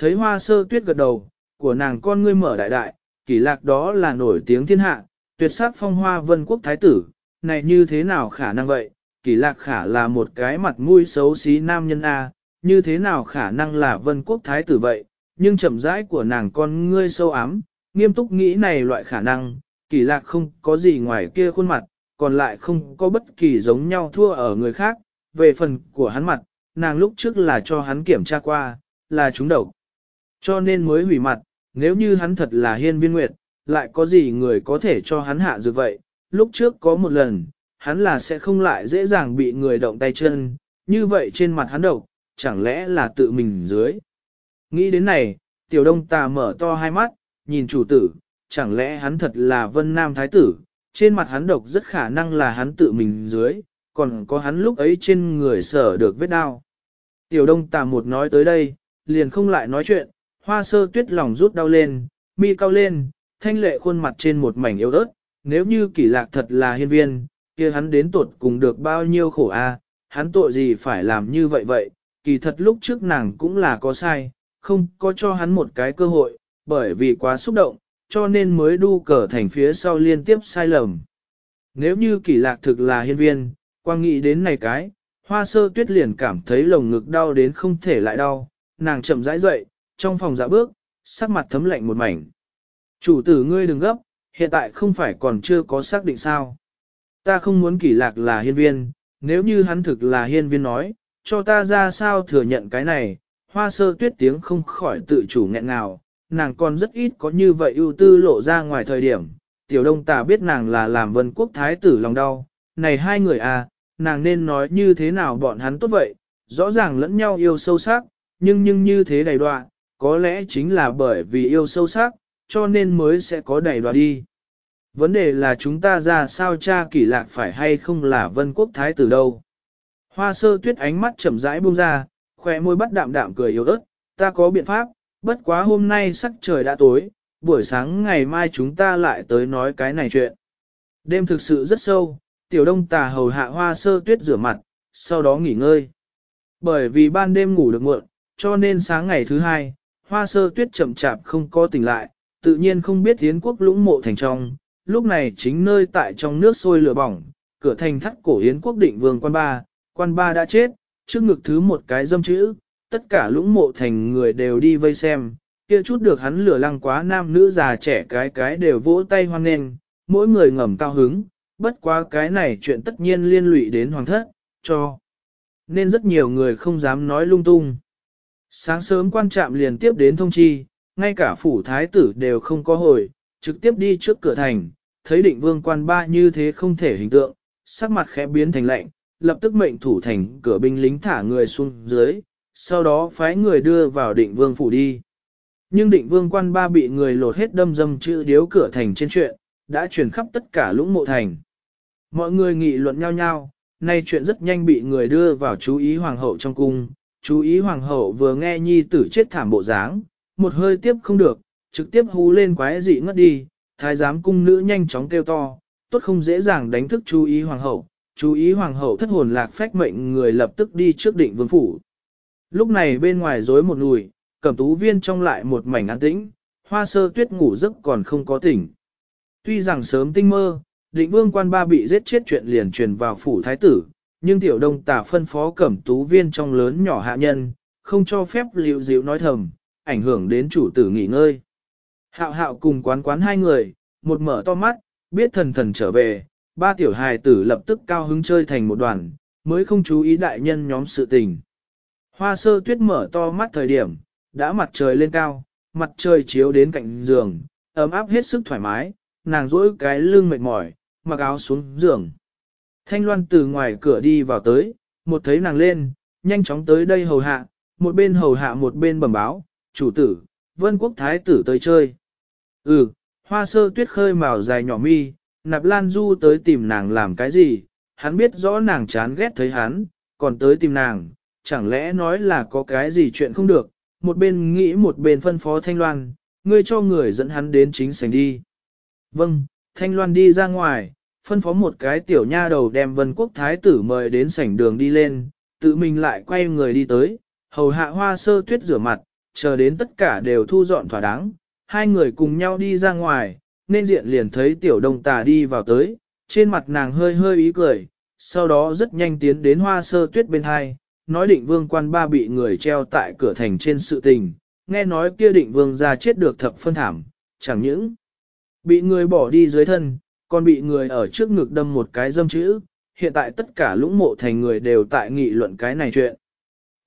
Thấy hoa sơ tuyết gật đầu, của nàng con ngươi mở đại đại, kỳ lạc đó là nổi tiếng thiên hạ, tuyệt sắc phong hoa vân quốc thái tử, này như thế nào khả năng vậy? Kỳ lạc khả là một cái mặt mũi xấu xí nam nhân A, như thế nào khả năng là vân quốc thái tử vậy? Nhưng chậm rãi của nàng con ngươi sâu ám, nghiêm túc nghĩ này loại khả năng, kỳ lạc không có gì ngoài kia khuôn mặt, còn lại không có bất kỳ giống nhau thua ở người khác. Về phần của hắn mặt, nàng lúc trước là cho hắn kiểm tra qua, là chúng độc. Cho nên mới hủy mặt, nếu như hắn thật là hiên viên nguyệt, lại có gì người có thể cho hắn hạ dược vậy, lúc trước có một lần, hắn là sẽ không lại dễ dàng bị người động tay chân, như vậy trên mặt hắn độc, chẳng lẽ là tự mình dưới. Nghĩ đến này, tiểu đông tà mở to hai mắt, nhìn chủ tử, chẳng lẽ hắn thật là vân nam thái tử, trên mặt hắn độc rất khả năng là hắn tự mình dưới, còn có hắn lúc ấy trên người sở được vết đau. Tiểu đông tà một nói tới đây, liền không lại nói chuyện, hoa sơ tuyết lòng rút đau lên, mi cao lên, thanh lệ khuôn mặt trên một mảnh yếu ớt, nếu như kỷ lạc thật là hiên viên, kia hắn đến tột cùng được bao nhiêu khổ a, hắn tội gì phải làm như vậy vậy, kỳ thật lúc trước nàng cũng là có sai, không có cho hắn một cái cơ hội, bởi vì quá xúc động, cho nên mới đu cờ thành phía sau liên tiếp sai lầm. Nếu như kỷ lạc thực là hiên viên, quang nghĩ đến này cái, hoa sơ tuyết liền cảm thấy lồng ngực đau đến không thể lại đau, nàng chậm rãi dậy, trong phòng dạ bước, sắc mặt thấm lạnh một mảnh. Chủ tử ngươi đừng gấp, hiện tại không phải còn chưa có xác định sao. Ta không muốn kỷ lạc là hiên viên, nếu như hắn thực là hiên viên nói, cho ta ra sao thừa nhận cái này, hoa sơ tuyết tiếng không khỏi tự chủ nghẹn nào, nàng còn rất ít có như vậy ưu tư lộ ra ngoài thời điểm. Tiểu đông tà biết nàng là làm vân quốc thái tử lòng đau, này hai người à, nàng nên nói như thế nào bọn hắn tốt vậy, rõ ràng lẫn nhau yêu sâu sắc, nhưng nhưng như thế đầy đoạn, có lẽ chính là bởi vì yêu sâu sắc, cho nên mới sẽ có đầy đoạt đi. Vấn đề là chúng ta ra sao cha kỷ lạc phải hay không là vân quốc thái tử đâu. Hoa sơ tuyết ánh mắt chậm rãi buông ra, khỏe môi bắt đạm đạm cười yếu ớt, ta có biện pháp, bất quá hôm nay sắc trời đã tối, buổi sáng ngày mai chúng ta lại tới nói cái này chuyện. Đêm thực sự rất sâu, tiểu đông tà hầu hạ hoa sơ tuyết rửa mặt, sau đó nghỉ ngơi. Bởi vì ban đêm ngủ được muộn, cho nên sáng ngày thứ hai, hoa sơ tuyết chậm chạp không có tỉnh lại, tự nhiên không biết tiến quốc lũng mộ thành trong, lúc này chính nơi tại trong nước sôi lửa bỏng, cửa thành thắt cổ yến quốc định vương quan ba, quan ba đã chết, trước ngực thứ một cái dâm chữ, tất cả lũng mộ thành người đều đi vây xem, kia chút được hắn lửa lăng quá nam nữ già trẻ cái cái đều vỗ tay hoan nghênh, mỗi người ngầm cao hứng, bất quá cái này chuyện tất nhiên liên lụy đến hoàng thất, cho. Nên rất nhiều người không dám nói lung tung. Sáng sớm quan trạm liền tiếp đến thông chi, ngay cả phủ thái tử đều không có hồi, trực tiếp đi trước cửa thành, thấy định vương quan ba như thế không thể hình tượng, sắc mặt khẽ biến thành lạnh, lập tức mệnh thủ thành cửa binh lính thả người xuống dưới, sau đó phái người đưa vào định vương phủ đi. Nhưng định vương quan ba bị người lột hết đâm dâm chữ điếu cửa thành trên chuyện, đã truyền khắp tất cả lũng mộ thành. Mọi người nghị luận nhau nhau, nay chuyện rất nhanh bị người đưa vào chú ý hoàng hậu trong cung. Chú ý hoàng hậu vừa nghe nhi tử chết thảm bộ dáng, một hơi tiếp không được, trực tiếp hú lên quái dị ngất đi, thái giám cung nữ nhanh chóng kêu to, tốt không dễ dàng đánh thức chú ý hoàng hậu, chú ý hoàng hậu thất hồn lạc phách mệnh người lập tức đi trước định vương phủ. Lúc này bên ngoài rối một nùi, cẩm tú viên trong lại một mảnh an tĩnh, hoa sơ tuyết ngủ giấc còn không có tỉnh. Tuy rằng sớm tinh mơ, định vương quan ba bị giết chết chuyện liền truyền vào phủ thái tử, nhưng tiểu đông tả phân phó cẩm tú viên trong lớn nhỏ hạ nhân, không cho phép liệu dịu nói thầm, ảnh hưởng đến chủ tử nghỉ ngơi. Hạo hạo cùng quán quán hai người, một mở to mắt, biết thần thần trở về, ba tiểu hài tử lập tức cao hứng chơi thành một đoàn, mới không chú ý đại nhân nhóm sự tình. Hoa sơ tuyết mở to mắt thời điểm, đã mặt trời lên cao, mặt trời chiếu đến cạnh giường, ấm áp hết sức thoải mái, nàng duỗi cái lưng mệt mỏi, mặc áo xuống giường. Thanh Loan từ ngoài cửa đi vào tới, một thấy nàng lên, nhanh chóng tới đây hầu hạ, một bên hầu hạ một bên bẩm báo, chủ tử, vân quốc thái tử tới chơi. Ừ, hoa sơ tuyết khơi màu dài nhỏ mi, nạp lan du tới tìm nàng làm cái gì, hắn biết rõ nàng chán ghét thấy hắn, còn tới tìm nàng, chẳng lẽ nói là có cái gì chuyện không được, một bên nghĩ một bên phân phó Thanh Loan, ngươi cho người dẫn hắn đến chính sảnh đi. Vâng, Thanh Loan đi ra ngoài, phân phó một cái tiểu nha đầu đem vân quốc thái tử mời đến sảnh đường đi lên, tự mình lại quay người đi tới, hầu hạ hoa sơ tuyết rửa mặt, chờ đến tất cả đều thu dọn thỏa đáng, hai người cùng nhau đi ra ngoài, nên diện liền thấy tiểu đông tà đi vào tới, trên mặt nàng hơi hơi ý cười, sau đó rất nhanh tiến đến hoa sơ tuyết bên hai, nói định vương quan ba bị người treo tại cửa thành trên sự tình, nghe nói kia định vương ra chết được thập phân thảm, chẳng những bị người bỏ đi dưới thân, còn bị người ở trước ngực đâm một cái dâm chữ, hiện tại tất cả lũng mộ thành người đều tại nghị luận cái này chuyện.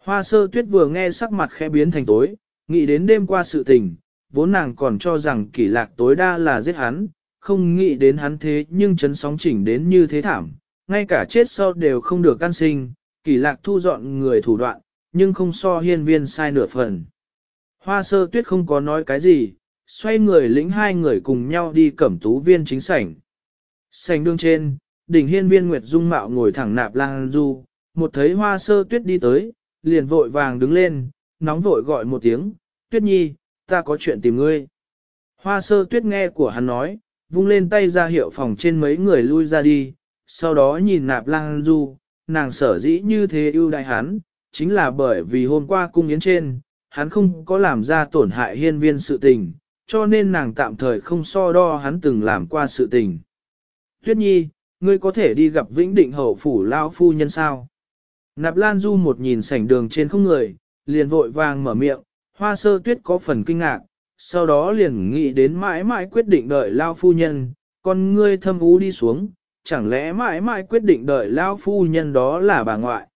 Hoa sơ tuyết vừa nghe sắc mặt khẽ biến thành tối, nghĩ đến đêm qua sự tình, vốn nàng còn cho rằng kỷ lạc tối đa là giết hắn, không nghĩ đến hắn thế nhưng chấn sóng chỉnh đến như thế thảm, ngay cả chết sau đều không được can sinh, kỷ lạc thu dọn người thủ đoạn, nhưng không so hiên viên sai nửa phần. Hoa sơ tuyết không có nói cái gì, xoay người lĩnh hai người cùng nhau đi cẩm tú viên chính sảnh sành đương trên, đỉnh hiên viên Nguyệt Dung mạo ngồi thẳng nạp lang du, một thấy hoa sơ tuyết đi tới, liền vội vàng đứng lên, nóng vội gọi một tiếng, tuyết nhi, ta có chuyện tìm ngươi. Hoa sơ tuyết nghe của hắn nói, vung lên tay ra hiệu phòng trên mấy người lui ra đi, sau đó nhìn nạp lang du, nàng sở dĩ như thế ưu đại hắn, chính là bởi vì hôm qua cung yến trên, hắn không có làm ra tổn hại hiên viên sự tình, cho nên nàng tạm thời không so đo hắn từng làm qua sự tình. Tuyết nhi, ngươi có thể đi gặp vĩnh định hậu phủ lao phu nhân sao? Nạp Lan Du một nhìn sảnh đường trên không người, liền vội vàng mở miệng, hoa sơ tuyết có phần kinh ngạc, sau đó liền nghĩ đến mãi mãi quyết định đợi lao phu nhân, con ngươi thâm ú đi xuống, chẳng lẽ mãi mãi quyết định đợi lao phu nhân đó là bà ngoại.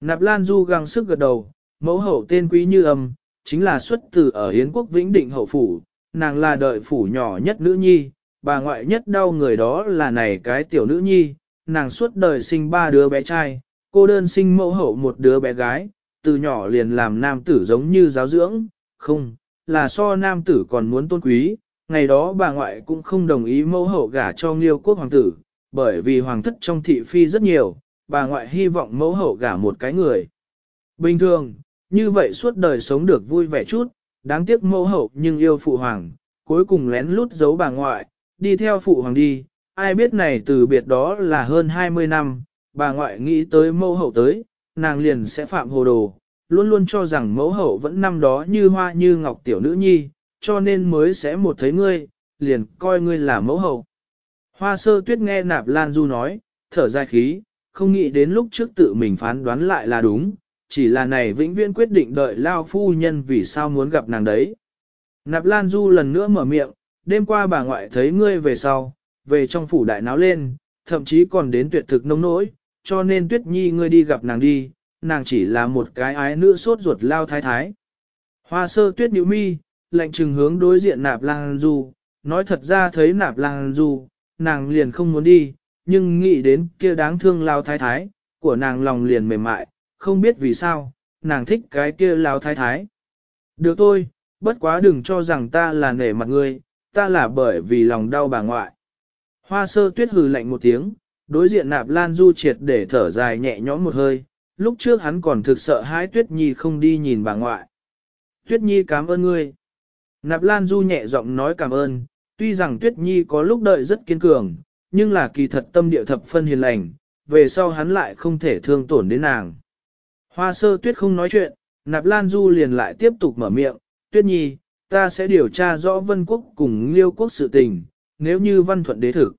Nạp Lan Du găng sức gật đầu, mẫu hậu tên quý như âm, chính là xuất từ ở Hiến quốc Vĩnh Định hậu phủ, nàng là đợi phủ nhỏ nhất nữ nhi, bà ngoại nhất đau người đó là này cái tiểu nữ nhi, nàng suốt đời sinh ba đứa bé trai, cô đơn sinh mẫu hậu một đứa bé gái, từ nhỏ liền làm nam tử giống như giáo dưỡng, không, là so nam tử còn muốn tôn quý, ngày đó bà ngoại cũng không đồng ý mẫu hậu gả cho nghiêu quốc hoàng tử, bởi vì hoàng thất trong thị phi rất nhiều, bà ngoại hy vọng mẫu hậu gả một cái người. Bình thường, như vậy suốt đời sống được vui vẻ chút, đáng tiếc mẫu hậu nhưng yêu phụ hoàng, cuối cùng lén lút giấu bà ngoại, đi theo phụ hoàng đi, ai biết này từ biệt đó là hơn 20 năm, bà ngoại nghĩ tới mẫu hậu tới, nàng liền sẽ phạm hồ đồ, luôn luôn cho rằng mẫu hậu vẫn năm đó như hoa như ngọc tiểu nữ nhi, cho nên mới sẽ một thấy ngươi, liền coi ngươi là mẫu hậu. Hoa sơ tuyết nghe nạp lan du nói, thở dài khí, không nghĩ đến lúc trước tự mình phán đoán lại là đúng, chỉ là này vĩnh viễn quyết định đợi lao phu nhân vì sao muốn gặp nàng đấy. Nạp lan du lần nữa mở miệng, đêm qua bà ngoại thấy ngươi về sau, về trong phủ đại náo lên, thậm chí còn đến tuyệt thực nông nỗi, cho nên tuyết nhi ngươi đi gặp nàng đi, nàng chỉ là một cái ái nữ sốt ruột lao thái thái. Hoa sơ tuyết nhíu mi, lạnh trừng hướng đối diện nạp lang du, nói thật ra thấy nạp lang du, nàng liền không muốn đi, nhưng nghĩ đến kia đáng thương lao thái thái, của nàng lòng liền mềm mại, không biết vì sao, nàng thích cái kia lao thái thái. Được thôi, bất quá đừng cho rằng ta là nể mặt ngươi, ta là bởi vì lòng đau bà ngoại. Hoa sơ tuyết hừ lạnh một tiếng, đối diện nạp lan du triệt để thở dài nhẹ nhõm một hơi, lúc trước hắn còn thực sợ hãi tuyết nhi không đi nhìn bà ngoại. Tuyết nhi cảm ơn ngươi. Nạp lan du nhẹ giọng nói cảm ơn, tuy rằng tuyết nhi có lúc đợi rất kiên cường, nhưng là kỳ thật tâm địa thập phân hiền lành, về sau hắn lại không thể thương tổn đến nàng. Hoa sơ tuyết không nói chuyện, nạp lan du liền lại tiếp tục mở miệng, tuyết nhi, ta sẽ điều tra rõ vân quốc cùng liêu quốc sự tình, nếu như văn thuận đế thực.